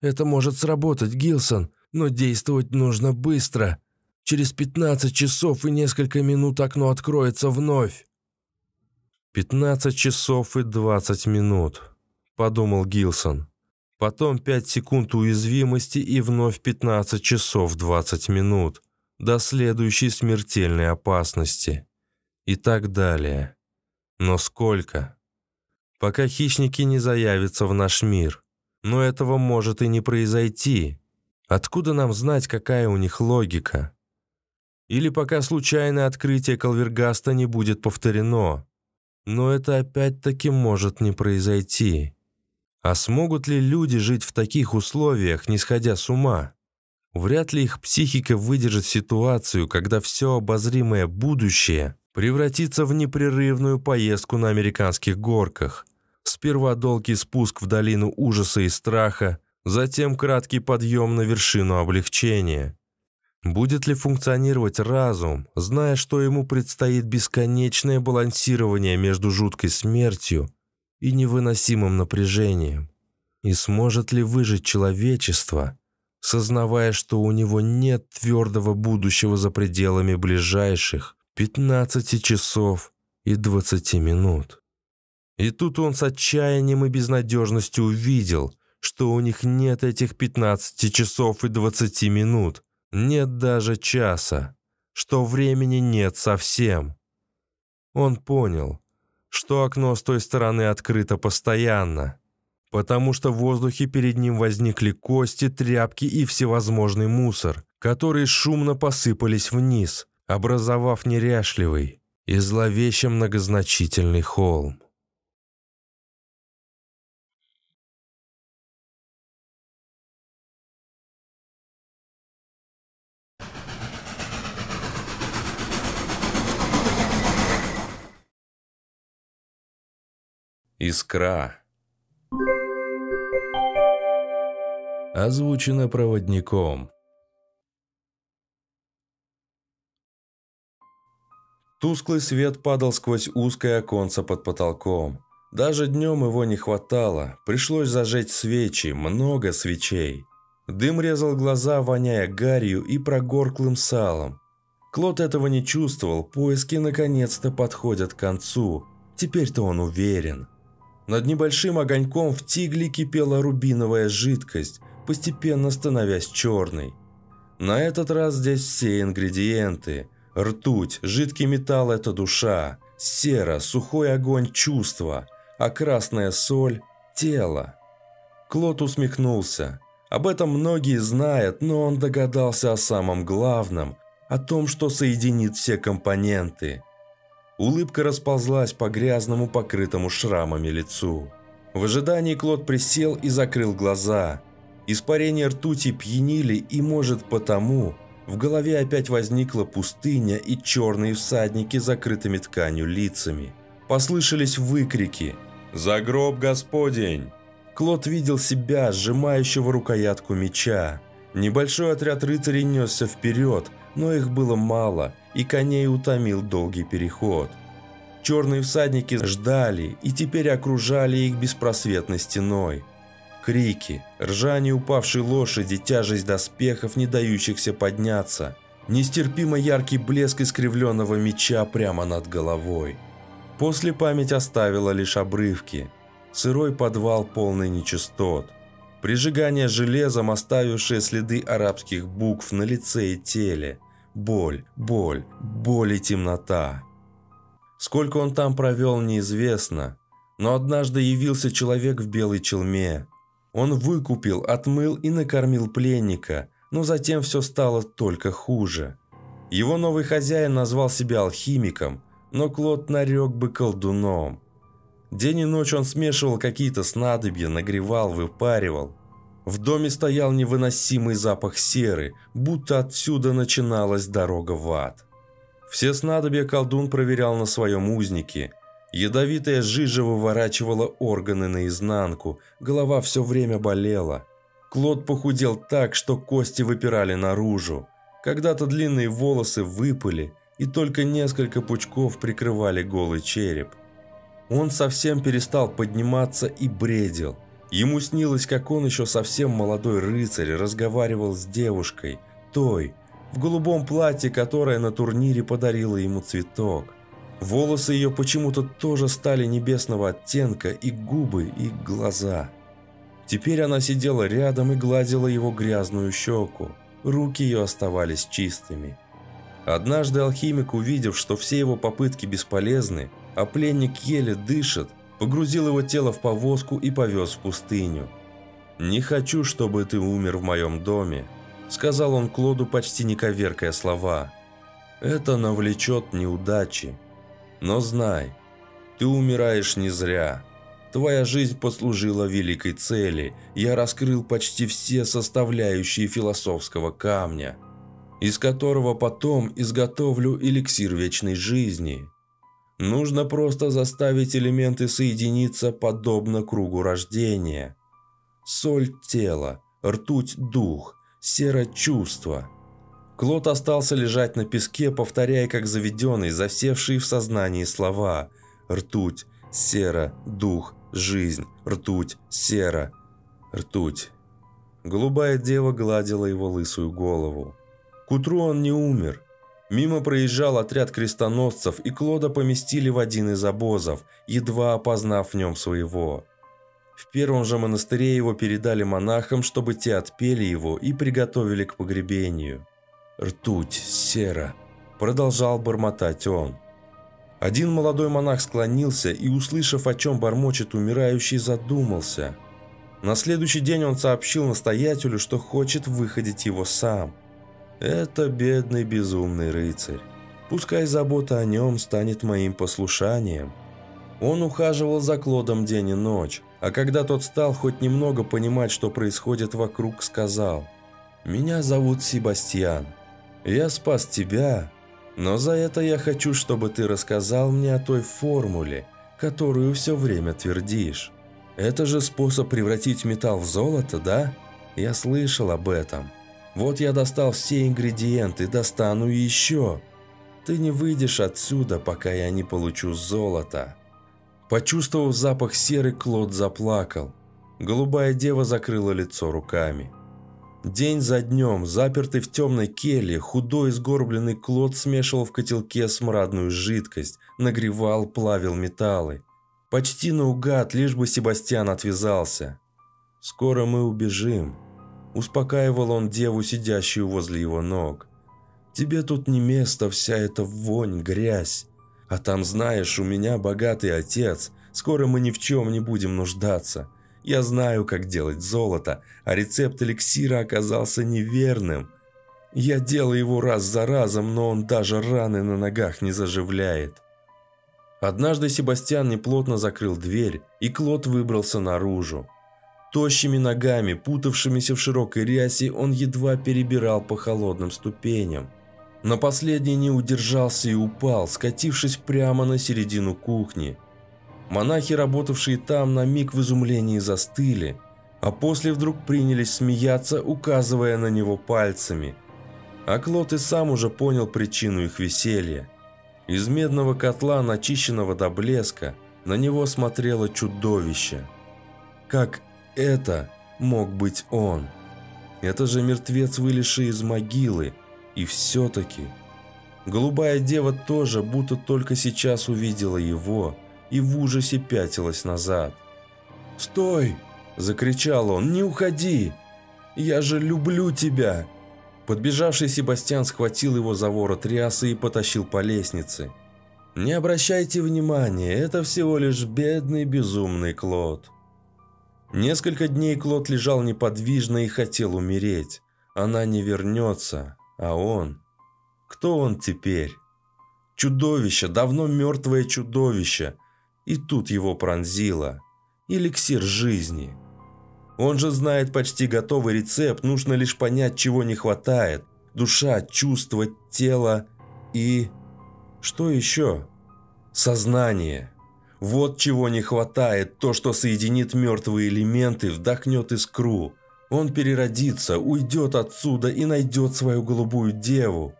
Это может сработать, Гилсон, но действовать нужно быстро. Через 15 часов и несколько минут окно откроется вновь. 15 часов и 20 минут, подумал Гилсон. Потом 5 секунд уязвимости и вновь 15 часов 20 минут до следующей смертельной опасности. И так далее. Но сколько? Пока хищники не заявятся в наш мир. Но этого может и не произойти. Откуда нам знать, какая у них логика? Или пока случайное открытие Калвергаста не будет повторено. Но это опять-таки может не произойти. А смогут ли люди жить в таких условиях, не сходя с ума? Вряд ли их психика выдержит ситуацию, когда все обозримое будущее превратится в непрерывную поездку на американских горках – Сперва долгий спуск в долину ужаса и страха, затем краткий подъем на вершину облегчения. Будет ли функционировать разум, зная, что ему предстоит бесконечное балансирование между жуткой смертью и невыносимым напряжением? И сможет ли выжить человечество, сознавая, что у него нет твердого будущего за пределами ближайших 15 часов и 20 минут? И тут он с отчаянием и безнадежностью увидел, что у них нет этих 15 часов и 20 минут, нет даже часа, что времени нет совсем. Он понял, что окно с той стороны открыто постоянно, потому что в воздухе перед ним возникли кости, тряпки и всевозможный мусор, которые шумно посыпались вниз, образовав неряшливый и зловеще многозначительный холм. Искра. Озвучено проводником. Тусклый свет падал сквозь узкое оконце под потолком. Даже днем его не хватало, пришлось зажечь свечи, много свечей. Дым резал глаза, воняя гарью и прогорклым салом. Клод этого не чувствовал, поиски наконец-то подходят к концу. Теперь-то он уверен. Над небольшим огоньком в тигле кипела рубиновая жидкость, постепенно становясь черной. На этот раз здесь все ингредиенты. Ртуть, жидкий металл – это душа, сера, сухой огонь – чувство, а красная соль – тело. Клод усмехнулся. Об этом многие знают, но он догадался о самом главном – о том, что соединит все компоненты – Улыбка расползлась по грязному, покрытому шрамами лицу. В ожидании Клод присел и закрыл глаза. Испарения ртути пьянили, и, может, потому, в голове опять возникла пустыня и черные всадники с закрытыми тканью лицами. Послышались выкрики «За гроб Господень!». Клод видел себя, сжимающего рукоятку меча. Небольшой отряд рыцарей несся вперед, но их было мало – и коней утомил долгий переход. Черные всадники ждали и теперь окружали их беспросветной стеной. Крики, ржание упавшей лошади, тяжесть доспехов, не дающихся подняться, нестерпимо яркий блеск искривленного меча прямо над головой. После память оставила лишь обрывки. Сырой подвал полный нечистот. Прижигание железом, оставившее следы арабских букв на лице и теле – Боль, боль, боль и темнота. Сколько он там провел, неизвестно. Но однажды явился человек в белой челме. Он выкупил, отмыл и накормил пленника, но затем все стало только хуже. Его новый хозяин назвал себя алхимиком, но Клод нарек бы колдуном. День и ночь он смешивал какие-то снадобья, нагревал, выпаривал. В доме стоял невыносимый запах серы, будто отсюда начиналась дорога в ад. Все снадобья колдун проверял на своем узнике. Ядовитая жижа выворачивала органы наизнанку, голова все время болела. Клод похудел так, что кости выпирали наружу. Когда-то длинные волосы выпали, и только несколько пучков прикрывали голый череп. Он совсем перестал подниматься и бредил – Ему снилось, как он еще совсем молодой рыцарь разговаривал с девушкой, той, в голубом платье, которое на турнире подарило ему цветок. Волосы ее почему-то тоже стали небесного оттенка, и губы, и глаза. Теперь она сидела рядом и гладила его грязную щеку. Руки ее оставались чистыми. Однажды алхимик, увидев, что все его попытки бесполезны, а пленник еле дышит, погрузил его тело в повозку и повез в пустыню. «Не хочу, чтобы ты умер в моем доме», – сказал он Клоду, почти не коверкая слова. «Это навлечет неудачи. Но знай, ты умираешь не зря. Твоя жизнь послужила великой цели. Я раскрыл почти все составляющие философского камня, из которого потом изготовлю эликсир вечной жизни». Нужно просто заставить элементы соединиться подобно кругу рождения. Соль – тело, ртуть – дух, сера – чувство. Клод остался лежать на песке, повторяя как заведенный, засевшие в сознании слова. Ртуть, сера, дух, жизнь, ртуть, сера, ртуть. Голубая дева гладила его лысую голову. К утру он не умер – Мимо проезжал отряд крестоносцев, и Клода поместили в один из обозов, едва опознав в нем своего. В первом же монастыре его передали монахам, чтобы те отпели его и приготовили к погребению. «Ртуть, сера», – продолжал бормотать он. Один молодой монах склонился и, услышав, о чем бормочет умирающий, задумался. На следующий день он сообщил настоятелю, что хочет выходить его сам – это бедный безумный рыцарь. Пускай забота о нем станет моим послушанием. Он ухаживал за Клодом день и ночь, а когда тот стал хоть немного понимать, что происходит вокруг, сказал «Меня зовут Себастьян. Я спас тебя, но за это я хочу, чтобы ты рассказал мне о той формуле, которую все время твердишь. Это же способ превратить металл в золото, да? Я слышал об этом». Вот я достал все ингредиенты, достану еще. Ты не выйдешь отсюда, пока я не получу золото». Почувствовав запах серы, Клод заплакал. Голубая дева закрыла лицо руками. День за днем, запертый в темной келье, худой сгорбленный Клод смешивал в котелке смрадную жидкость, нагревал, плавил металлы. Почти наугад, лишь бы Себастьян отвязался. «Скоро мы убежим», – успокаивал он деву, сидящую возле его ног. «Тебе тут не место, вся эта вонь, грязь. А там, знаешь, у меня богатый отец. Скоро мы ни в чем не будем нуждаться. Я знаю, как делать золото, а рецепт эликсира оказался неверным. Я делаю его раз за разом, но он даже раны на ногах не заживляет. Однажды Себастьян неплотно закрыл дверь, и Клод выбрался наружу. Тощими ногами, путавшимися в широкой рясе, он едва перебирал по холодным ступеням. На последний не удержался и упал, скатившись прямо на середину кухни. Монахи, работавшие там, на миг в изумлении застыли, а после вдруг принялись смеяться, указывая на него пальцами. А Клод и сам уже понял причину их веселья. Из медного котла, начищенного до блеска, на него смотрело чудовище. Как это мог быть он? Это же мертвец, вылезший из могилы. И все-таки... Голубая дева тоже будто только сейчас увидела его и в ужасе пятилась назад. «Стой!» – закричал он. «Не уходи! Я же люблю тебя!» Подбежавший Себастьян схватил его за ворот рясы и потащил по лестнице. «Не обращайте внимания, это всего лишь бедный безумный Клод». Несколько дней Клод лежал неподвижно и хотел умереть. Она не вернется, а он... Кто он теперь? Чудовище, давно мертвое чудовище. И тут его пронзило. Эликсир жизни. Он же знает почти готовый рецепт, нужно лишь понять, чего не хватает. Душа, чувство, тело и... Что еще? Сознание. Вот чего не хватает, то, что соединит мертвые элементы, вдохнет искру. Он переродится, уйдет отсюда и найдет свою голубую деву.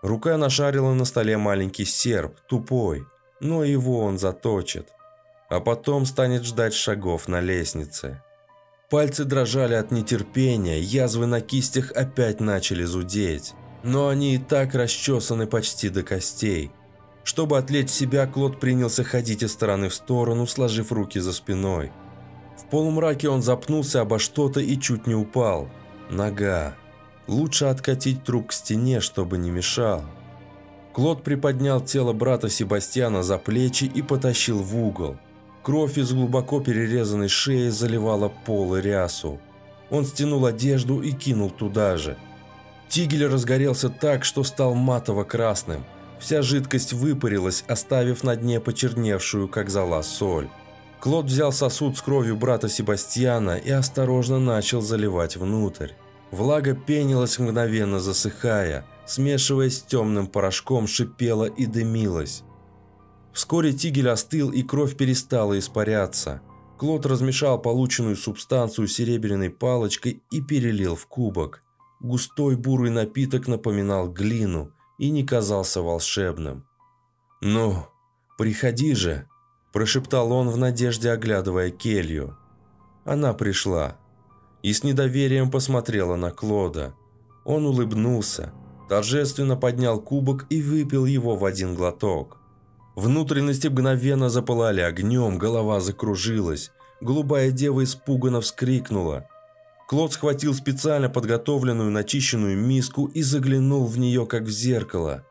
Рука нашарила на столе маленький серп, тупой, но его он заточит. А потом станет ждать шагов на лестнице. Пальцы дрожали от нетерпения, язвы на кистях опять начали зудеть. Но они и так расчесаны почти до костей. Чтобы отвлечь себя, Клод принялся ходить из стороны в сторону, сложив руки за спиной. В полумраке он запнулся обо что-то и чуть не упал. Нога. Лучше откатить труп к стене, чтобы не мешал. Клод приподнял тело брата Себастьяна за плечи и потащил в угол. Кровь из глубоко перерезанной шеи заливала пол и рясу. Он стянул одежду и кинул туда же. Тигель разгорелся так, что стал матово-красным. Вся жидкость выпарилась, оставив на дне почерневшую, как зола, соль. Клод взял сосуд с кровью брата Себастьяна и осторожно начал заливать внутрь. Влага пенилась, мгновенно засыхая, смешиваясь с темным порошком, шипела и дымилась. Вскоре тигель остыл и кровь перестала испаряться. Клод размешал полученную субстанцию серебряной палочкой и перелил в кубок. Густой бурый напиток напоминал глину и не казался волшебным. «Ну, приходи же!» – прошептал он в надежде, оглядывая келью. Она пришла и с недоверием посмотрела на Клода. Он улыбнулся, торжественно поднял кубок и выпил его в один глоток. Внутренности мгновенно запылали огнем, голова закружилась. Голубая дева испуганно вскрикнула. Клод схватил специально подготовленную начищенную миску и заглянул в нее, как в зеркало.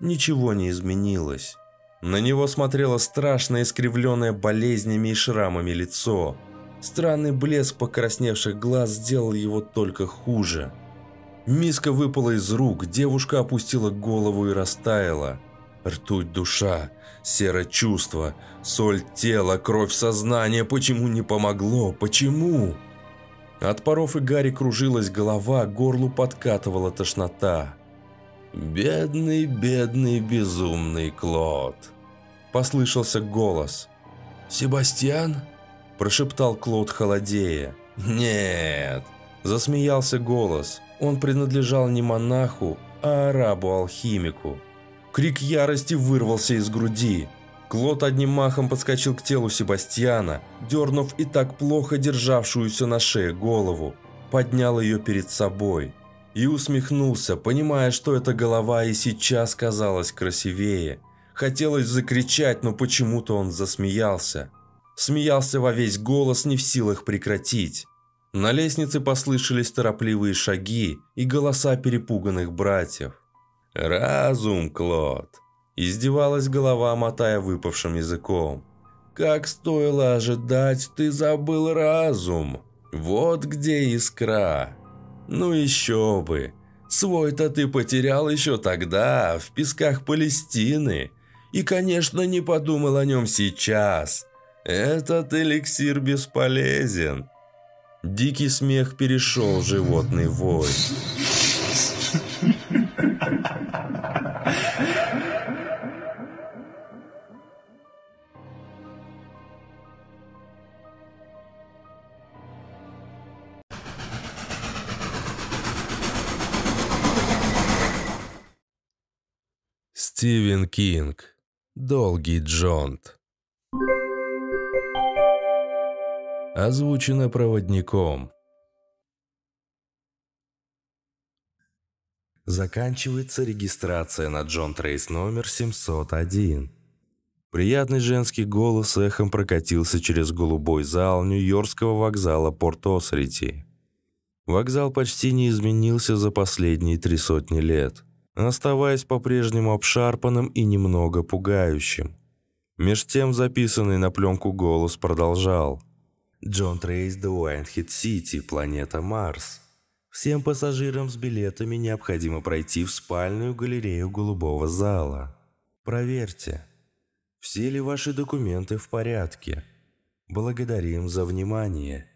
Ничего не изменилось. На него смотрело страшное, искривленное болезнями и шрамами лицо. Странный блеск покрасневших глаз сделал его только хуже. Миска выпала из рук, девушка опустила голову и растаяла. Ртуть душа, серое чувство, соль тела, кровь сознания. Почему не помогло? Почему? От паров и гари кружилась голова, горлу подкатывала тошнота. «Бедный, бедный, безумный Клод!» Послышался голос. «Себастьян?» Прошептал Клод холодея. «Нет!» Засмеялся голос. Он принадлежал не монаху, а арабу-алхимику. Крик ярости вырвался из груди. Клод одним махом подскочил к телу Себастьяна, дернув и так плохо державшуюся на шее голову. Поднял ее перед собой. И усмехнулся, понимая, что эта голова и сейчас казалась красивее. Хотелось закричать, но почему-то он засмеялся. Смеялся во весь голос, не в силах прекратить. На лестнице послышались торопливые шаги и голоса перепуганных братьев. «Разум, Клод!» Издевалась голова, мотая выпавшим языком. «Как стоило ожидать, ты забыл разум! Вот где искра!» «Ну еще бы! Свой-то ты потерял еще тогда, в песках Палестины, и, конечно, не подумал о нем сейчас. Этот эликсир бесполезен». Дикий смех перешел в животный вой. Стивен Кинг. Долгий Джонт. Озвучено проводником. Заканчивается регистрация на Джон Трейс номер 701. Приятный женский голос эхом прокатился через голубой зал Нью-Йоркского вокзала Порт-Осрити. Вокзал почти не изменился за последние три сотни лет оставаясь по-прежнему обшарпанным и немного пугающим. Меж тем записанный на пленку голос продолжал. «Джонт-рейс до Уайтхед-Сити, планета Марс. Всем пассажирам с билетами необходимо пройти в спальную галерею голубого зала. Проверьте, все ли ваши документы в порядке. Благодарим за внимание».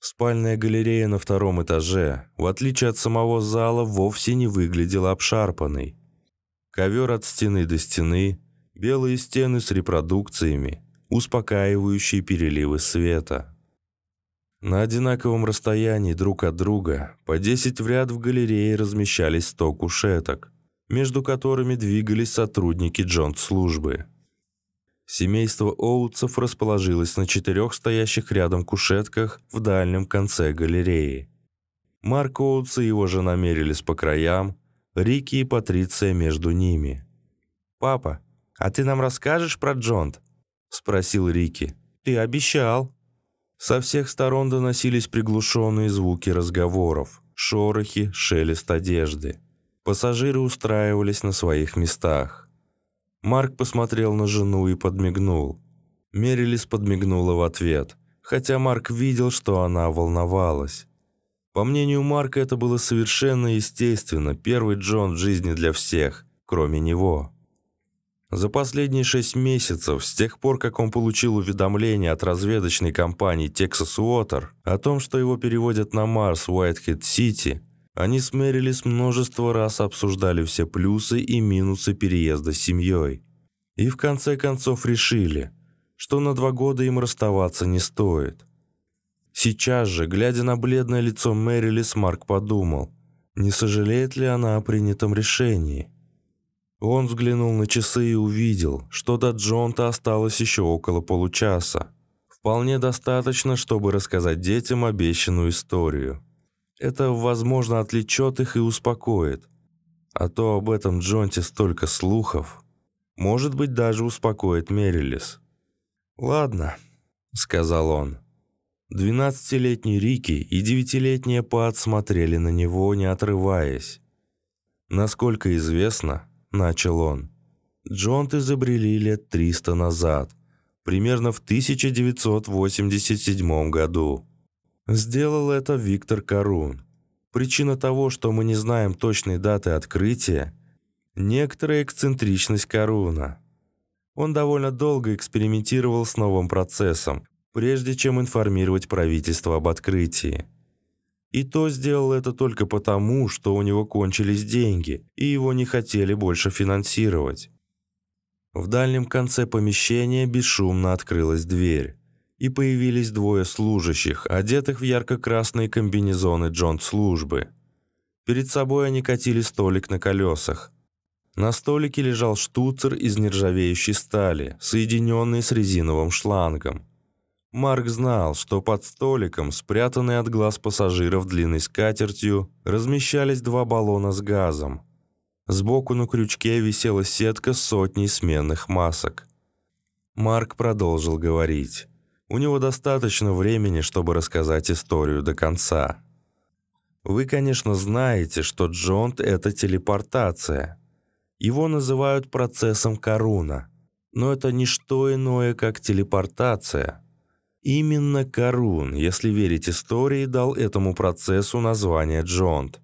Спальная галерея на втором этаже, в отличие от самого зала, вовсе не выглядела обшарпанной. Ковер от стены до стены, белые стены с репродукциями, успокаивающие переливы света. На одинаковом расстоянии друг от друга по 10 в ряд в галерее размещались 100 кушеток, между которыми двигались сотрудники джонт-службы. Семейство Оутсов расположилось на четырех стоящих рядом кушетках в дальнем конце галереи. Марк Оутс и его жена мерились по краям, Рики и Патриция между ними. «Папа, а ты нам расскажешь про Джонт?» – спросил Рики. «Ты обещал». Со всех сторон доносились приглушенные звуки разговоров, шорохи, шелест одежды. Пассажиры устраивались на своих местах. Марк посмотрел на жену и подмигнул. Мерилис подмигнула в ответ, хотя Марк видел, что она волновалась. По мнению Марка, это было совершенно естественно, первый Джон в жизни для всех, кроме него. За последние шесть месяцев, с тех пор, как он получил уведомление от разведочной компании Texas Water о том, что его переводят на Марс Уайтхед-Сити, они смерились множество раз, обсуждали все плюсы и минусы переезда с семьей. И в конце концов решили, что на два года им расставаться не стоит. Сейчас же, глядя на бледное лицо Мэрилис, Марк подумал, не сожалеет ли она о принятом решении. Он взглянул на часы и увидел, что до Джонта осталось еще около получаса. Вполне достаточно, чтобы рассказать детям обещанную историю. Это, возможно, отвлечет их и успокоит. А то об этом Джонте столько слухов. Может быть, даже успокоит Мерилис. «Ладно», — сказал он. Двенадцатилетний Рики и девятилетняя Пат смотрели на него, не отрываясь. «Насколько известно», — начал он, — «Джонт изобрели лет триста назад, примерно в 1987 году. Сделал это Виктор Карун. Причина того, что мы не знаем точной даты открытия – некоторая эксцентричность Каруна. Он довольно долго экспериментировал с новым процессом, прежде чем информировать правительство об открытии. И то сделал это только потому, что у него кончились деньги, и его не хотели больше финансировать. В дальнем конце помещения бесшумно открылась дверь и появились двое служащих, одетых в ярко-красные комбинезоны джонт-службы. Перед собой они катили столик на колесах. На столике лежал штуцер из нержавеющей стали, соединенный с резиновым шлангом. Марк знал, что под столиком, спрятанные от глаз пассажиров длинной скатертью, размещались два баллона с газом. Сбоку на крючке висела сетка сотней сменных масок. Марк продолжил говорить. У него достаточно времени, чтобы рассказать историю до конца. Вы, конечно, знаете, что джонт – это телепортация. Его называют процессом Каруна. Но это не что иное, как телепортация. Именно Карун, если верить истории, дал этому процессу название джонт.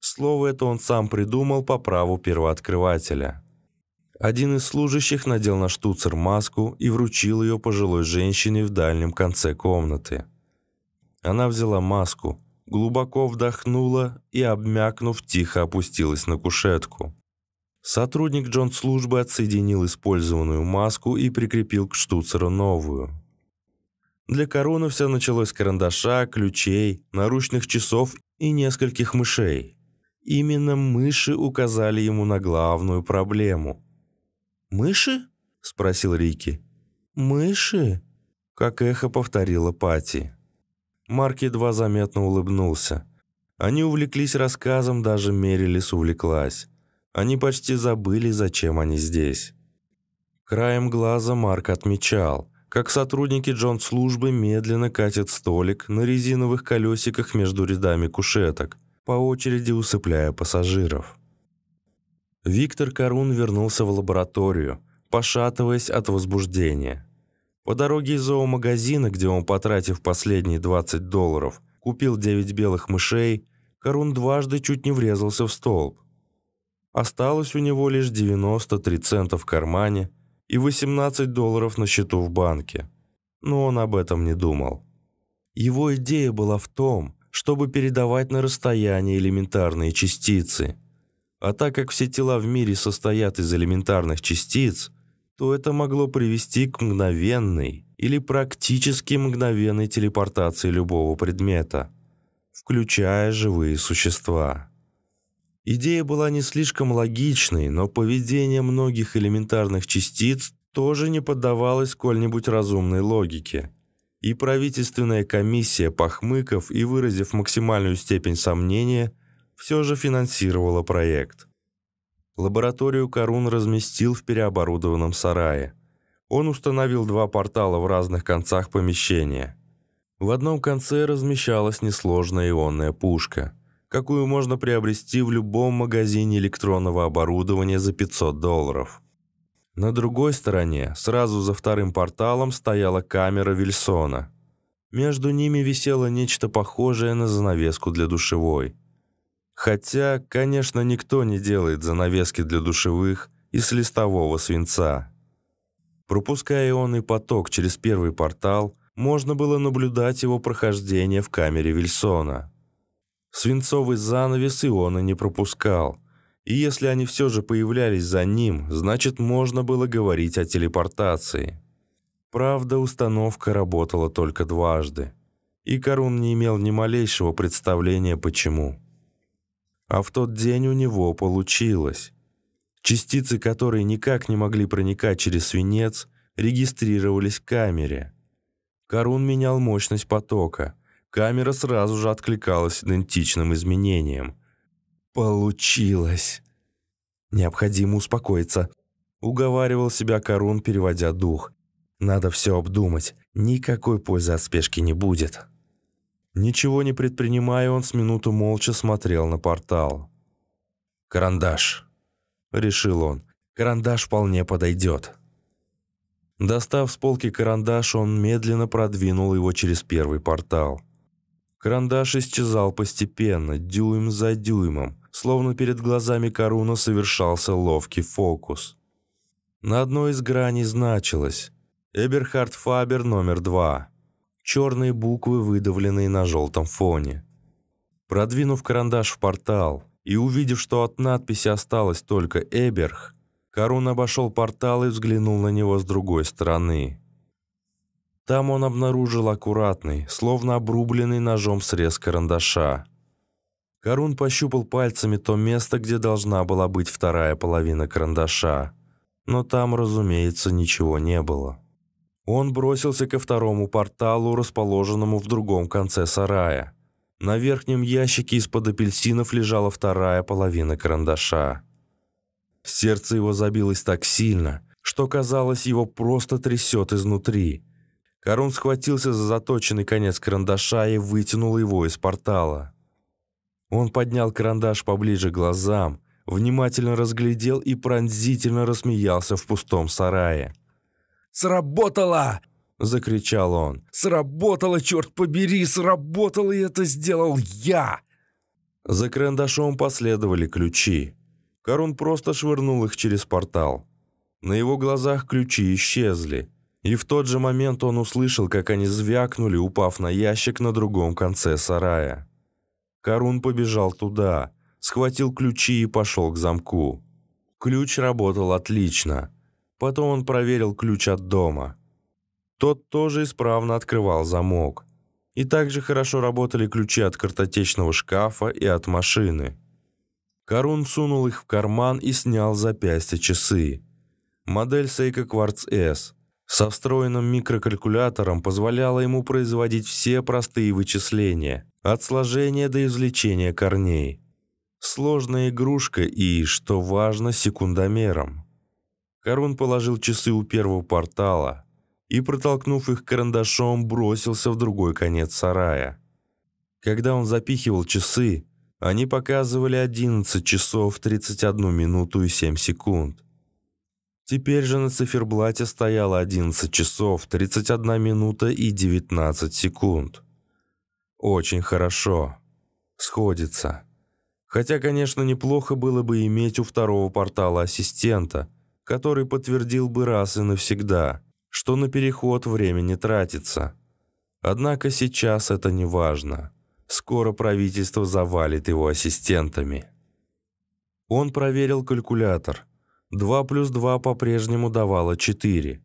Слово это он сам придумал по праву первооткрывателя. Один из служащих надел на штуцер маску и вручил ее пожилой женщине в дальнем конце комнаты. Она взяла маску, глубоко вдохнула и, обмякнув, тихо опустилась на кушетку. Сотрудник Джон-службы отсоединил использованную маску и прикрепил к штуцеру новую. Для короны все началось с карандаша, ключей, наручных часов и нескольких мышей. Именно мыши указали ему на главную проблему. «Мыши?» – спросил Рики. «Мыши?» – как эхо повторила Пати. Марк едва заметно улыбнулся. Они увлеклись рассказом, даже Мерилис увлеклась. Они почти забыли, зачем они здесь. Краем глаза Марк отмечал, как сотрудники Джон-службы медленно катят столик на резиновых колесиках между рядами кушеток, по очереди усыпляя пассажиров. Виктор Карун вернулся в лабораторию, пошатываясь от возбуждения. По дороге из зоомагазина, где он, потратив последние 20 долларов, купил 9 белых мышей, Карун дважды чуть не врезался в столб. Осталось у него лишь 93 цента в кармане и 18 долларов на счету в банке. Но он об этом не думал. Его идея была в том, чтобы передавать на расстояние элементарные частицы. А так как все тела в мире состоят из элементарных частиц, то это могло привести к мгновенной или практически мгновенной телепортации любого предмета, включая живые существа. Идея была не слишком логичной, но поведение многих элементарных частиц тоже не поддавалось сколь-нибудь разумной логике. И правительственная комиссия, похмыков и выразив максимальную степень сомнения, все же финансировала проект. Лабораторию Карун разместил в переоборудованном сарае. Он установил два портала в разных концах помещения. В одном конце размещалась несложная ионная пушка – какую можно приобрести в любом магазине электронного оборудования за 500 долларов. На другой стороне, сразу за вторым порталом, стояла камера Вильсона. Между ними висело нечто похожее на занавеску для душевой. Хотя, конечно, никто не делает занавески для душевых из листового свинца. Пропуская ионный поток через первый портал, можно было наблюдать его прохождение в камере Вильсона – Свинцовый занавес Иона не пропускал. И если они все же появлялись за ним, значит, можно было говорить о телепортации. Правда, установка работала только дважды. И Карун не имел ни малейшего представления, почему. А в тот день у него получилось. Частицы, которые никак не могли проникать через свинец, регистрировались в камере. Карун менял мощность потока – Камера сразу же откликалась идентичным изменением. «Получилось!» «Необходимо успокоиться», — уговаривал себя Корун, переводя дух. «Надо все обдумать. Никакой пользы от спешки не будет». Ничего не предпринимая, он с минуту молча смотрел на портал. «Карандаш», — решил он. «Карандаш вполне подойдет». Достав с полки карандаш, он медленно продвинул его через первый портал. Карандаш исчезал постепенно, дюйм за дюймом, словно перед глазами Коруна совершался ловкий фокус. На одной из граней значилось «Эберхард Фабер номер два». Черные буквы, выдавленные на желтом фоне. Продвинув карандаш в портал и увидев, что от надписи осталось только «Эберх», Корун обошел портал и взглянул на него с другой стороны. Там он обнаружил аккуратный, словно обрубленный ножом срез карандаша. Карун пощупал пальцами то место, где должна была быть вторая половина карандаша. Но там, разумеется, ничего не было. Он бросился ко второму порталу, расположенному в другом конце сарая. На верхнем ящике из-под апельсинов лежала вторая половина карандаша. Сердце его забилось так сильно, что казалось, его просто трясет изнутри. Карун схватился за заточенный конец карандаша и вытянул его из портала. Он поднял карандаш поближе к глазам, внимательно разглядел и пронзительно рассмеялся в пустом сарае. «Сработало!» – закричал он. «Сработало, черт побери, сработало, и это сделал я!» За карандашом последовали ключи. Карун просто швырнул их через портал. На его глазах ключи исчезли, и в тот же момент он услышал, как они звякнули, упав на ящик на другом конце сарая. Карун побежал туда, схватил ключи и пошел к замку. Ключ работал отлично. Потом он проверил ключ от дома. Тот тоже исправно открывал замок. И также хорошо работали ключи от картотечного шкафа и от машины. Карун сунул их в карман и снял запястье часы. Модель Seiko Quartz S со встроенным микрокалькулятором позволяла ему производить все простые вычисления, от сложения до извлечения корней. Сложная игрушка и, что важно, секундомером. Карун положил часы у первого портала и, протолкнув их карандашом, бросился в другой конец сарая. Когда он запихивал часы, они показывали 11 часов 31 минуту и 7 секунд. Теперь же на циферблате стояло 11 часов 31 минута и 19 секунд. Очень хорошо. Сходится. Хотя, конечно, неплохо было бы иметь у второго портала ассистента, который подтвердил бы раз и навсегда, что на переход времени тратится. Однако сейчас это не важно. Скоро правительство завалит его ассистентами. Он проверил калькулятор – 2 плюс 2 по-прежнему давало 4.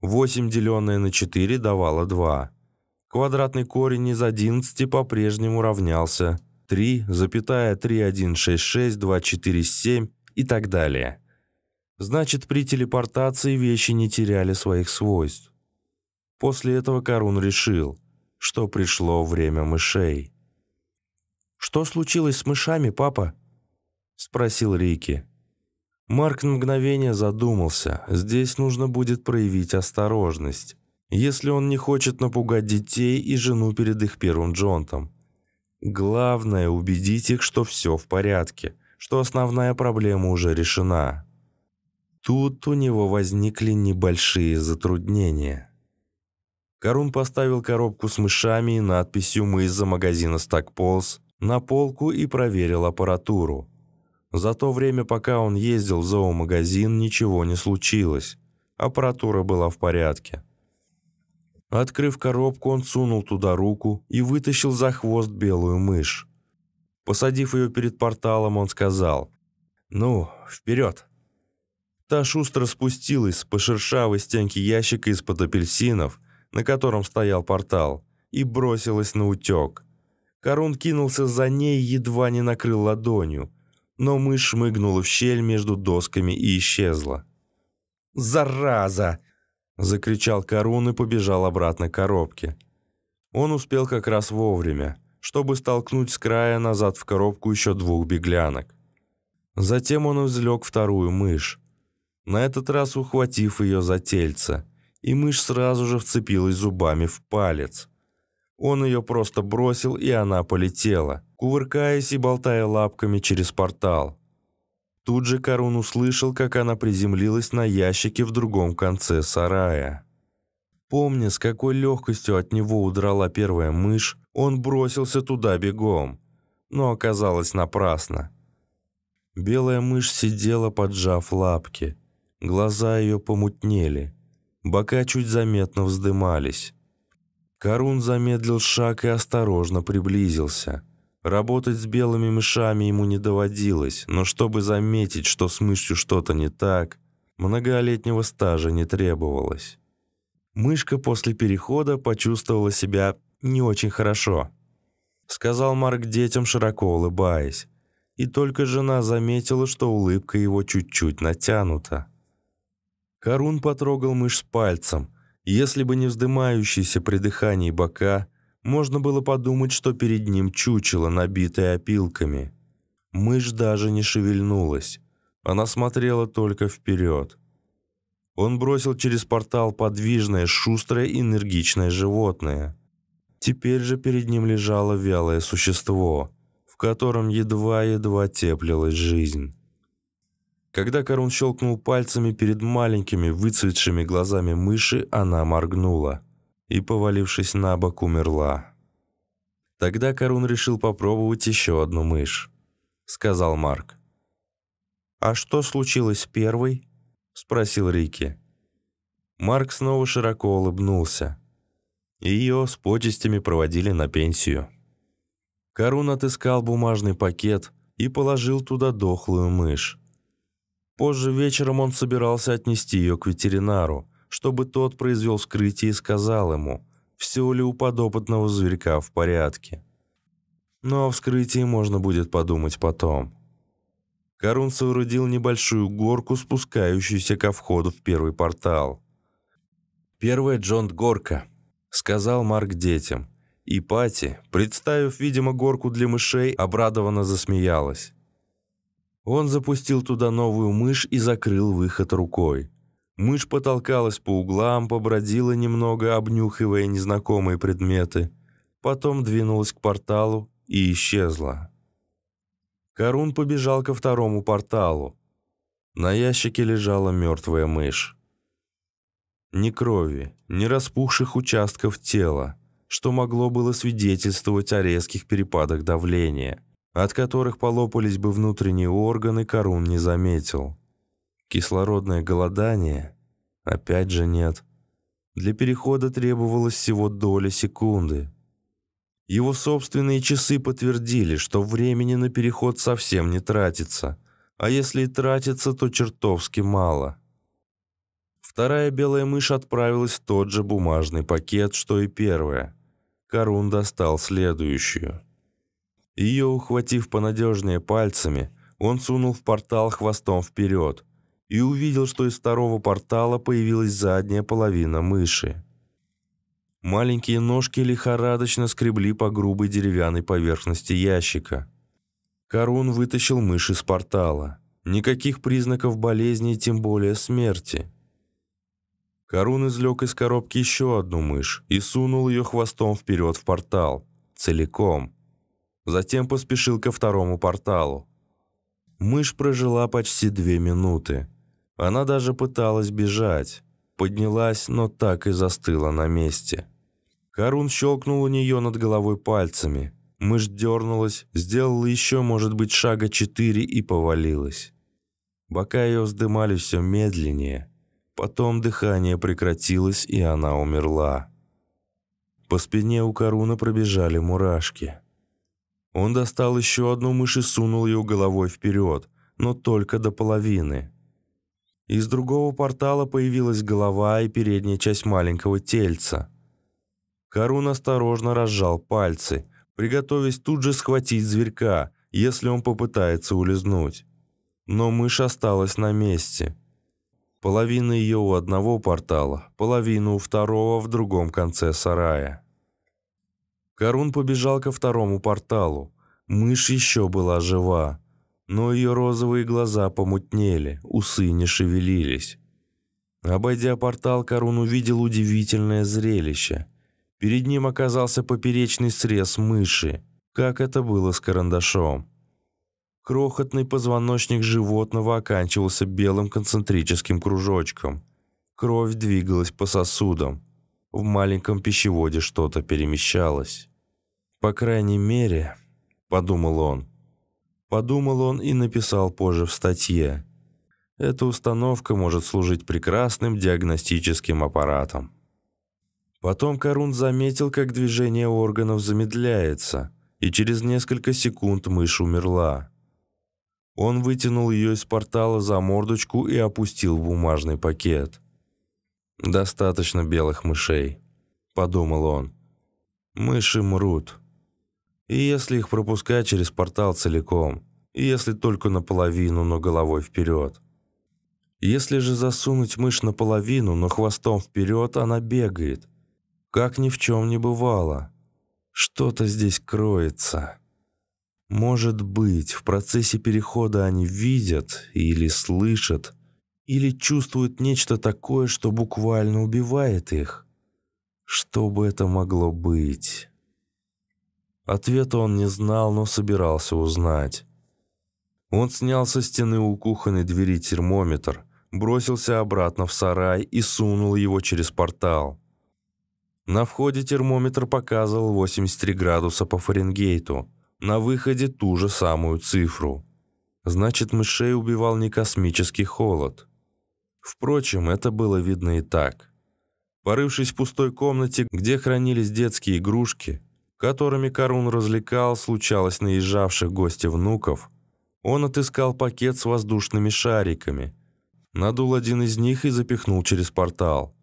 8, деленное на 4, давало 2. Квадратный корень из 11 по-прежнему равнялся 3,3166,247 и так далее. Значит, при телепортации вещи не теряли своих свойств. После этого Карун решил, что пришло время мышей. «Что случилось с мышами, папа?» – спросил Рики. Марк на мгновение задумался. Здесь нужно будет проявить осторожность, если он не хочет напугать детей и жену перед их первым джонтом. Главное – убедить их, что все в порядке, что основная проблема уже решена. Тут у него возникли небольшие затруднения. Карун поставил коробку с мышами и надписью «Мы из-за магазина Стакполз» на полку и проверил аппаратуру. За то время, пока он ездил в зоомагазин, ничего не случилось. Аппаратура была в порядке. Открыв коробку, он сунул туда руку и вытащил за хвост белую мышь. Посадив ее перед порталом, он сказал «Ну, вперед!». Та шустро спустилась по шершавой стенке ящика из-под апельсинов, на котором стоял портал, и бросилась на утек. Корун кинулся за ней и едва не накрыл ладонью – но мышь шмыгнула в щель между досками и исчезла. «Зараза!» – закричал Карун и побежал обратно к коробке. Он успел как раз вовремя, чтобы столкнуть с края назад в коробку еще двух беглянок. Затем он извлек вторую мышь, на этот раз ухватив ее за тельце, и мышь сразу же вцепилась зубами в палец. Он ее просто бросил, и она полетела – кувыркаясь и болтая лапками через портал. Тут же Карун услышал, как она приземлилась на ящике в другом конце сарая. Помня, с какой легкостью от него удрала первая мышь, он бросился туда бегом, но оказалось напрасно. Белая мышь сидела, поджав лапки. Глаза ее помутнели. Бока чуть заметно вздымались. Карун замедлил шаг и осторожно приблизился. Работать с белыми мышами ему не доводилось, но чтобы заметить, что с мышью что-то не так, многолетнего стажа не требовалось. Мышка после перехода почувствовала себя не очень хорошо. Сказал Марк детям, широко улыбаясь. И только жена заметила, что улыбка его чуть-чуть натянута. Карун потрогал мышь пальцем. Если бы не вздымающиеся при дыхании бока – можно было подумать, что перед ним чучело, набитое опилками. Мышь даже не шевельнулась. Она смотрела только вперед. Он бросил через портал подвижное, шустрое, энергичное животное. Теперь же перед ним лежало вялое существо, в котором едва-едва теплилась жизнь. Когда Корун щелкнул пальцами перед маленькими выцветшими глазами мыши, она моргнула и, повалившись на бок, умерла. Тогда Корун решил попробовать еще одну мышь, сказал Марк. «А что случилось первой?» – спросил Рики. Марк снова широко улыбнулся. Ее с почестями проводили на пенсию. Корун отыскал бумажный пакет и положил туда дохлую мышь. Позже вечером он собирался отнести ее к ветеринару, чтобы тот произвел вскрытие и сказал ему, все ли у подопытного зверька в порядке. Но о вскрытии можно будет подумать потом. Корун соорудил небольшую горку, спускающуюся ко входу в первый портал. «Первая Джонт-горка», — сказал Марк детям. И Пати, представив, видимо, горку для мышей, обрадованно засмеялась. Он запустил туда новую мышь и закрыл выход рукой. Мышь потолкалась по углам, побродила немного, обнюхивая незнакомые предметы. Потом двинулась к порталу и исчезла. Карун побежал ко второму порталу. На ящике лежала мертвая мышь. Ни крови, ни распухших участков тела, что могло было свидетельствовать о резких перепадах давления – от которых полопались бы внутренние органы, Карун не заметил. Кислородное голодание? Опять же нет. Для перехода требовалось всего доля секунды. Его собственные часы подтвердили, что времени на переход совсем не тратится, а если и тратится, то чертовски мало. Вторая белая мышь отправилась в тот же бумажный пакет, что и первая. Карун достал следующую. Ее ухватив понадежнее пальцами, он сунул в портал хвостом вперед и увидел, что из второго портала появилась задняя половина мыши. Маленькие ножки лихорадочно скребли по грубой деревянной поверхности ящика. Карун вытащил мышь из портала. Никаких признаков болезни, тем более смерти. Карун извлек из коробки еще одну мышь и сунул ее хвостом вперед в портал. Целиком. Затем поспешил ко второму порталу. Мышь прожила почти две минуты. Она даже пыталась бежать. Поднялась, но так и застыла на месте. Карун щелкнул у нее над головой пальцами. Мышь дернулась, сделала еще, может быть, шага четыре и повалилась. Бока ее вздымали все медленнее. Потом дыхание прекратилось, и она умерла. По спине у Каруна пробежали мурашки. Он достал еще одну мышь и сунул ее головой вперед, но только до половины. Из другого портала появилась голова и передняя часть маленького тельца. Карун осторожно разжал пальцы, приготовясь тут же схватить зверька, если он попытается улизнуть. Но мышь осталась на месте. Половина ее у одного портала, половина у второго в другом конце сарая. Карун побежал ко второму порталу. Мышь еще была жива, но ее розовые глаза помутнели, усы не шевелились. Обойдя портал, Карун увидел удивительное зрелище. Перед ним оказался поперечный срез мыши, как это было с карандашом. Крохотный позвоночник животного оканчивался белым концентрическим кружочком. Кровь двигалась по сосудам. В маленьком пищеводе что-то перемещалось. По крайней мере, подумал он. Подумал он и написал позже в статье. Эта установка может служить прекрасным диагностическим аппаратом. Потом Карун заметил, как движение органов замедляется, и через несколько секунд мышь умерла. Он вытянул ее из портала за мордочку и опустил бумажный пакет. «Достаточно белых мышей», — подумал он. «Мыши мрут». И если их пропускать через портал целиком, и если только наполовину, но головой вперед. Если же засунуть мышь наполовину, но хвостом вперед, она бегает. Как ни в чем не бывало. Что-то здесь кроется. Может быть, в процессе перехода они видят или слышат, Или чувствуют нечто такое, что буквально убивает их? Что бы это могло быть? Ответа он не знал, но собирался узнать. Он снял со стены у кухонной двери термометр, бросился обратно в сарай и сунул его через портал. На входе термометр показывал 83 градуса по Фаренгейту, на выходе ту же самую цифру. Значит, мышей убивал не космический холод. Впрочем, это было видно и так. Порывшись в пустой комнате, где хранились детские игрушки, которыми Карун развлекал случалось наезжавших гостей внуков, он отыскал пакет с воздушными шариками, надул один из них и запихнул через портал.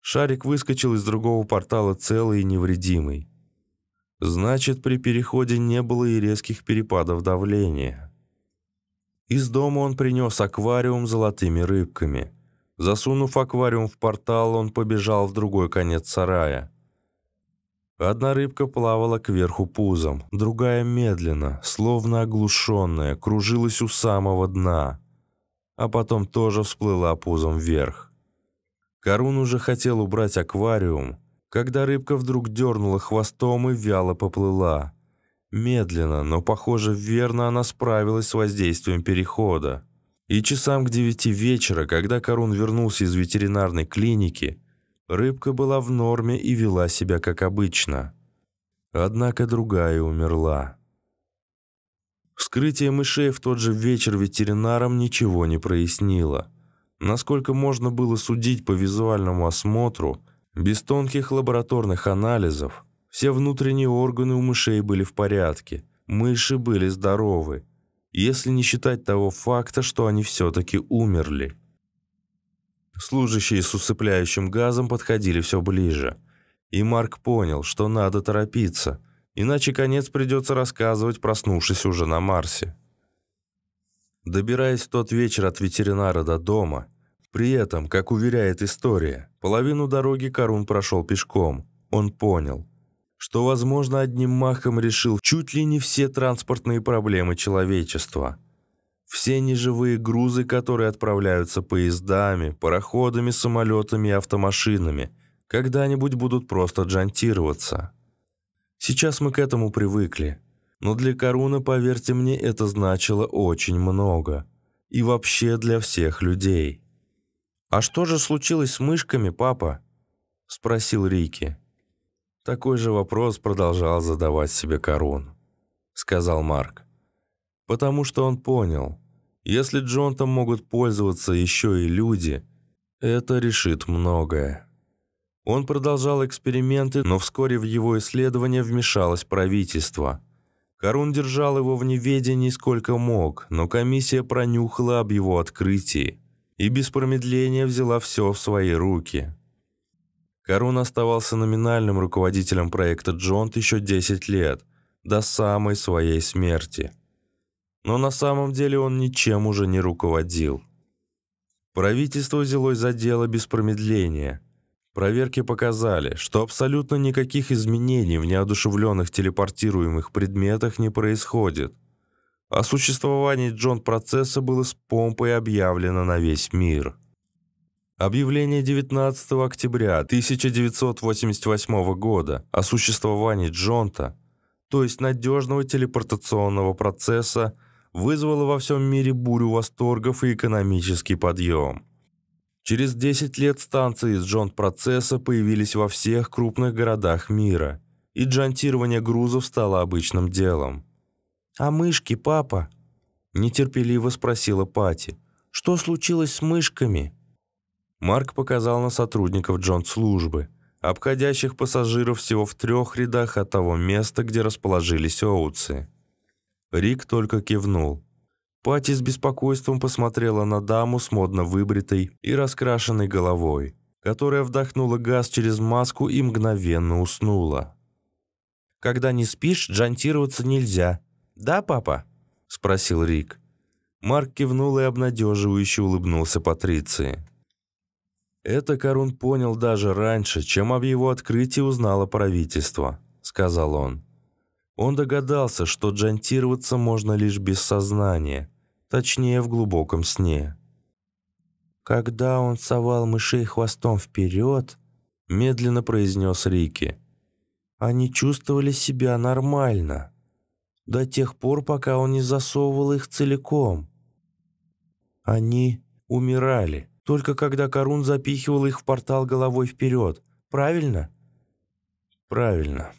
Шарик выскочил из другого портала целый и невредимый. Значит, при переходе не было и резких перепадов давления. Из дома он принес аквариум с золотыми рыбками. Засунув аквариум в портал, он побежал в другой конец сарая. Одна рыбка плавала кверху пузом, другая медленно, словно оглушенная, кружилась у самого дна, а потом тоже всплыла пузом вверх. Карун уже хотел убрать аквариум, когда рыбка вдруг дернула хвостом и вяло поплыла. Медленно, но, похоже, верно она справилась с воздействием перехода. И часам к девяти вечера, когда Корун вернулся из ветеринарной клиники, рыбка была в норме и вела себя как обычно. Однако другая умерла. Вскрытие мышей в тот же вечер ветеринарам ничего не прояснило. Насколько можно было судить по визуальному осмотру, без тонких лабораторных анализов, все внутренние органы у мышей были в порядке, мыши были здоровы, если не считать того факта, что они все-таки умерли. Служащие с усыпляющим газом подходили все ближе, и Марк понял, что надо торопиться, иначе конец придется рассказывать, проснувшись уже на Марсе. Добираясь в тот вечер от ветеринара до дома, при этом, как уверяет история, половину дороги Карун прошел пешком, он понял – что, возможно, одним махом решил чуть ли не все транспортные проблемы человечества. Все неживые грузы, которые отправляются поездами, пароходами, самолетами и автомашинами, когда-нибудь будут просто джантироваться. Сейчас мы к этому привыкли. Но для Коруна, поверьте мне, это значило очень много. И вообще для всех людей. «А что же случилось с мышками, папа?» – спросил Рики. Такой же вопрос продолжал задавать себе Корун, сказал Марк. Потому что он понял, если Джонтом могут пользоваться еще и люди, это решит многое. Он продолжал эксперименты, но вскоре в его исследование вмешалось правительство. Корун держал его в неведении сколько мог, но комиссия пронюхала об его открытии и без промедления взяла все в свои руки. Карун оставался номинальным руководителем проекта Джонт еще 10 лет, до самой своей смерти. Но на самом деле он ничем уже не руководил. Правительство взялось за дело без промедления. Проверки показали, что абсолютно никаких изменений в неодушевленных телепортируемых предметах не происходит. О существовании Джонт-процесса было с помпой объявлено на весь мир. Объявление 19 октября 1988 года о существовании Джонта, то есть надежного телепортационного процесса, вызвало во всем мире бурю восторгов и экономический подъем. Через 10 лет станции из Джонт-процесса появились во всех крупных городах мира, и джантирование грузов стало обычным делом. «А мышки, папа?» – нетерпеливо спросила Пати. «Что случилось с мышками?» Марк показал на сотрудников Джонт-службы, обходящих пассажиров всего в трех рядах от того места, где расположились Оутсы. Рик только кивнул. Пати с беспокойством посмотрела на даму с модно выбритой и раскрашенной головой, которая вдохнула газ через маску и мгновенно уснула. «Когда не спишь, джантироваться нельзя. Да, папа?» – спросил Рик. Марк кивнул и обнадеживающе улыбнулся Патриции. «Это Карун понял даже раньше, чем об его открытии узнало правительство», — сказал он. Он догадался, что джантироваться можно лишь без сознания, точнее, в глубоком сне. Когда он совал мышей хвостом вперед, медленно произнес Рики, они чувствовали себя нормально. До тех пор, пока он не засовывал их целиком. Они умирали, только когда Корун запихивал их в портал головой вперед. Правильно? Правильно,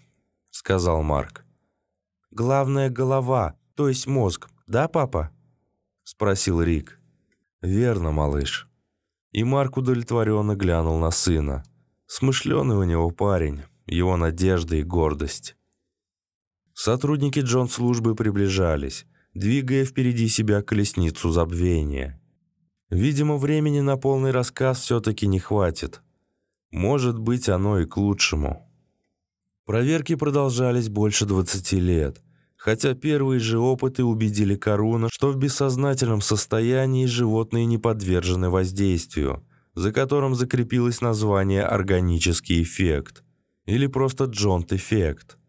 сказал Марк. Главное голова, то есть мозг, да, папа? Спросил Рик. Верно, малыш. И Марк удовлетворенно глянул на сына. Смышленый у него парень, его надежда и гордость. Сотрудники Джон-службы приближались, двигая впереди себя колесницу забвения. Видимо, времени на полный рассказ все-таки не хватит. Может быть, оно и к лучшему. Проверки продолжались больше 20 лет, хотя первые же опыты убедили Коруна, что в бессознательном состоянии животные не подвержены воздействию, за которым закрепилось название «органический эффект» или просто «джонт-эффект».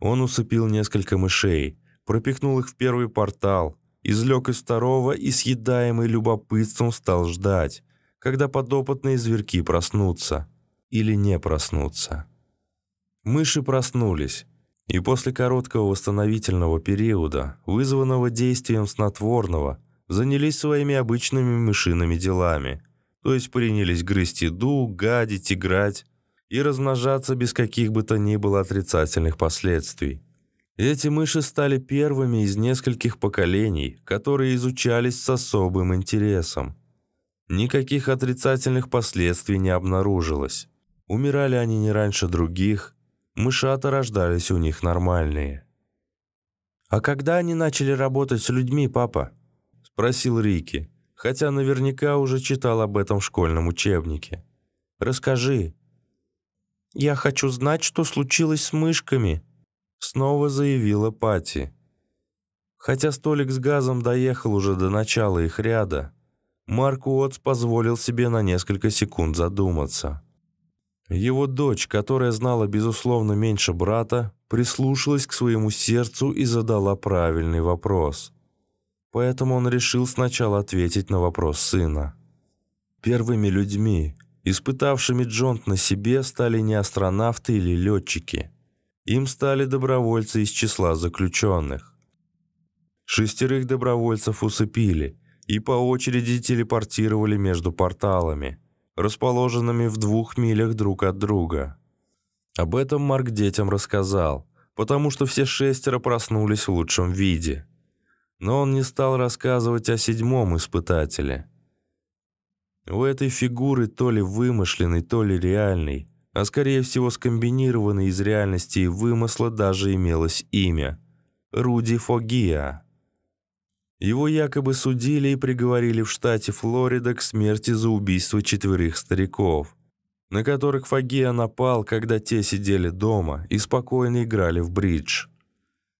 Он усыпил несколько мышей, пропихнул их в первый портал, излег из второго и съедаемый любопытством стал ждать, когда подопытные зверьки проснутся или не проснутся. Мыши проснулись, и после короткого восстановительного периода, вызванного действием снотворного, занялись своими обычными мышиными делами, то есть принялись грызть еду, гадить, играть и размножаться без каких бы то ни было отрицательных последствий. Эти мыши стали первыми из нескольких поколений, которые изучались с особым интересом. Никаких отрицательных последствий не обнаружилось. Умирали они не раньше других, мышата рождались у них нормальные. «А когда они начали работать с людьми, папа?» – спросил Рики, хотя наверняка уже читал об этом в школьном учебнике. «Расскажи». «Я хочу знать, что случилось с мышками», Снова заявила Пати. Хотя столик с газом доехал уже до начала их ряда, Марк Уотс позволил себе на несколько секунд задуматься. Его дочь, которая знала, безусловно, меньше брата, прислушалась к своему сердцу и задала правильный вопрос. Поэтому он решил сначала ответить на вопрос сына. Первыми людьми, испытавшими Джонт на себе, стали не астронавты или летчики – им стали добровольцы из числа заключенных. Шестерых добровольцев усыпили и по очереди телепортировали между порталами, расположенными в двух милях друг от друга. Об этом Марк детям рассказал, потому что все шестеро проснулись в лучшем виде. Но он не стал рассказывать о седьмом испытателе. У этой фигуры то ли вымышленной, то ли реальной, а скорее всего скомбинированной из реальности и вымысла даже имелось имя – Руди Фогия. Его якобы судили и приговорили в штате Флорида к смерти за убийство четверых стариков, на которых Фогия напал, когда те сидели дома и спокойно играли в бридж.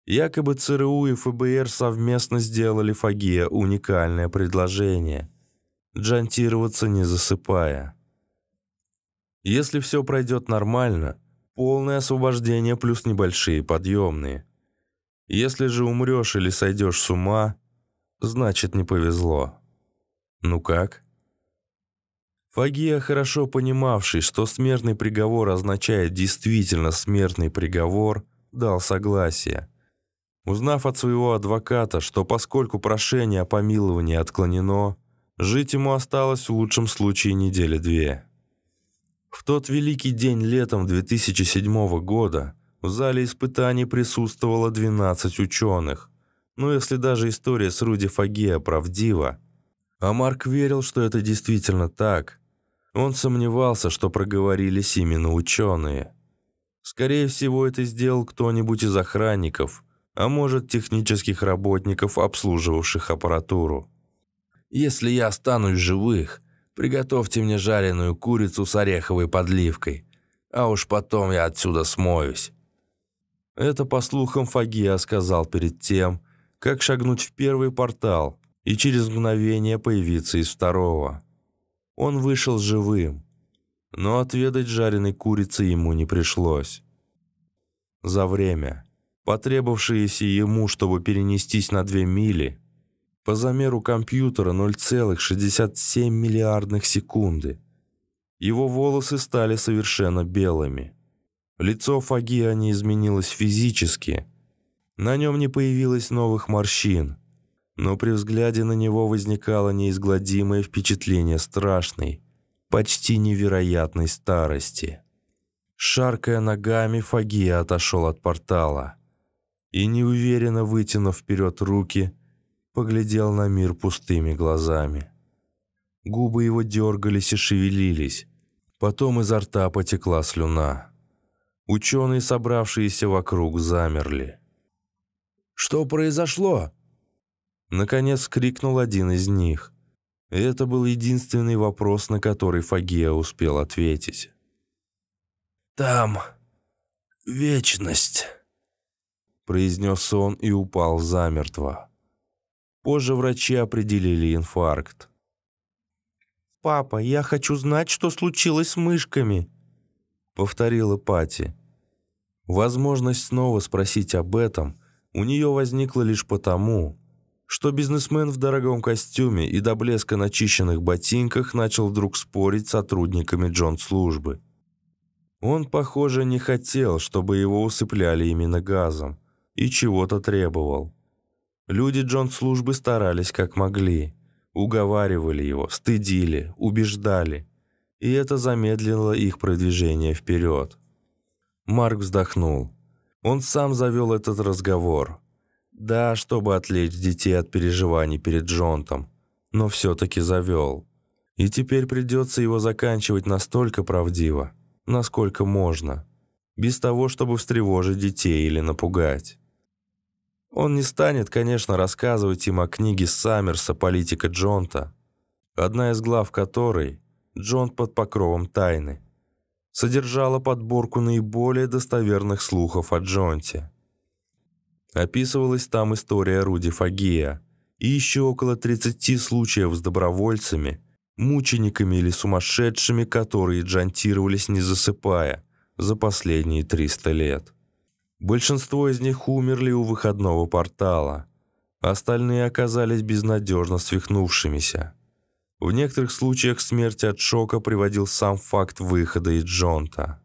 Якобы ЦРУ и ФБР совместно сделали Фогия уникальное предложение – джантироваться не засыпая. Если все пройдет нормально, полное освобождение плюс небольшие подъемные. Если же умрешь или сойдешь с ума, значит не повезло. Ну как? Фагия, хорошо понимавший, что смертный приговор означает действительно смертный приговор, дал согласие. Узнав от своего адвоката, что поскольку прошение о помиловании отклонено, жить ему осталось в лучшем случае недели две. В тот великий день летом 2007 года в зале испытаний присутствовало 12 ученых. Но если даже история с Руди Фагеа правдива, а Марк верил, что это действительно так, он сомневался, что проговорились именно ученые. Скорее всего, это сделал кто-нибудь из охранников, а может, технических работников, обслуживавших аппаратуру. «Если я останусь живых», Приготовьте мне жареную курицу с ореховой подливкой, а уж потом я отсюда смоюсь». Это, по слухам, Фагия сказал перед тем, как шагнуть в первый портал и через мгновение появиться из второго. Он вышел живым, но отведать жареной курицы ему не пришлось. За время, потребовавшееся ему, чтобы перенестись на две мили, по замеру компьютера 0,67 миллиардных секунды. Его волосы стали совершенно белыми. Лицо Фагиа не изменилось физически. На нем не появилось новых морщин. Но при взгляде на него возникало неизгладимое впечатление страшной, почти невероятной старости. Шаркая ногами, Фагия отошел от портала и, неуверенно вытянув вперед руки, поглядел на мир пустыми глазами. Губы его дергались и шевелились. Потом изо рта потекла слюна. Ученые, собравшиеся вокруг, замерли. «Что произошло?» Наконец крикнул один из них. И это был единственный вопрос, на который Фагия успел ответить. «Там вечность», — произнес он и упал замертво. Позже врачи определили инфаркт. «Папа, я хочу знать, что случилось с мышками», — повторила Пати. Возможность снова спросить об этом у нее возникла лишь потому, что бизнесмен в дорогом костюме и до блеска начищенных ботинках начал вдруг спорить с сотрудниками Джон-службы. Он, похоже, не хотел, чтобы его усыпляли именно газом, и чего-то требовал. Люди Джон-службы старались как могли, уговаривали его, стыдили, убеждали, и это замедлило их продвижение вперед. Марк вздохнул. Он сам завел этот разговор. Да, чтобы отвлечь детей от переживаний перед Джонтом, но все-таки завел. И теперь придется его заканчивать настолько правдиво, насколько можно, без того, чтобы встревожить детей или напугать. Он не станет, конечно, рассказывать им о книге Саммерса «Политика Джонта», одна из глав которой «Джонт под покровом тайны», содержала подборку наиболее достоверных слухов о Джонте. Описывалась там история Руди Фагия и еще около 30 случаев с добровольцами, мучениками или сумасшедшими, которые джантировались не засыпая за последние 300 лет. Большинство из них умерли у выходного портала. Остальные оказались безнадежно свихнувшимися. В некоторых случаях смерть от шока приводил сам факт выхода из Джонта.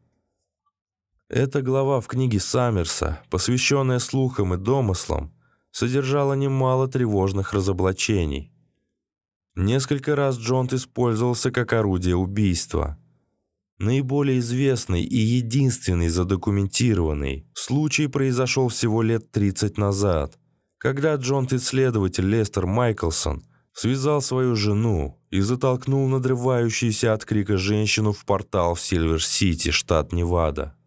Эта глава в книге Саммерса, посвященная слухам и домыслам, содержала немало тревожных разоблачений. Несколько раз Джонт использовался как орудие убийства – Наиболее известный и единственный задокументированный случай произошел всего лет 30 назад, когда Джонт-исследователь Лестер Майклсон связал свою жену и затолкнул надрывающуюся от крика женщину в портал в Сильвер-Сити, штат Невада.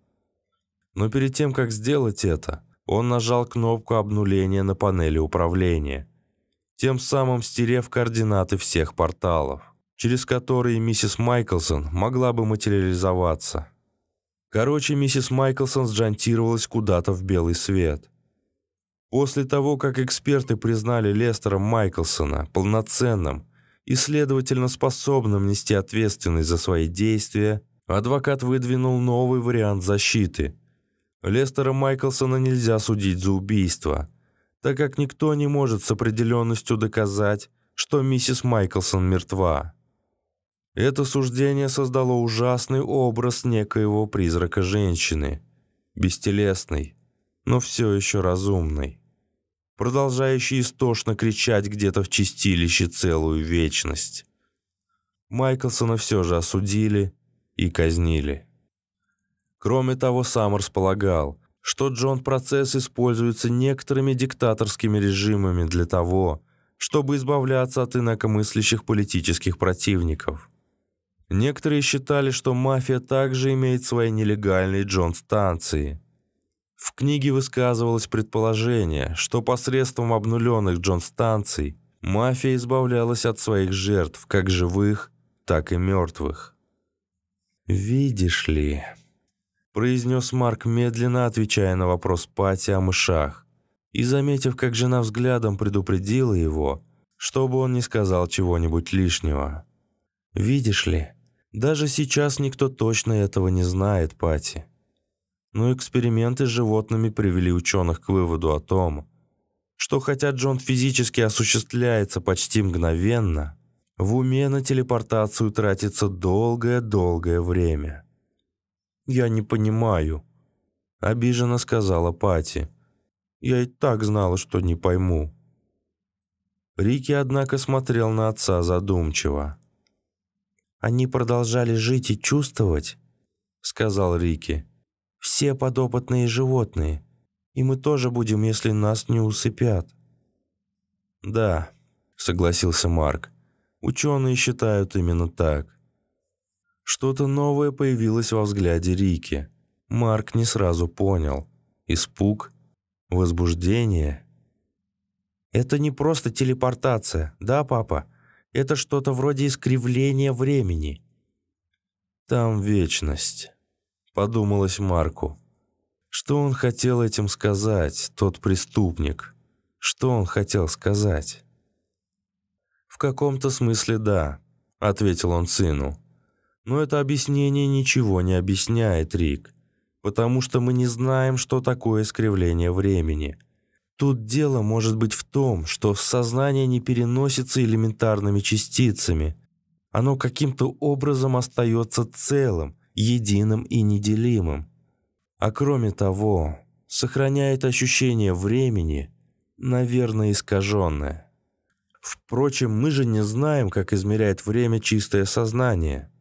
Но перед тем, как сделать это, он нажал кнопку обнуления на панели управления, тем самым стерев координаты всех порталов через которые миссис Майклсон могла бы материализоваться. Короче, миссис Майклсон сджонтировалась куда-то в белый свет. После того, как эксперты признали Лестера Майклсона полноценным и, следовательно, способным нести ответственность за свои действия, адвокат выдвинул новый вариант защиты. Лестера Майклсона нельзя судить за убийство, так как никто не может с определенностью доказать, что миссис Майклсон мертва. Это суждение создало ужасный образ некоего призрака женщины, бестелесной, но все еще разумной, продолжающей истошно кричать где-то в чистилище целую вечность. Майклсона все же осудили и казнили. Кроме того, Саммерс полагал, что Джон-процесс используется некоторыми диктаторскими режимами для того, чтобы избавляться от инакомыслящих политических противников – Некоторые считали, что мафия также имеет свои нелегальные джон-станции. В книге высказывалось предположение, что посредством обнуленных джон-станций мафия избавлялась от своих жертв, как живых, так и мертвых. «Видишь ли», — произнес Марк, медленно отвечая на вопрос Пати о мышах, и, заметив, как жена взглядом предупредила его, чтобы он не сказал чего-нибудь лишнего. «Видишь ли, даже сейчас никто точно этого не знает, Пати. Но эксперименты с животными привели ученых к выводу о том, что хотя Джон физически осуществляется почти мгновенно, в уме на телепортацию тратится долгое-долгое время. «Я не понимаю», — обиженно сказала Пати. «Я и так знала, что не пойму». Рики, однако, смотрел на отца задумчиво. «Они продолжали жить и чувствовать», — сказал Рики. «Все подопытные животные, и мы тоже будем, если нас не усыпят». «Да», — согласился Марк. «Ученые считают именно так». Что-то новое появилось во взгляде Рики. Марк не сразу понял. Испуг? Возбуждение? Это не просто телепортация, да, папа? Это что-то вроде искривления времени. Там вечность, подумалось Марку. Что он хотел этим сказать, тот преступник? Что он хотел сказать? «В каком-то смысле да», — ответил он сыну. «Но это объяснение ничего не объясняет, Рик, потому что мы не знаем, что такое искривление времени. Тут дело может быть в том, что сознание не переносится элементарными частицами. Оно каким-то образом остается целым, единым и неделимым. А кроме того, сохраняет ощущение времени, наверное, искаженное. Впрочем, мы же не знаем, как измеряет время чистое сознание.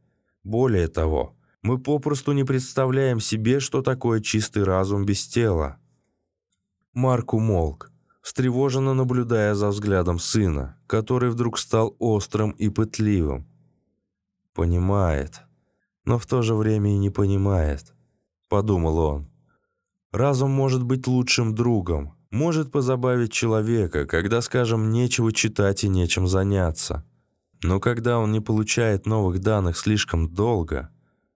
Более того, мы попросту не представляем себе, что такое чистый разум без тела. Марк умолк, встревоженно наблюдая за взглядом сына, который вдруг стал острым и пытливым. «Понимает, но в то же время и не понимает», — подумал он. «Разум может быть лучшим другом, может позабавить человека, когда, скажем, нечего читать и нечем заняться. Но когда он не получает новых данных слишком долго,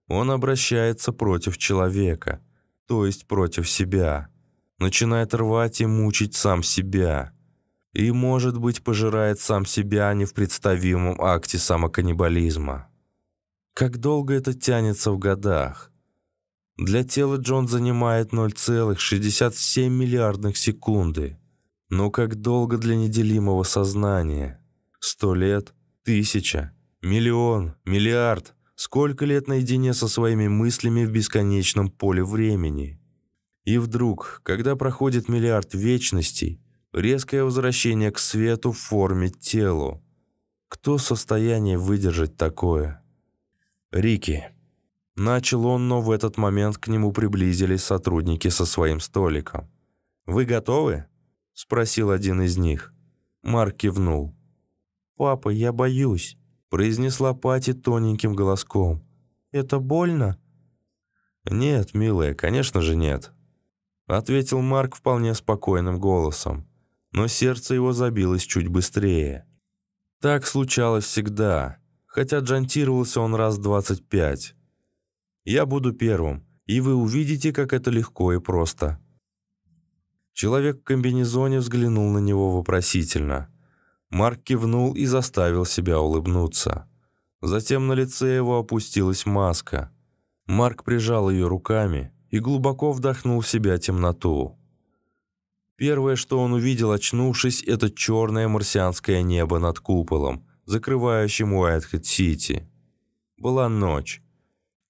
он обращается против человека, то есть против себя» начинает рвать и мучить сам себя. И, может быть, пожирает сам себя не в представимом акте самоканнибализма. Как долго это тянется в годах? Для тела Джон занимает 0,67 миллиардных секунды. Но как долго для неделимого сознания? Сто лет? Тысяча? Миллион? Миллиард? Сколько лет наедине со своими мыслями в бесконечном поле времени? И вдруг, когда проходит миллиард вечностей, резкое возвращение к свету в форме телу. Кто в состоянии выдержать такое? Рики. Начал он, но в этот момент к нему приблизились сотрудники со своим столиком. «Вы готовы?» – спросил один из них. Марк кивнул. «Папа, я боюсь», – произнесла Пати тоненьким голоском. «Это больно?» «Нет, милая, конечно же нет», ответил Марк вполне спокойным голосом, но сердце его забилось чуть быстрее. Так случалось всегда, хотя джантировался он раз двадцать пять. «Я буду первым, и вы увидите, как это легко и просто». Человек в комбинезоне взглянул на него вопросительно. Марк кивнул и заставил себя улыбнуться. Затем на лице его опустилась маска. Марк прижал ее руками, и глубоко вдохнул в себя темноту. Первое, что он увидел, очнувшись, это черное марсианское небо над куполом, закрывающим Уайтхед-Сити. Была ночь,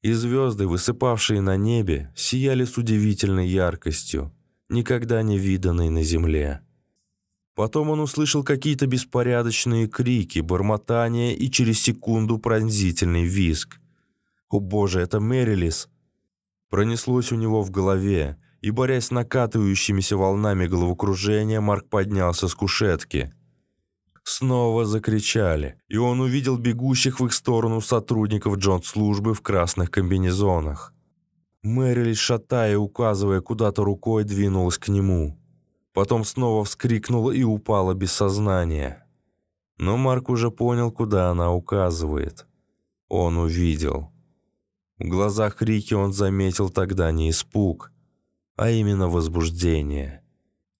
и звезды, высыпавшие на небе, сияли с удивительной яркостью, никогда не виданной на земле. Потом он услышал какие-то беспорядочные крики, бормотания и через секунду пронзительный визг. «О боже, это Мэрилис!» Пронеслось у него в голове, и, борясь с накатывающимися волнами головокружения, Марк поднялся с кушетки. Снова закричали, и он увидел бегущих в их сторону сотрудников Джон-службы в красных комбинезонах. Мэрили, шатая и указывая куда-то рукой, двинулась к нему. Потом снова вскрикнула и упала без сознания. Но Марк уже понял, куда она указывает. Он увидел. В глазах Рики он заметил тогда не испуг, а именно возбуждение.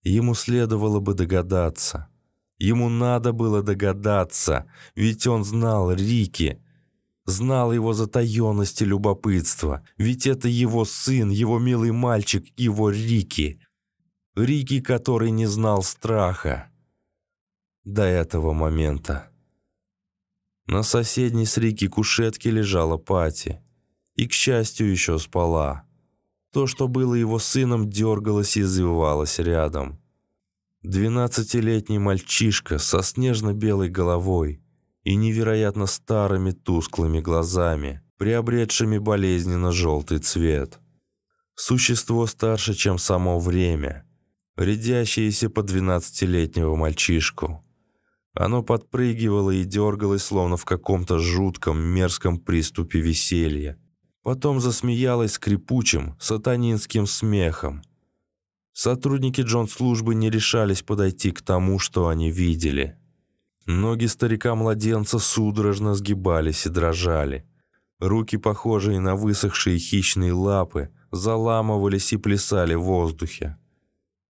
Ему следовало бы догадаться. Ему надо было догадаться, ведь он знал Рики, знал его затаенность и любопытство, ведь это его сын, его милый мальчик, его Рики. Рики, который не знал страха. До этого момента. На соседней с Рики кушетке лежала Пати. И, к счастью, еще спала. То, что было его сыном, дергалось и извивалось рядом. Двенадцатилетний мальчишка со снежно-белой головой и невероятно старыми тусклыми глазами, приобретшими болезненно желтый цвет. Существо старше, чем само время, рядящееся по двенадцатилетнего мальчишку. Оно подпрыгивало и дергалось, словно в каком-то жутком, мерзком приступе веселья. Потом засмеялось скрипучим, сатанинским смехом. Сотрудники Джон-службы не решались подойти к тому, что они видели. Ноги старика-младенца судорожно сгибались и дрожали. Руки, похожие на высохшие хищные лапы, заламывались и плясали в воздухе.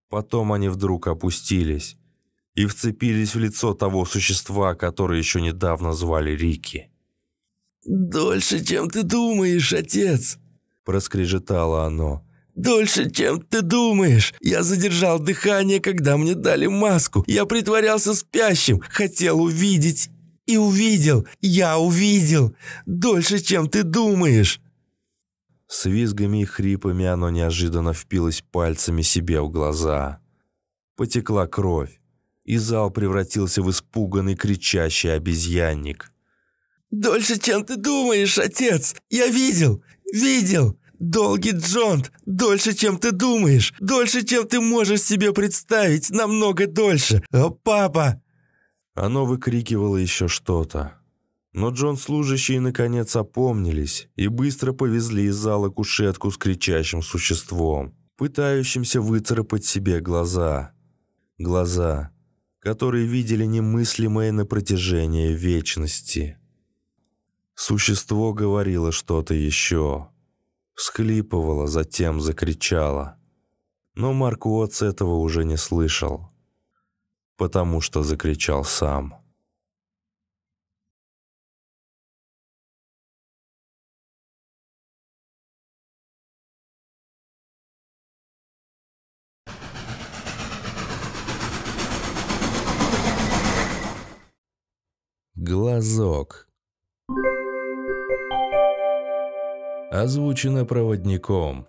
Потом они вдруг опустились и вцепились в лицо того существа, которое еще недавно звали Рики. «Дольше, чем ты думаешь, отец!» – проскрежетало оно. «Дольше, чем ты думаешь! Я задержал дыхание, когда мне дали маску. Я притворялся спящим, хотел увидеть и увидел. Я увидел! Дольше, чем ты думаешь!» С визгами и хрипами оно неожиданно впилось пальцами себе в глаза. Потекла кровь, и зал превратился в испуганный кричащий обезьянник. «Дольше, чем ты думаешь, отец! Я видел! Видел! Долгий Джонт! Дольше, чем ты думаешь! Дольше, чем ты можешь себе представить! Намного дольше! О, папа!» Оно выкрикивало еще что-то. Но Джон служащие наконец опомнились и быстро повезли из зала кушетку с кричащим существом, пытающимся выцарапать себе глаза. Глаза, которые видели немыслимое на протяжении вечности. Существо говорило что-то еще. Всхлипывало, затем закричало. Но Марк Уотс этого уже не слышал, потому что закричал сам. Глазок. Озвучено проводником.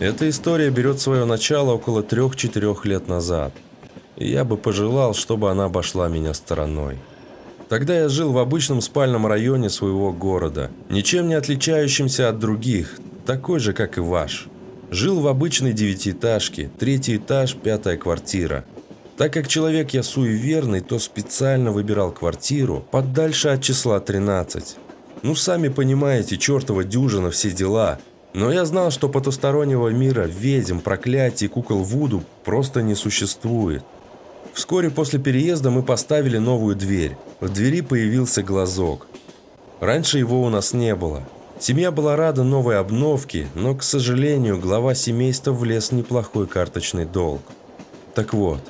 Эта история берет свое начало около трех-четырех лет назад. Я бы пожелал, чтобы она обошла меня стороной. Тогда я жил в обычном спальном районе своего города, ничем не отличающемся от других, такой же, как и ваш. Жил в обычной девятиэтажке, третий этаж, пятая квартира. Так как человек я суеверный, то специально выбирал квартиру подальше от числа 13. Ну, сами понимаете, чертова дюжина, все дела. Но я знал, что потустороннего мира, ведьм, проклятий, кукол Вуду просто не существует. Вскоре после переезда мы поставили новую дверь. В двери появился глазок. Раньше его у нас не было. Семья была рада новой обновке, но, к сожалению, глава семейства влез в неплохой карточный долг. Так вот,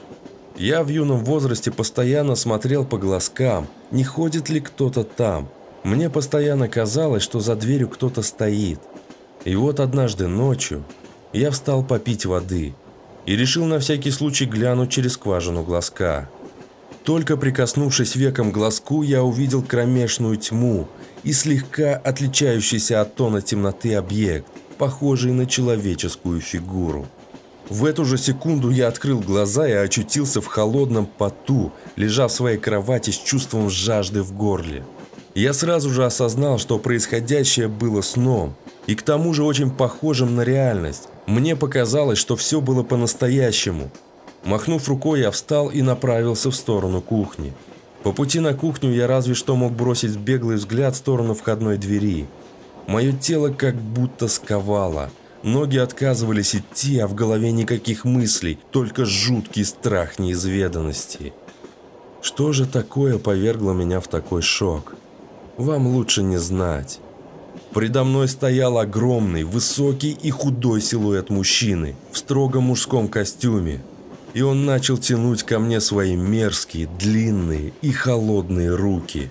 я в юном возрасте постоянно смотрел по глазкам, не ходит ли кто-то там. Мне постоянно казалось, что за дверью кто-то стоит. И вот однажды ночью я встал попить воды и решил на всякий случай глянуть через скважину глазка. Только прикоснувшись веком к глазку, я увидел кромешную тьму – и слегка отличающийся от тона темноты объект, похожий на человеческую фигуру. В эту же секунду я открыл глаза и очутился в холодном поту, лежа в своей кровати с чувством жажды в горле. Я сразу же осознал, что происходящее было сном, и к тому же очень похожим на реальность. Мне показалось, что все было по-настоящему. Махнув рукой, я встал и направился в сторону кухни. По пути на кухню я разве что мог бросить беглый взгляд в сторону входной двери. Мое тело как будто сковало. Ноги отказывались идти, а в голове никаких мыслей, только жуткий страх неизведанности. Что же такое повергло меня в такой шок? Вам лучше не знать. Предо мной стоял огромный, высокий и худой силуэт мужчины в строгом мужском костюме, и он начал тянуть ко мне свои мерзкие, длинные и холодные руки.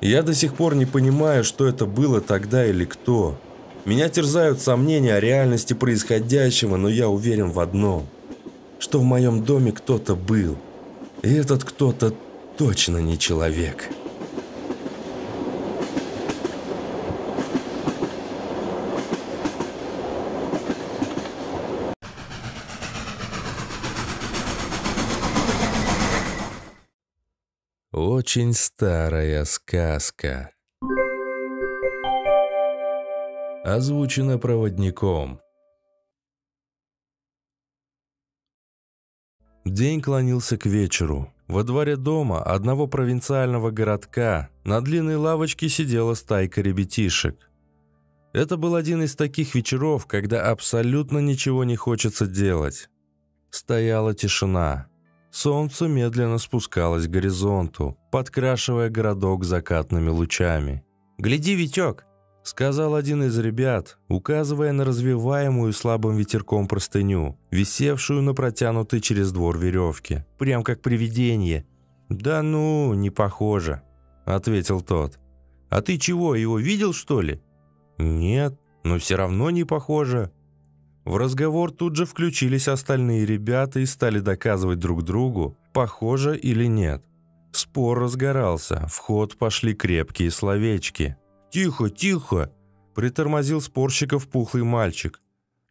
Я до сих пор не понимаю, что это было тогда или кто. Меня терзают сомнения о реальности происходящего, но я уверен в одном, что в моем доме кто-то был. И этот кто-то точно не человек». Очень старая сказка. Озвучено проводником. День клонился к вечеру. Во дворе дома одного провинциального городка на длинной лавочке сидела стайка ребятишек. Это был один из таких вечеров, когда абсолютно ничего не хочется делать. Стояла тишина. Солнце медленно спускалось к горизонту, подкрашивая городок закатными лучами. «Гляди, Витек!» — сказал один из ребят, указывая на развиваемую слабым ветерком простыню, висевшую на протянутой через двор веревке. «Прям как привидение». «Да ну, не похоже», — ответил тот. «А ты чего, его видел, что ли?» «Нет, но все равно не похоже», в разговор тут же включились остальные ребята и стали доказывать друг другу, похоже или нет. Спор разгорался, в ход пошли крепкие словечки. «Тихо, тихо!» – притормозил спорщиков пухлый мальчик.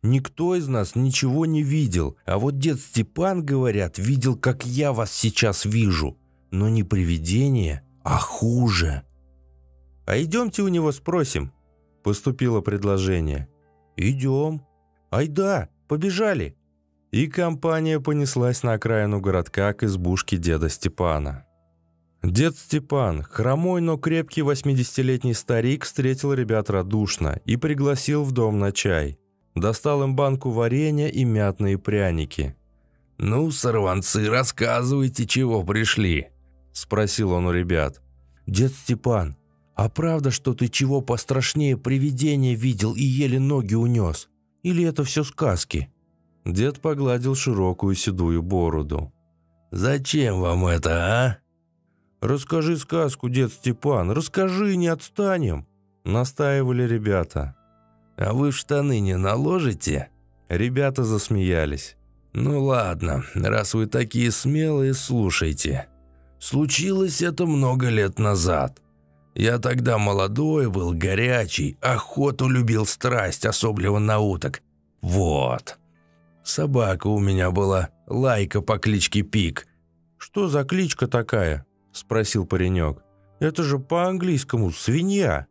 «Никто из нас ничего не видел, а вот дед Степан, говорят, видел, как я вас сейчас вижу. Но не привидение, а хуже». «А идемте у него спросим», – поступило предложение. «Идем», «Айда, побежали!» И компания понеслась на окраину городка к избушке деда Степана. Дед Степан, хромой, но крепкий 80-летний старик, встретил ребят радушно и пригласил в дом на чай. Достал им банку варенья и мятные пряники. «Ну, сорванцы, рассказывайте, чего пришли?» – спросил он у ребят. «Дед Степан, а правда, что ты чего пострашнее привидения видел и еле ноги унес?» Или это все сказки?» Дед погладил широкую седую бороду. «Зачем вам это, а?» «Расскажи сказку, дед Степан, расскажи, не отстанем!» Настаивали ребята. «А вы в штаны не наложите?» Ребята засмеялись. «Ну ладно, раз вы такие смелые, слушайте. Случилось это много лет назад. Я тогда молодой был, горячий, охоту любил страсть, особливо на уток. Вот. Собака у меня была, Лайка по кличке Пик. «Что за кличка такая?» – спросил паренек. «Это же по-английскому свинья».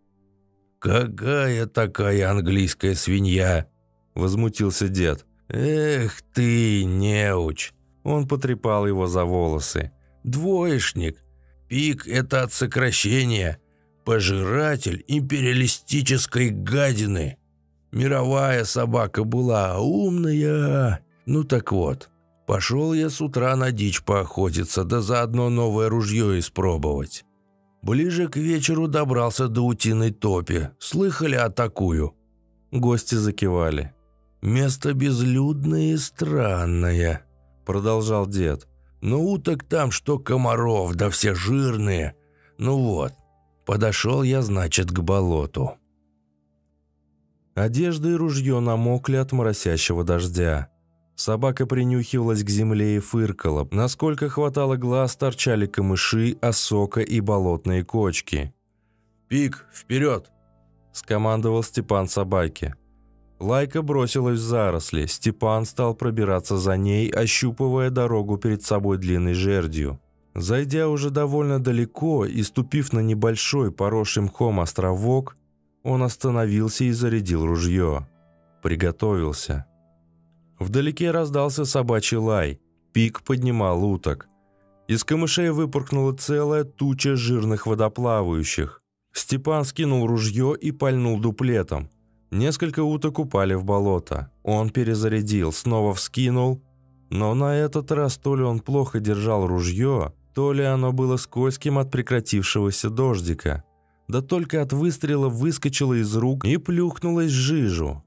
«Какая такая английская свинья?» – возмутился дед. «Эх ты, неуч!» Он потрепал его за волосы. «Двоечник. Пик – это от сокращения. Пожиратель империалистической гадины. Мировая собака была, умная. Ну так вот, пошел я с утра на дичь поохотиться, да заодно новое ружье испробовать. Ближе к вечеру добрался до утиной топи. Слыхали о такую? Гости закивали. «Место безлюдное и странное», — продолжал дед. «Но уток там что комаров, да все жирные. Ну вот, Подошел я, значит, к болоту. Одежда и ружье намокли от моросящего дождя. Собака принюхивалась к земле и фыркала. Насколько хватало глаз, торчали камыши, осока и болотные кочки. «Пик, вперед!» – скомандовал Степан собаке. Лайка бросилась в заросли. Степан стал пробираться за ней, ощупывая дорогу перед собой длинной жердью. Зайдя уже довольно далеко и ступив на небольшой поросший мхом островок, он остановился и зарядил ружье. Приготовился. Вдалеке раздался собачий лай. Пик поднимал уток. Из камышей выпорхнула целая туча жирных водоплавающих. Степан скинул ружье и пальнул дуплетом. Несколько уток упали в болото. Он перезарядил, снова вскинул. Но на этот раз то ли он плохо держал ружье, то ли оно было скользким от прекратившегося дождика, да только от выстрела выскочило из рук и плюхнулось жижу.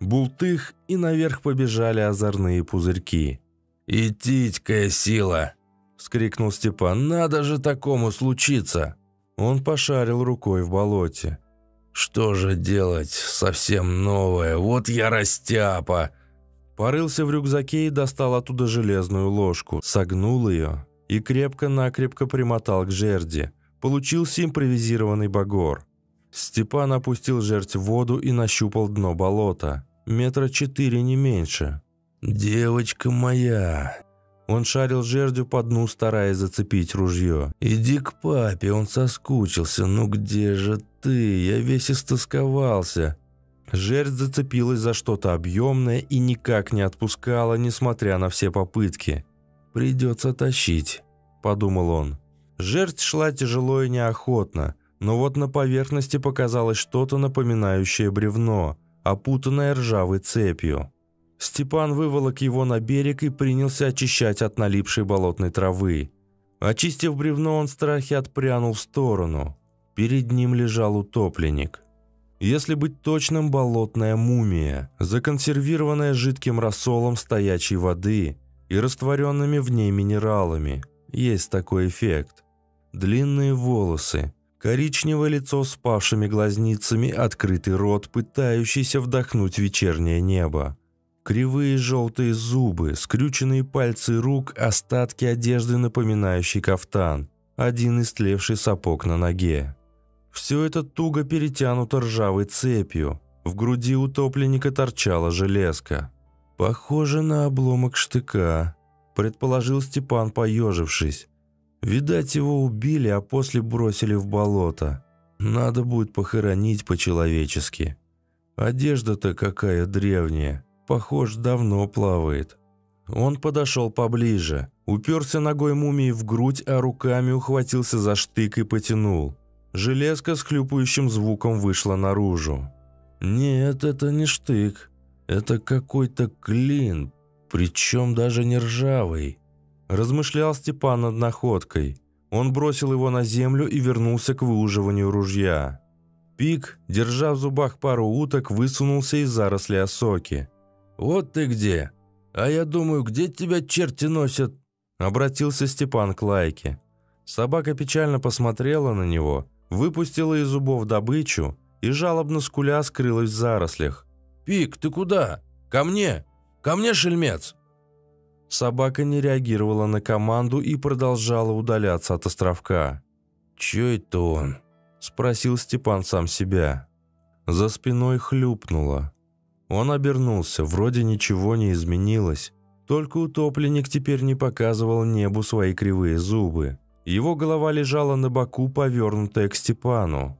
Бултых и наверх побежали озорные пузырьки. «Идитькая сила!» – вскрикнул Степан. «Надо же такому случиться!» Он пошарил рукой в болоте. «Что же делать? Совсем новое. Вот я растяпа!» Порылся в рюкзаке и достал оттуда железную ложку, согнул ее и крепко-накрепко примотал к жерди. Получился импровизированный багор. Степан опустил жердь в воду и нащупал дно болота. Метра четыре, не меньше. «Девочка моя!» Он шарил жердью по дну, стараясь зацепить ружье. «Иди к папе, он соскучился. Ну где же ты? Я весь истосковался». Жердь зацепилась за что-то объемное и никак не отпускала, несмотря на все попытки. «Придется тащить», – подумал он. Жердь шла тяжело и неохотно, но вот на поверхности показалось что-то напоминающее бревно, опутанное ржавой цепью. Степан выволок его на берег и принялся очищать от налипшей болотной травы. Очистив бревно, он в страхе отпрянул в сторону. Перед ним лежал утопленник. Если быть точным, болотная мумия, законсервированная жидким рассолом стоячей воды и растворенными в ней минералами. Есть такой эффект. Длинные волосы, коричневое лицо с павшими глазницами, открытый рот, пытающийся вдохнуть вечернее небо. Кривые желтые зубы, скрюченные пальцы рук, остатки одежды, напоминающей кафтан, один истлевший сапог на ноге. Все это туго перетянуто ржавой цепью. В груди утопленника торчала железка. «Похоже на обломок штыка», – предположил Степан, поежившись. «Видать, его убили, а после бросили в болото. Надо будет похоронить по-человечески. Одежда-то какая древняя». Похож, давно плавает. Он подошел поближе, уперся ногой мумии в грудь, а руками ухватился за штык и потянул. Железка с хлюпающим звуком вышла наружу. «Нет, это не штык. Это какой-то клин, причем даже не ржавый», – размышлял Степан над находкой. Он бросил его на землю и вернулся к выуживанию ружья. Пик, держа в зубах пару уток, высунулся из заросли осоки. «Вот ты где! А я думаю, где тебя черти носят?» Обратился Степан к Лайке. Собака печально посмотрела на него, выпустила из зубов добычу и жалобно скуля скрылась в зарослях. «Пик, ты куда? Ко мне! Ко мне, шельмец!» Собака не реагировала на команду и продолжала удаляться от островка. «Чё это он?» – спросил Степан сам себя. За спиной хлюпнуло. Он обернулся, вроде ничего не изменилось. Только утопленник теперь не показывал небу свои кривые зубы. Его голова лежала на боку, повернутая к Степану.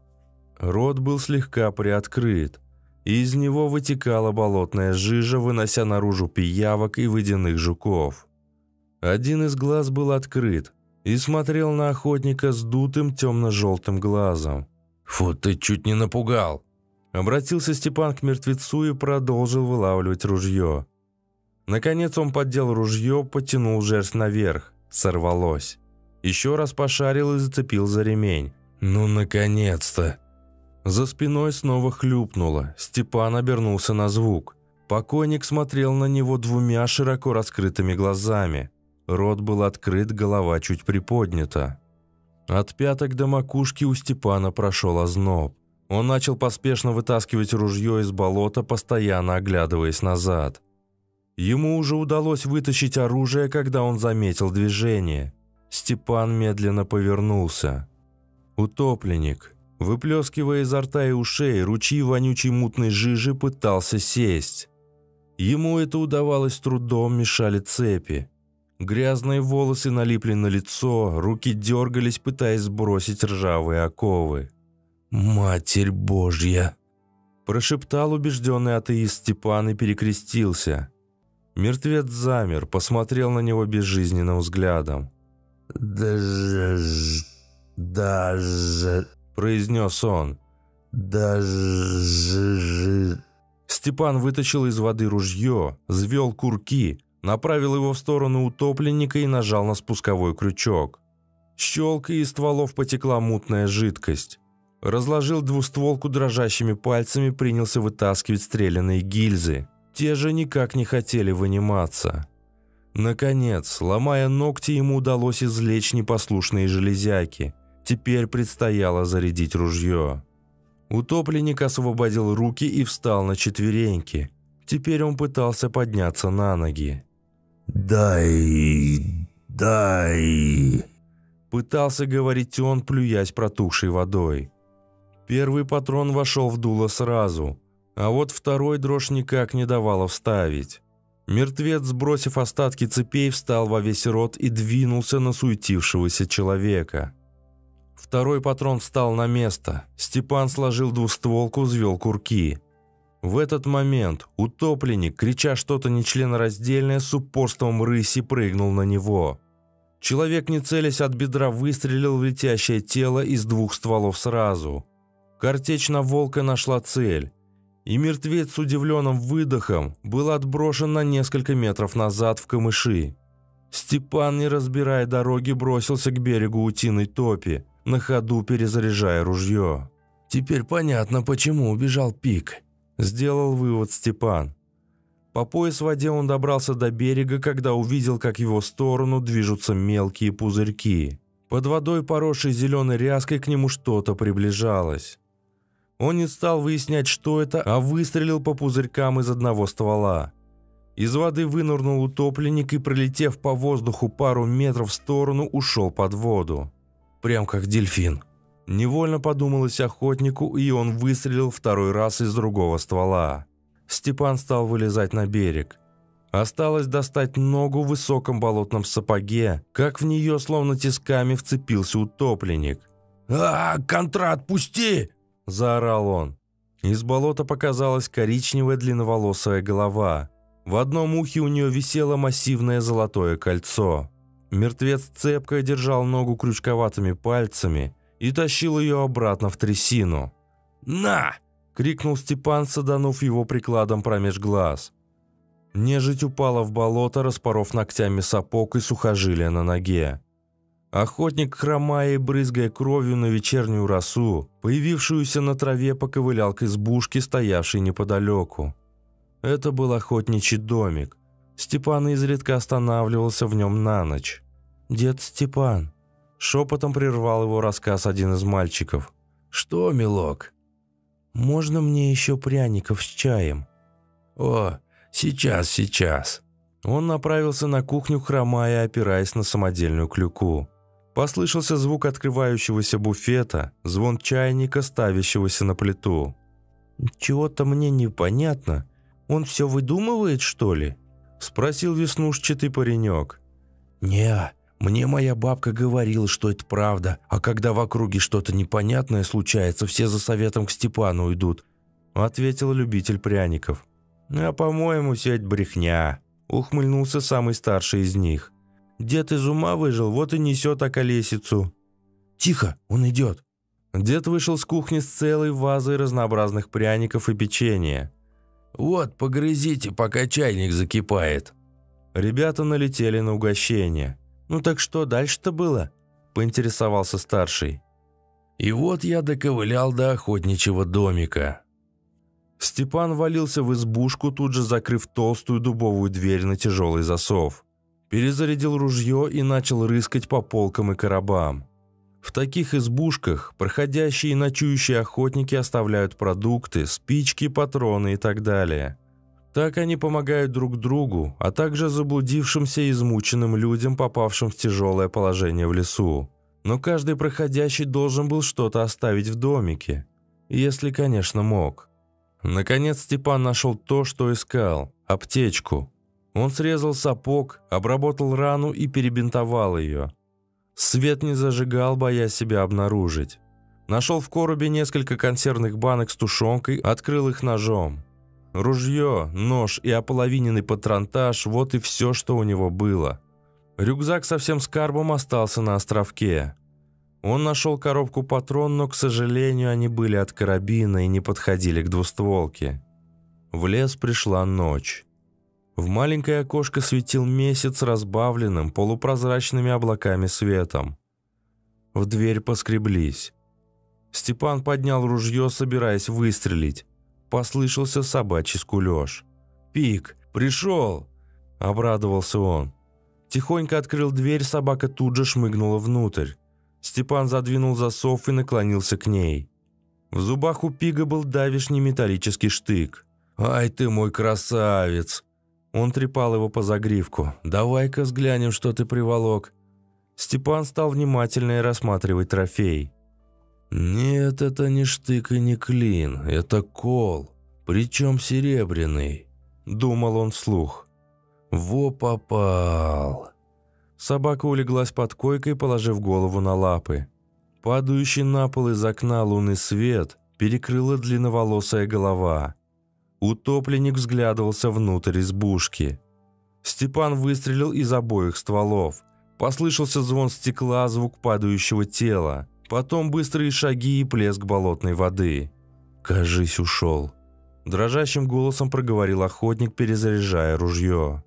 Рот был слегка приоткрыт, из него вытекала болотная жижа, вынося наружу пиявок и водяных жуков. Один из глаз был открыт и смотрел на охотника с дутым темно-желтым глазом. «Фу, ты чуть не напугал!» Обратился Степан к мертвецу и продолжил вылавливать ружье. Наконец он поддел ружье, потянул жерсть наверх. Сорвалось. Еще раз пошарил и зацепил за ремень. «Ну, наконец-то!» За спиной снова хлюпнуло. Степан обернулся на звук. Покойник смотрел на него двумя широко раскрытыми глазами. Рот был открыт, голова чуть приподнята. От пяток до макушки у Степана прошел озноб. Он начал поспешно вытаскивать ружье из болота, постоянно оглядываясь назад. Ему уже удалось вытащить оружие, когда он заметил движение. Степан медленно повернулся. Утопленник, выплескивая изо рта и ушей ручьи вонючей мутной жижи, пытался сесть. Ему это удавалось трудом, мешали цепи. Грязные волосы налипли на лицо, руки дергались, пытаясь сбросить ржавые оковы. «Матерь Божья!» Прошептал убежденный атеист Степан и перекрестился. Мертвец замер, посмотрел на него безжизненным взглядом. «Даже... даже...» произнес он. «Даже...» Степан вытащил из воды ружье, звел курки, направил его в сторону утопленника и нажал на спусковой крючок. Щелк, и из стволов потекла мутная жидкость. Разложил двустволку дрожащими пальцами, принялся вытаскивать стрелянные гильзы. Те же никак не хотели выниматься. Наконец, ломая ногти, ему удалось извлечь непослушные железяки. Теперь предстояло зарядить ружье. Утопленник освободил руки и встал на четвереньки. Теперь он пытался подняться на ноги. «Дай... дай...» Пытался говорить он, плюясь протухшей водой. Первый патрон вошел в дуло сразу, а вот второй дрожь никак не давала вставить. Мертвец, сбросив остатки цепей, встал во весь рот и двинулся на суетившегося человека. Второй патрон встал на место. Степан сложил двустволку, взвел курки. В этот момент утопленник, крича что-то нечленораздельное, с упорством рыси прыгнул на него. Человек, не целясь от бедра, выстрелил в летящее тело из двух стволов сразу. Картечь на волка нашла цель. И мертвец с удивленным выдохом был отброшен на несколько метров назад в камыши. Степан, не разбирая дороги, бросился к берегу утиной топи на ходу перезаряжая ружье. «Теперь понятно, почему убежал Пик», – сделал вывод Степан. По пояс в воде он добрался до берега, когда увидел, как в его сторону движутся мелкие пузырьки. Под водой, поросшей зеленой ряской, к нему что-то приближалось. Он не стал выяснять, что это, а выстрелил по пузырькам из одного ствола. Из воды вынырнул утопленник и, пролетев по воздуху пару метров в сторону, ушел под воду прям как дельфин. Невольно подумалось охотнику, и он выстрелил второй раз из другого ствола. Степан стал вылезать на берег. Осталось достать ногу в высоком болотном сапоге, как в нее словно тисками вцепился утопленник. «А, Контрат, пусти!» – заорал он. Из болота показалась коричневая длинноволосая голова. В одном ухе у нее висело массивное золотое кольцо. Мертвец цепко держал ногу крючковатыми пальцами и тащил ее обратно в трясину. «На!» – крикнул Степан, саданув его прикладом промеж глаз. Нежить упала в болото, распоров ногтями сапог и сухожилия на ноге. Охотник, хромая и брызгая кровью на вечернюю росу, появившуюся на траве, поковылял к избушке, стоявшей неподалеку. Это был охотничий домик. Степан изредка останавливался в нем на ночь. «Дед Степан!» Шепотом прервал его рассказ один из мальчиков. «Что, милок?» «Можно мне еще пряников с чаем?» «О, сейчас, сейчас!» Он направился на кухню, хромая, опираясь на самодельную клюку. Послышался звук открывающегося буфета, звон чайника, ставящегося на плиту. «Чего-то мне непонятно. Он все выдумывает, что ли?» – спросил веснушчатый паренек. «Не, мне моя бабка говорила, что это правда, а когда в округе что-то непонятное случается, все за советом к Степану уйдут», – ответил любитель пряников. «А по-моему, все это брехня», – ухмыльнулся самый старший из них. «Дед из ума выжил, вот и несет околесицу». «Тихо, он идет». Дед вышел с кухни с целой вазой разнообразных пряников и печенья. «Вот, погрызите, пока чайник закипает». Ребята налетели на угощение. «Ну так что дальше-то было?» – поинтересовался старший. «И вот я доковылял до охотничьего домика». Степан валился в избушку, тут же закрыв толстую дубовую дверь на тяжелый засов. Перезарядил ружье и начал рыскать по полкам и коробам. В таких избушках проходящие и ночующие охотники оставляют продукты, спички, патроны и так далее. Так они помогают друг другу, а также заблудившимся и измученным людям, попавшим в тяжелое положение в лесу. Но каждый проходящий должен был что-то оставить в домике. Если, конечно, мог. Наконец Степан нашел то, что искал – аптечку. Он срезал сапог, обработал рану и перебинтовал ее – Свет не зажигал, боясь себя обнаружить. Нашел в коробе несколько консервных банок с тушенкой, открыл их ножом. Ружье, нож и ополовиненный патронтаж – вот и все, что у него было. Рюкзак со всем скарбом остался на островке. Он нашел коробку патрон, но, к сожалению, они были от карабина и не подходили к двустволке. В лес пришла ночь. В маленькое окошко светил месяц разбавленным полупрозрачными облаками светом. В дверь поскреблись. Степан поднял ружье, собираясь выстрелить. Послышался собачий скулеж. «Пик! Пришел!» – обрадовался он. Тихонько открыл дверь, собака тут же шмыгнула внутрь. Степан задвинул засов и наклонился к ней. В зубах у Пига был давишний металлический штык. «Ай ты мой красавец!» Он трепал его по загривку. «Давай-ка взглянем, что ты приволок». Степан стал внимательно рассматривать трофей. «Нет, это не штык и не клин, это кол, причем серебряный», — думал он вслух. «Во попал!» Собака улеглась под койкой, положив голову на лапы. Падающий на пол из окна лунный свет перекрыла длинноволосая голова. Утопленник взглядывался внутрь избушки. Степан выстрелил из обоих стволов. Послышался звон стекла, звук падающего тела. Потом быстрые шаги и плеск болотной воды. «Кажись, ушел». Дрожащим голосом проговорил охотник, перезаряжая ружье.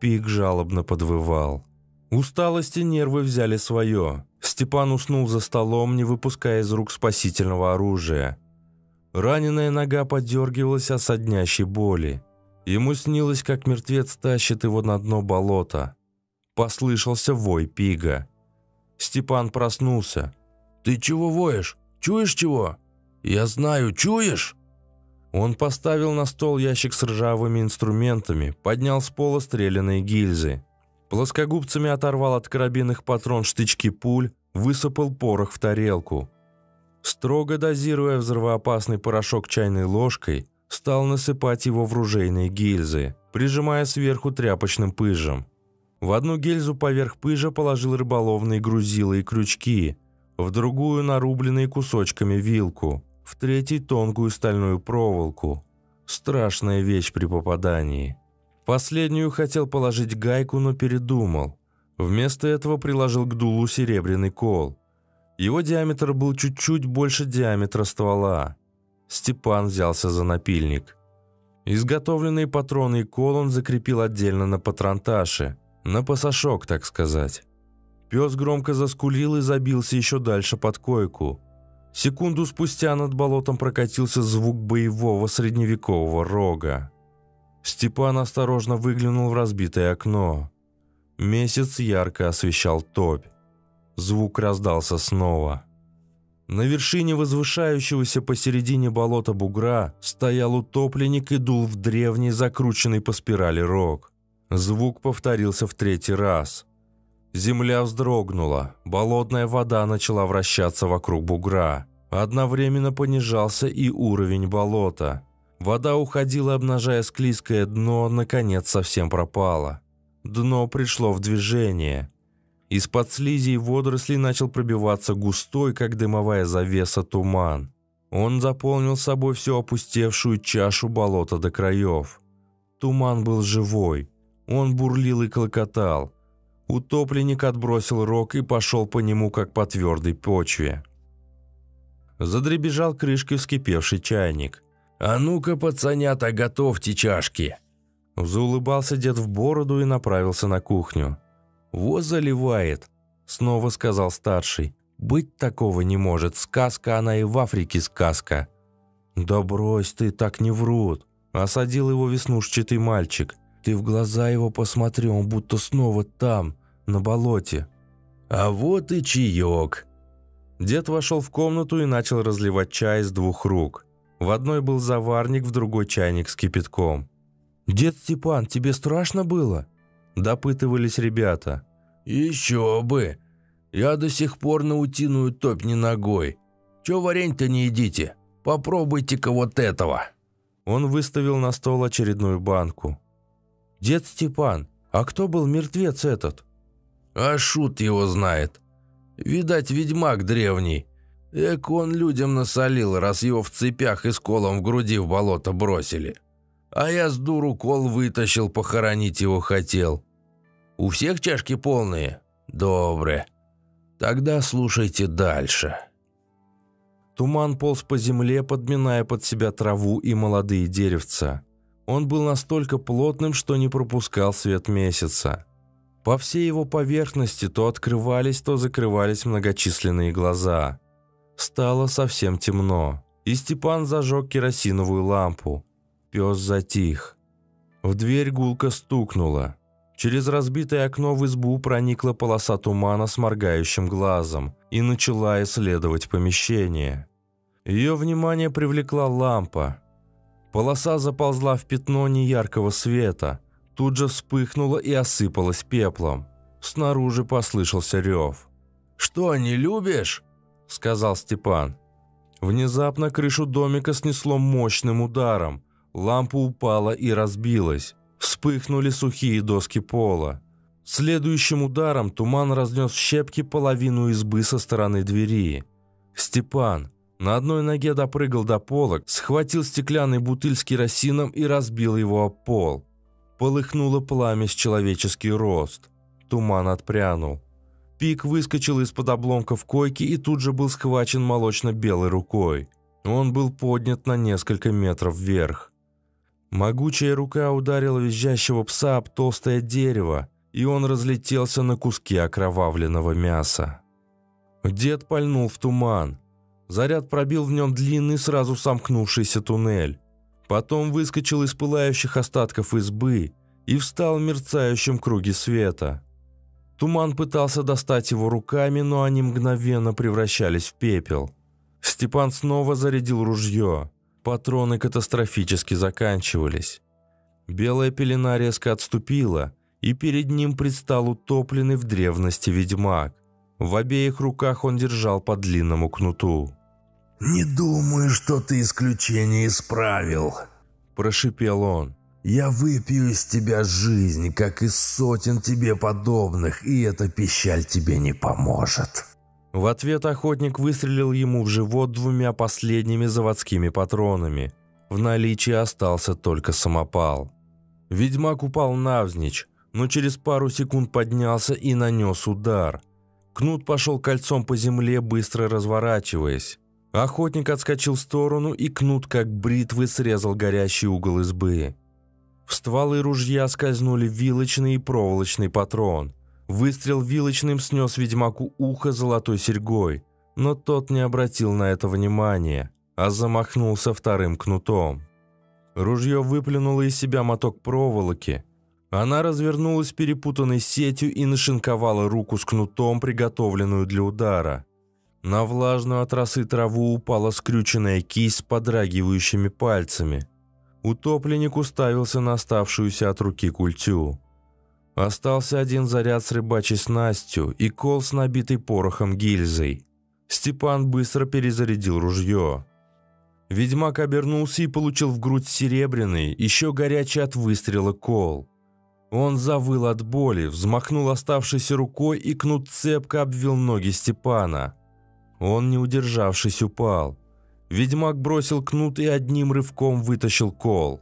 Пик жалобно подвывал. Усталость и нервы взяли свое. Степан уснул за столом, не выпуская из рук спасительного оружия. Раненая нога подергивалась от соднящей боли. Ему снилось, как мертвец тащит его на дно болота. Послышался вой пига. Степан проснулся. «Ты чего воешь? Чуешь чего?» «Я знаю, чуешь?» Он поставил на стол ящик с ржавыми инструментами, поднял с пола стрелянные гильзы. Плоскогубцами оторвал от карабинных патрон штычки пуль, высыпал порох в тарелку. Строго дозируя взрывоопасный порошок чайной ложкой, стал насыпать его в ружейные гильзы, прижимая сверху тряпочным пыжем. В одну гильзу поверх пыжа положил рыболовные грузила и крючки, в другую нарубленные кусочками вилку, в третий тонкую стальную проволоку. Страшная вещь при попадании. Последнюю хотел положить гайку, но передумал. Вместо этого приложил к дулу серебряный кол. Его диаметр был чуть-чуть больше диаметра ствола. Степан взялся за напильник. Изготовленные патроны и кол он закрепил отдельно на патронташе, на пасашок, так сказать. Пес громко заскулил и забился еще дальше под койку. Секунду спустя над болотом прокатился звук боевого средневекового рога. Степан осторожно выглянул в разбитое окно. Месяц ярко освещал топь. Звук раздался снова. На вершине возвышающегося посередине болота бугра стоял утопленник и дул в древний, закрученный по спирали рог. Звук повторился в третий раз. Земля вздрогнула, болотная вода начала вращаться вокруг бугра. Одновременно понижался и уровень болота. Вода уходила, обнажая склизкое дно, наконец совсем пропала. Дно пришло в движение. Из-под слизи и водорослей начал пробиваться густой, как дымовая завеса, туман. Он заполнил собой всю опустевшую чашу болота до краев. Туман был живой. Он бурлил и клокотал. Утопленник отбросил рог и пошел по нему, как по твердой почве. Задребежал крышкой вскипевший чайник. «А ну-ка, пацанята, готовьте чашки!» Заулыбался дед в бороду и направился на кухню. «Вот заливает», — снова сказал старший. «Быть такого не может. Сказка она и в Африке сказка». «Да брось ты, так не врут», — осадил его веснушчатый мальчик. «Ты в глаза его посмотри, он будто снова там, на болоте». «А вот и чаек». Дед вошел в комнату и начал разливать чай с двух рук. В одной был заварник, в другой чайник с кипятком. «Дед Степан, тебе страшно было?» Допытывались ребята. «Еще бы! Я до сих пор на утиную топь не ногой. Че варень-то не едите? Попробуйте-ка вот этого!» Он выставил на стол очередную банку. «Дед Степан, а кто был мертвец этот?» «А шут его знает. Видать, ведьмак древний. Эк он людям насолил, раз его в цепях и с колом в груди в болото бросили. А я с дуру кол вытащил, похоронить его хотел. У всех чашки полные? Добре. Тогда слушайте дальше. Туман полз по земле, подминая под себя траву и молодые деревца. Он был настолько плотным, что не пропускал свет месяца. По всей его поверхности то открывались, то закрывались многочисленные глаза. Стало совсем темно, и Степан зажег керосиновую лампу. Пес затих. В дверь гулко стукнула. Через разбитое окно в избу проникла полоса тумана с моргающим глазом и начала исследовать помещение. Ее внимание привлекла лампа. Полоса заползла в пятно неяркого света, тут же вспыхнула и осыпалась пеплом. Снаружи послышался рев. «Что, не любишь?» – сказал Степан. Внезапно крышу домика снесло мощным ударом. Лампа упала и разбилась. Вспыхнули сухие доски пола. Следующим ударом туман разнес в щепки половину избы со стороны двери. Степан на одной ноге допрыгал до полок, схватил стеклянный бутыль с керосином и разбил его об пол. Полыхнуло пламя с человеческий рост. Туман отпрянул. Пик выскочил из-под обломков койки и тут же был схвачен молочно-белой рукой. Он был поднят на несколько метров вверх. Могучая рука ударила визжащего пса об толстое дерево, и он разлетелся на куски окровавленного мяса. Дед пальнул в туман. Заряд пробил в нем длинный, сразу сомкнувшийся туннель. Потом выскочил из пылающих остатков избы и встал в мерцающем круге света. Туман пытался достать его руками, но они мгновенно превращались в пепел. Степан снова зарядил ружье. Патроны катастрофически заканчивались. Белая пелена резко отступила, и перед ним предстал утопленный в древности ведьмак. В обеих руках он держал по длинному кнуту. «Не думаю, что ты исключение исправил», – прошипел он. «Я выпью из тебя жизнь, как из сотен тебе подобных, и эта пищаль тебе не поможет». В ответ охотник выстрелил ему в живот двумя последними заводскими патронами. В наличии остался только самопал. Ведьмак упал навзничь, но через пару секунд поднялся и нанес удар. Кнут пошел кольцом по земле, быстро разворачиваясь. Охотник отскочил в сторону, и кнут, как бритвы, срезал горящий угол избы. В стволы ружья скользнули вилочный и проволочный патрон – Выстрел вилочным снес ведьмаку ухо золотой серьгой, но тот не обратил на это внимания, а замахнулся вторым кнутом. Ружье выплюнуло из себя моток проволоки. Она развернулась перепутанной сетью и нашинковала руку с кнутом, приготовленную для удара. На влажную от росы траву упала скрюченная кисть с подрагивающими пальцами. Утопленник уставился на оставшуюся от руки культю. Остался один заряд с рыбачей снастью и кол с набитой порохом гильзой. Степан быстро перезарядил ружье. Ведьмак обернулся и получил в грудь серебряный, еще горячий от выстрела кол. Он завыл от боли, взмахнул оставшейся рукой и кнут цепко обвил ноги Степана. Он, не удержавшись, упал. Ведьмак бросил кнут и одним рывком вытащил кол.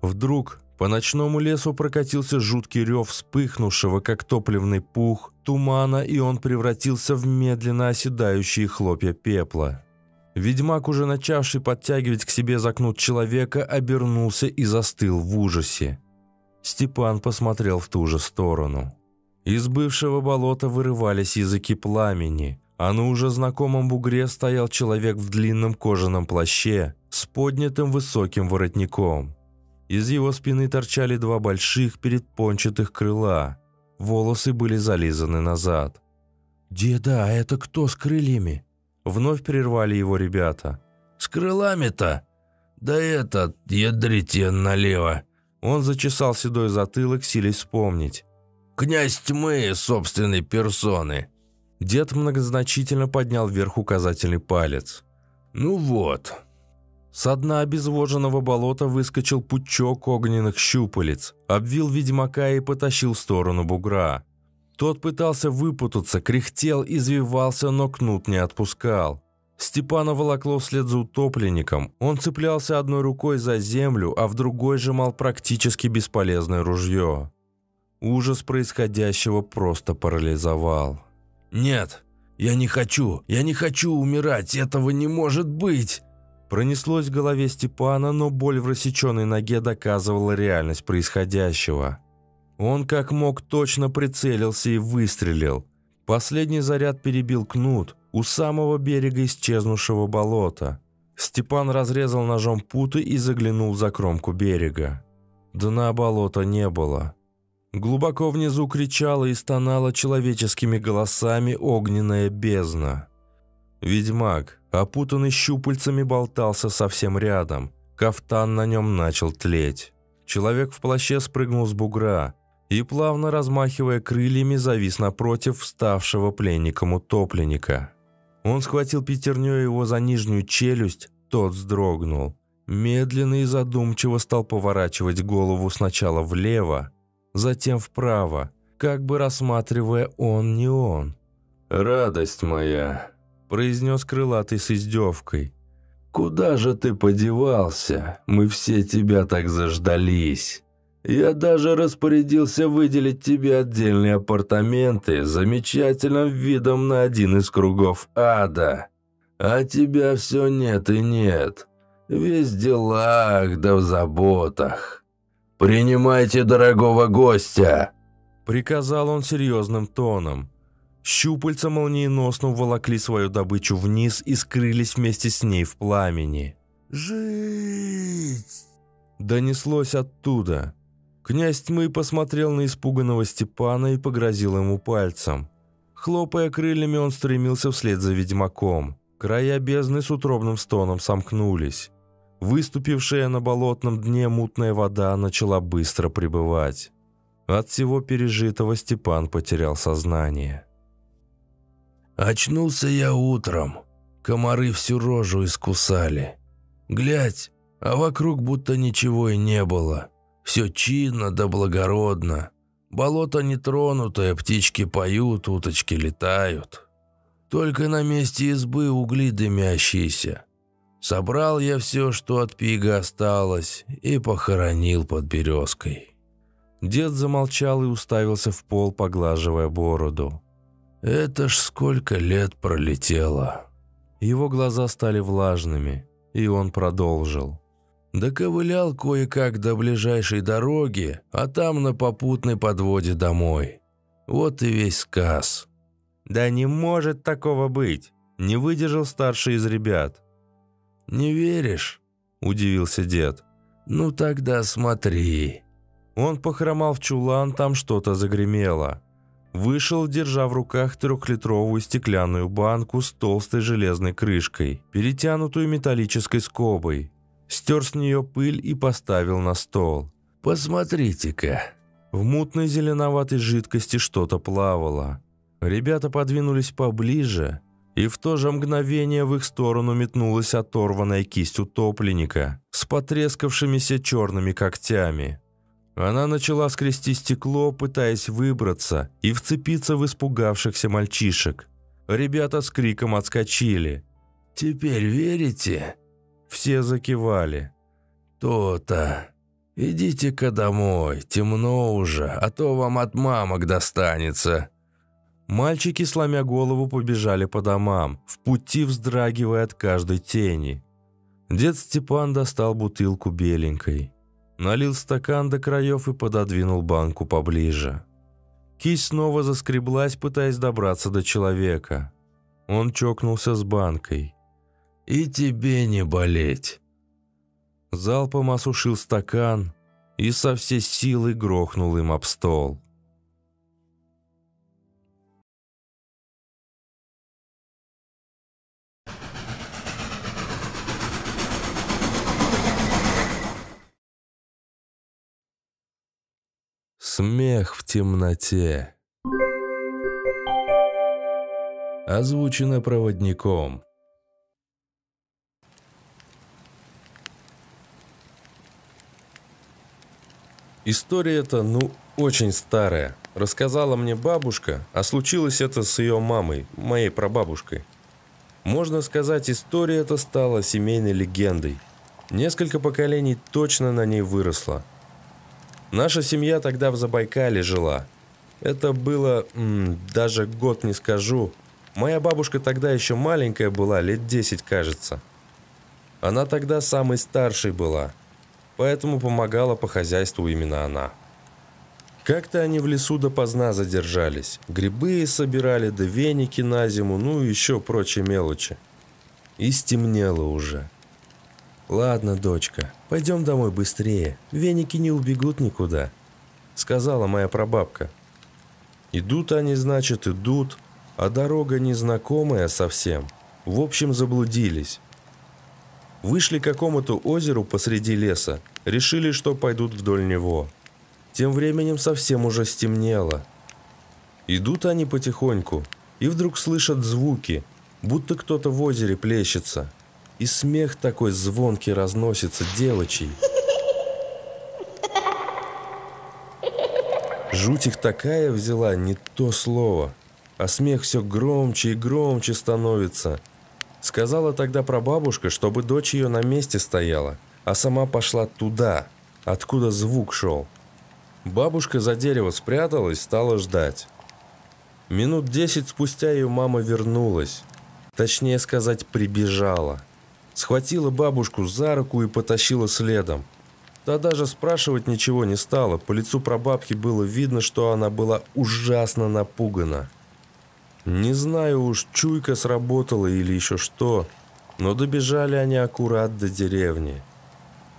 Вдруг по ночному лесу прокатился жуткий рев вспыхнувшего, как топливный пух, тумана, и он превратился в медленно оседающие хлопья пепла. Ведьмак, уже начавший подтягивать к себе закнут человека, обернулся и застыл в ужасе. Степан посмотрел в ту же сторону. Из бывшего болота вырывались языки пламени, а на уже знакомом бугре стоял человек в длинном кожаном плаще с поднятым высоким воротником. Из его спины торчали два больших передпончатых крыла. Волосы были зализаны назад. «Деда, а это кто с крыльями?» Вновь прервали его ребята. «С крылами-то? Да этот, ядрите налево!» Он зачесал седой затылок, силясь вспомнить. «Князь тьмы собственной персоны!» Дед многозначительно поднял вверх указательный палец. «Ну вот, со дна обезвоженного болота выскочил пучок огненных щупалец, обвил ведьмака и потащил в сторону бугра. Тот пытался выпутаться, кряхтел, извивался, но кнут не отпускал. Степана волокло вслед за утопленником. Он цеплялся одной рукой за землю, а в другой сжимал практически бесполезное ружье. Ужас происходящего просто парализовал. «Нет, я не хочу, я не хочу умирать, этого не может быть!» Пронеслось в голове Степана, но боль в рассеченной ноге доказывала реальность происходящего. Он как мог точно прицелился и выстрелил. Последний заряд перебил кнут у самого берега исчезнувшего болота. Степан разрезал ножом путы и заглянул за кромку берега. Дна болота не было. Глубоко внизу кричала и стонала человеческими голосами огненная бездна. Ведьмак, опутанный щупальцами, болтался совсем рядом. Кафтан на нем начал тлеть. Человек в плаще спрыгнул с бугра и, плавно размахивая крыльями, завис напротив вставшего пленником утопленника. Он схватил пятерню его за нижнюю челюсть, тот вздрогнул. Медленно и задумчиво стал поворачивать голову сначала влево, затем вправо, как бы рассматривая он не он. «Радость моя», – произнес крылатый с издевкой. «Куда же ты подевался? Мы все тебя так заждались. Я даже распорядился выделить тебе отдельные апартаменты с замечательным видом на один из кругов ада. А тебя все нет и нет. Весь в делах да в заботах». «Принимайте дорогого гостя!» Приказал он серьезным тоном. Щупальца молниеносно уволокли свою добычу вниз и скрылись вместе с ней в пламени. «Жить!» Донеслось оттуда. Князь тьмы посмотрел на испуганного Степана и погрозил ему пальцем. Хлопая крыльями, он стремился вслед за ведьмаком. Края бездны с утробным стоном сомкнулись. Выступившая на болотном дне мутная вода начала быстро прибывать. От всего пережитого Степан потерял сознание. «Очнулся я утром. Комары всю рожу искусали. Глядь, а вокруг будто ничего и не было. Все чинно да благородно. Болото нетронутое, птички поют, уточки летают. Только на месте избы угли дымящиеся. Собрал я все, что от пига осталось, и похоронил под березкой. Дед замолчал и уставился в пол, поглаживая бороду. «Это ж сколько лет пролетело!» Его глаза стали влажными, и он продолжил. «Доковылял кое-как до ближайшей дороги, а там на попутной подводе домой. Вот и весь сказ». «Да не может такого быть!» Не выдержал старший из ребят. «Не веришь?» – удивился дед. «Ну тогда смотри». Он похромал в чулан, там что-то загремело. Вышел, держа в руках трехлитровую стеклянную банку с толстой железной крышкой, перетянутую металлической скобой. Стер с нее пыль и поставил на стол. «Посмотрите-ка». В мутной зеленоватой жидкости что-то плавало. Ребята подвинулись поближе – и в то же мгновение в их сторону метнулась оторванная кисть утопленника с потрескавшимися черными когтями. Она начала скрести стекло, пытаясь выбраться и вцепиться в испугавшихся мальчишек. Ребята с криком отскочили. «Теперь верите?» Все закивали. «То-то. Идите-ка домой, темно уже, а то вам от мамок достанется». Мальчики, сломя голову, побежали по домам, в пути вздрагивая от каждой тени. Дед Степан достал бутылку беленькой. Налил стакан до краев и пододвинул банку поближе. Кисть снова заскреблась, пытаясь добраться до человека. Он чокнулся с банкой. «И тебе не болеть!» Залпом осушил стакан и со всей силы грохнул им об стол. Смех в темноте. Озвучено проводником. История эта, ну, очень старая. Рассказала мне бабушка, а случилось это с ее мамой, моей прабабушкой. Можно сказать, история эта стала семейной легендой. Несколько поколений точно на ней выросло – Наша семья тогда в Забайкале жила. Это было, м, даже год не скажу. Моя бабушка тогда еще маленькая была, лет 10, кажется. Она тогда самой старшей была, поэтому помогала по хозяйству именно она. Как-то они в лесу допоздна задержались. Грибы собирали, да веники на зиму, ну и еще прочие мелочи. И стемнело уже. «Ладно, дочка, пойдем домой быстрее. Веники не убегут никуда». — сказала моя прабабка. Идут они, значит, идут, а дорога незнакомая совсем. В общем, заблудились. Вышли к какому-то озеру посреди леса, решили, что пойдут вдоль него. Тем временем совсем уже стемнело. Идут они потихоньку, и вдруг слышат звуки, будто кто-то в озере плещется. И смех такой звонкий разносится девочий. Их такая взяла, не то слово. А смех все громче и громче становится. Сказала тогда прабабушка, чтобы дочь ее на месте стояла, а сама пошла туда, откуда звук шел. Бабушка за дерево спряталась, стала ждать. Минут десять спустя ее мама вернулась. Точнее сказать, прибежала. Схватила бабушку за руку и потащила следом. Та даже спрашивать ничего не стала. По лицу прабабки было видно, что она была ужасно напугана. Не знаю уж, чуйка сработала или еще что, но добежали они аккурат до деревни.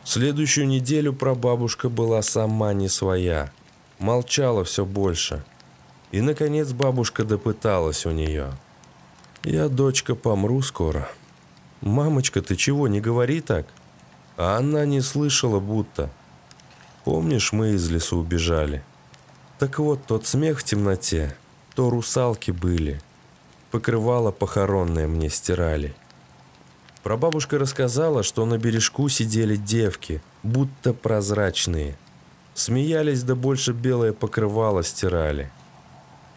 Следующую неделю прабабушка была сама не своя. Молчала все больше. И, наконец, бабушка допыталась у нее. «Я, дочка, помру скоро». «Мамочка, ты чего, не говори так?» А она не слышала будто. Помнишь, мы из лесу убежали? Так вот, тот смех в темноте, то русалки были. Покрывало похоронное мне стирали. Прабабушка рассказала, что на бережку сидели девки, будто прозрачные. Смеялись, да больше белое покрывало стирали.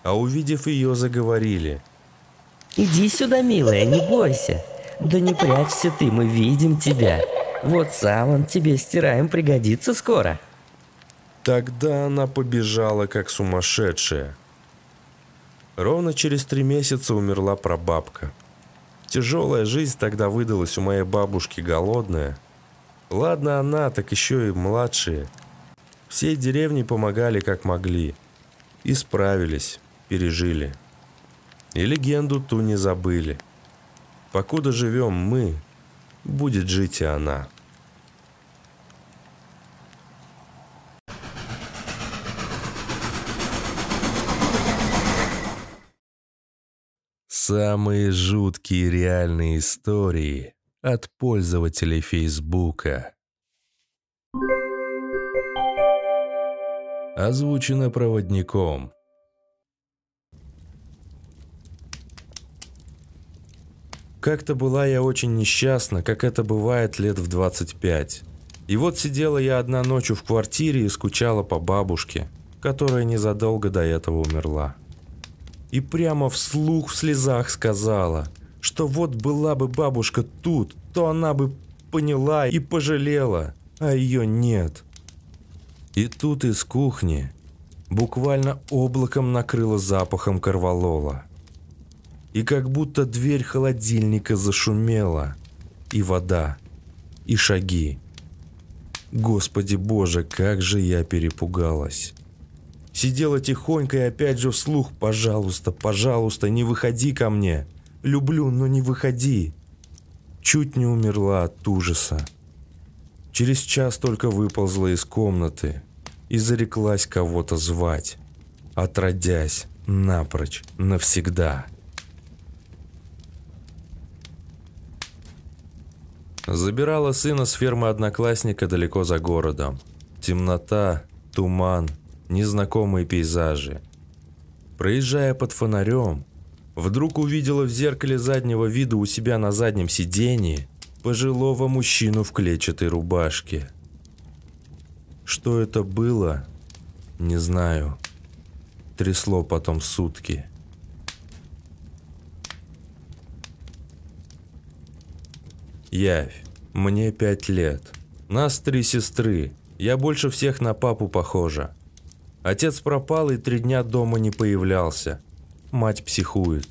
А увидев ее, заговорили. «Иди сюда, милая, не бойся. Да не прячься ты, мы видим тебя. Вот сам он тебе стираем пригодится скоро». Тогда она побежала, как сумасшедшая. Ровно через три месяца умерла прабабка. Тяжелая жизнь тогда выдалась у моей бабушки голодная. Ладно она, так еще и младшие. Всей деревни помогали как могли. И справились, пережили. И легенду ту не забыли. Покуда живем мы, будет жить и она. Самые жуткие реальные истории от пользователей Фейсбука. Озвучено проводником. Как-то была я очень несчастна, как это бывает лет в 25. И вот сидела я одна ночью в квартире и скучала по бабушке, которая незадолго до этого умерла. И прямо вслух в слезах сказала, что вот была бы бабушка тут, то она бы поняла и пожалела, а ее нет. И тут из кухни буквально облаком накрыло запахом корвалола и как будто дверь холодильника зашумела, и вода, и шаги. Господи боже, как же я перепугалась. Сидела тихонько и опять же вслух «Пожалуйста, пожалуйста, не выходи ко мне! Люблю, но не выходи!» Чуть не умерла от ужаса. Через час только выползла из комнаты и зареклась кого-то звать, отродясь напрочь, навсегда. Забирала сына с фермы одноклассника далеко за городом. Темнота, туман, незнакомые пейзажи. Проезжая под фонарем, вдруг увидела в зеркале заднего вида у себя на заднем сидении пожилого мужчину в клетчатой рубашке. Что это было, не знаю. Трясло потом сутки. Явь. Мне пять лет. Нас три сестры. Я больше всех на папу похожа. Отец пропал и три дня дома не появлялся. Мать психует.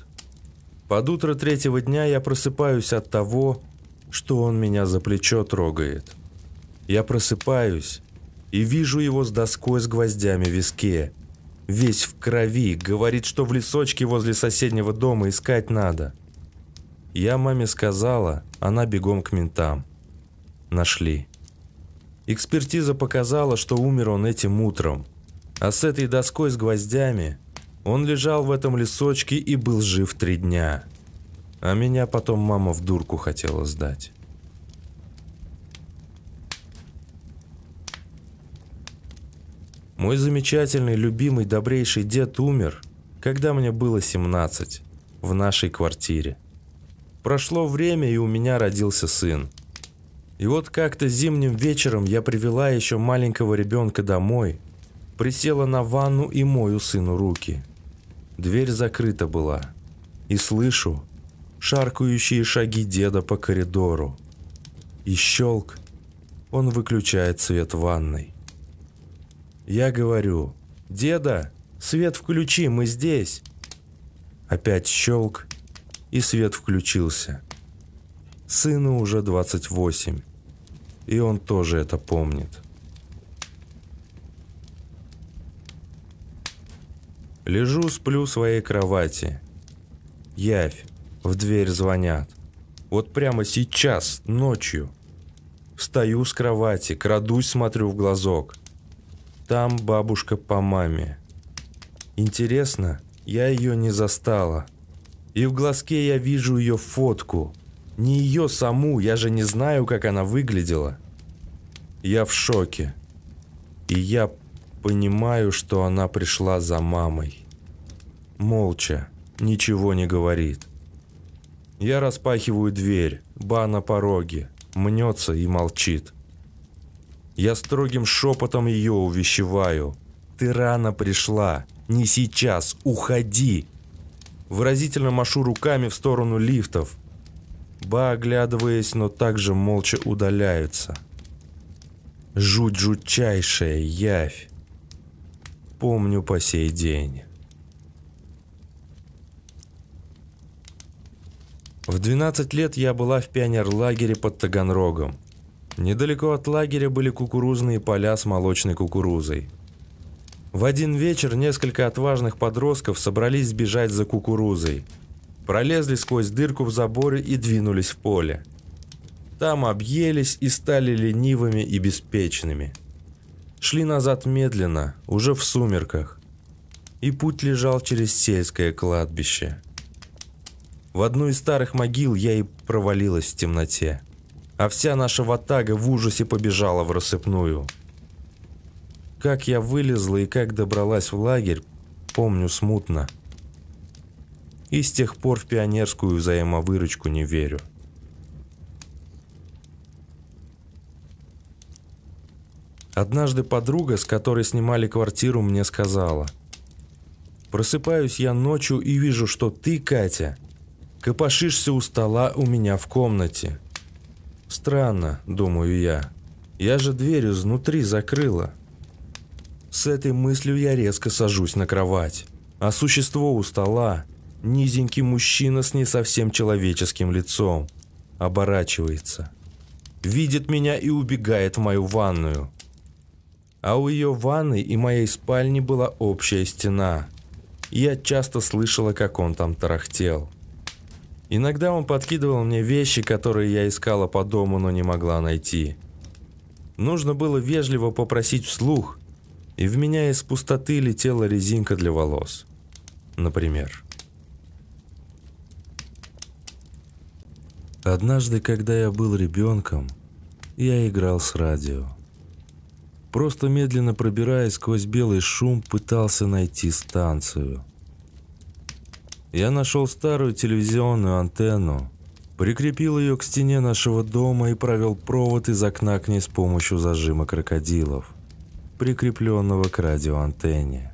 Под утро третьего дня я просыпаюсь от того, что он меня за плечо трогает. Я просыпаюсь и вижу его с доской с гвоздями в виске. Весь в крови, говорит, что в лесочке возле соседнего дома искать надо. Я маме сказала, она бегом к ментам. Нашли. Экспертиза показала, что умер он этим утром. А с этой доской с гвоздями он лежал в этом лесочке и был жив три дня. А меня потом мама в дурку хотела сдать. Мой замечательный, любимый, добрейший дед умер, когда мне было 17, в нашей квартире. Прошло время, и у меня родился сын. И вот как-то зимним вечером я привела еще маленького ребенка домой, присела на ванну и мою сыну руки. Дверь закрыта была. И слышу шаркающие шаги деда по коридору. И щелк, он выключает свет ванной. Я говорю, «Деда, свет включи, мы здесь!» Опять щелк, и свет включился. Сыну уже 28, и он тоже это помнит. Лежу, сплю в своей кровати. Явь, в дверь звонят. Вот прямо сейчас, ночью. Встаю с кровати, крадусь, смотрю в глазок – там бабушка по маме. Интересно, я ее не застала. И в глазке я вижу ее фотку. Не ее саму, я же не знаю, как она выглядела. Я в шоке. И я понимаю, что она пришла за мамой. Молча, ничего не говорит. Я распахиваю дверь, ба на пороге, мнется и молчит. Я строгим шепотом ее увещеваю. «Ты рано пришла. Не сейчас. Уходи!» Выразительно машу руками в сторону лифтов. Ба, оглядываясь, но также молча удаляются. Жуть жутчайшая явь. Помню по сей день. В 12 лет я была в пионерлагере под Таганрогом. Недалеко от лагеря были кукурузные поля с молочной кукурузой. В один вечер несколько отважных подростков собрались сбежать за кукурузой. Пролезли сквозь дырку в заборе и двинулись в поле. Там объелись и стали ленивыми и беспечными. Шли назад медленно, уже в сумерках. И путь лежал через сельское кладбище. В одну из старых могил я и провалилась в темноте а вся наша ватага в ужасе побежала в рассыпную. Как я вылезла и как добралась в лагерь, помню смутно. И с тех пор в пионерскую взаимовыручку не верю. Однажды подруга, с которой снимали квартиру, мне сказала. Просыпаюсь я ночью и вижу, что ты, Катя, копошишься у стола у меня в комнате. Странно, думаю я. Я же дверь изнутри закрыла. С этой мыслью я резко сажусь на кровать. А существо у стола, низенький мужчина с не совсем человеческим лицом, оборачивается. Видит меня и убегает в мою ванную. А у ее ванной и моей спальни была общая стена. Я часто слышала, как он там тарахтел. Иногда он подкидывал мне вещи, которые я искала по дому, но не могла найти. Нужно было вежливо попросить вслух, и в меня из пустоты летела резинка для волос. Например. Однажды, когда я был ребенком, я играл с радио. Просто медленно пробираясь сквозь белый шум, пытался найти станцию – я нашел старую телевизионную антенну, прикрепил ее к стене нашего дома и провел провод из окна к ней с помощью зажима крокодилов, прикрепленного к радиоантенне.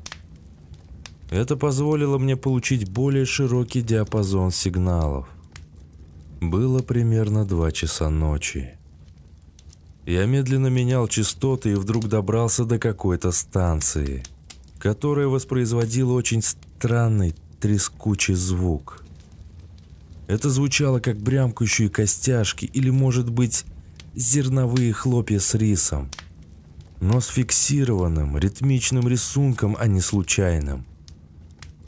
Это позволило мне получить более широкий диапазон сигналов. Было примерно два часа ночи. Я медленно менял частоты и вдруг добрался до какой-то станции, которая воспроизводила очень странный трескучий звук. Это звучало как брямкающие костяшки или, может быть, зерновые хлопья с рисом, но с фиксированным, ритмичным рисунком, а не случайным.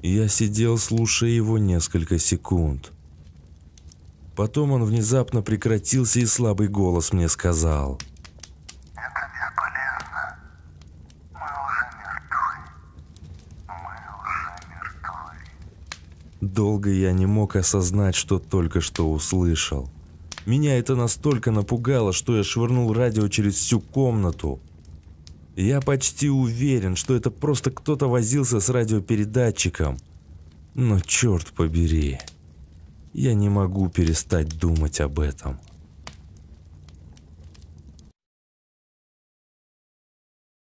Я сидел, слушая его несколько секунд. Потом он внезапно прекратился, и слабый голос мне сказал. «Это бесполезно. Мы уже мертвы. Мы уже мертвы». Долго я не мог осознать, что только что услышал. Меня это настолько напугало, что я швырнул радио через всю комнату, я почти уверен, что это просто кто-то возился с радиопередатчиком. Но черт побери, я не могу перестать думать об этом.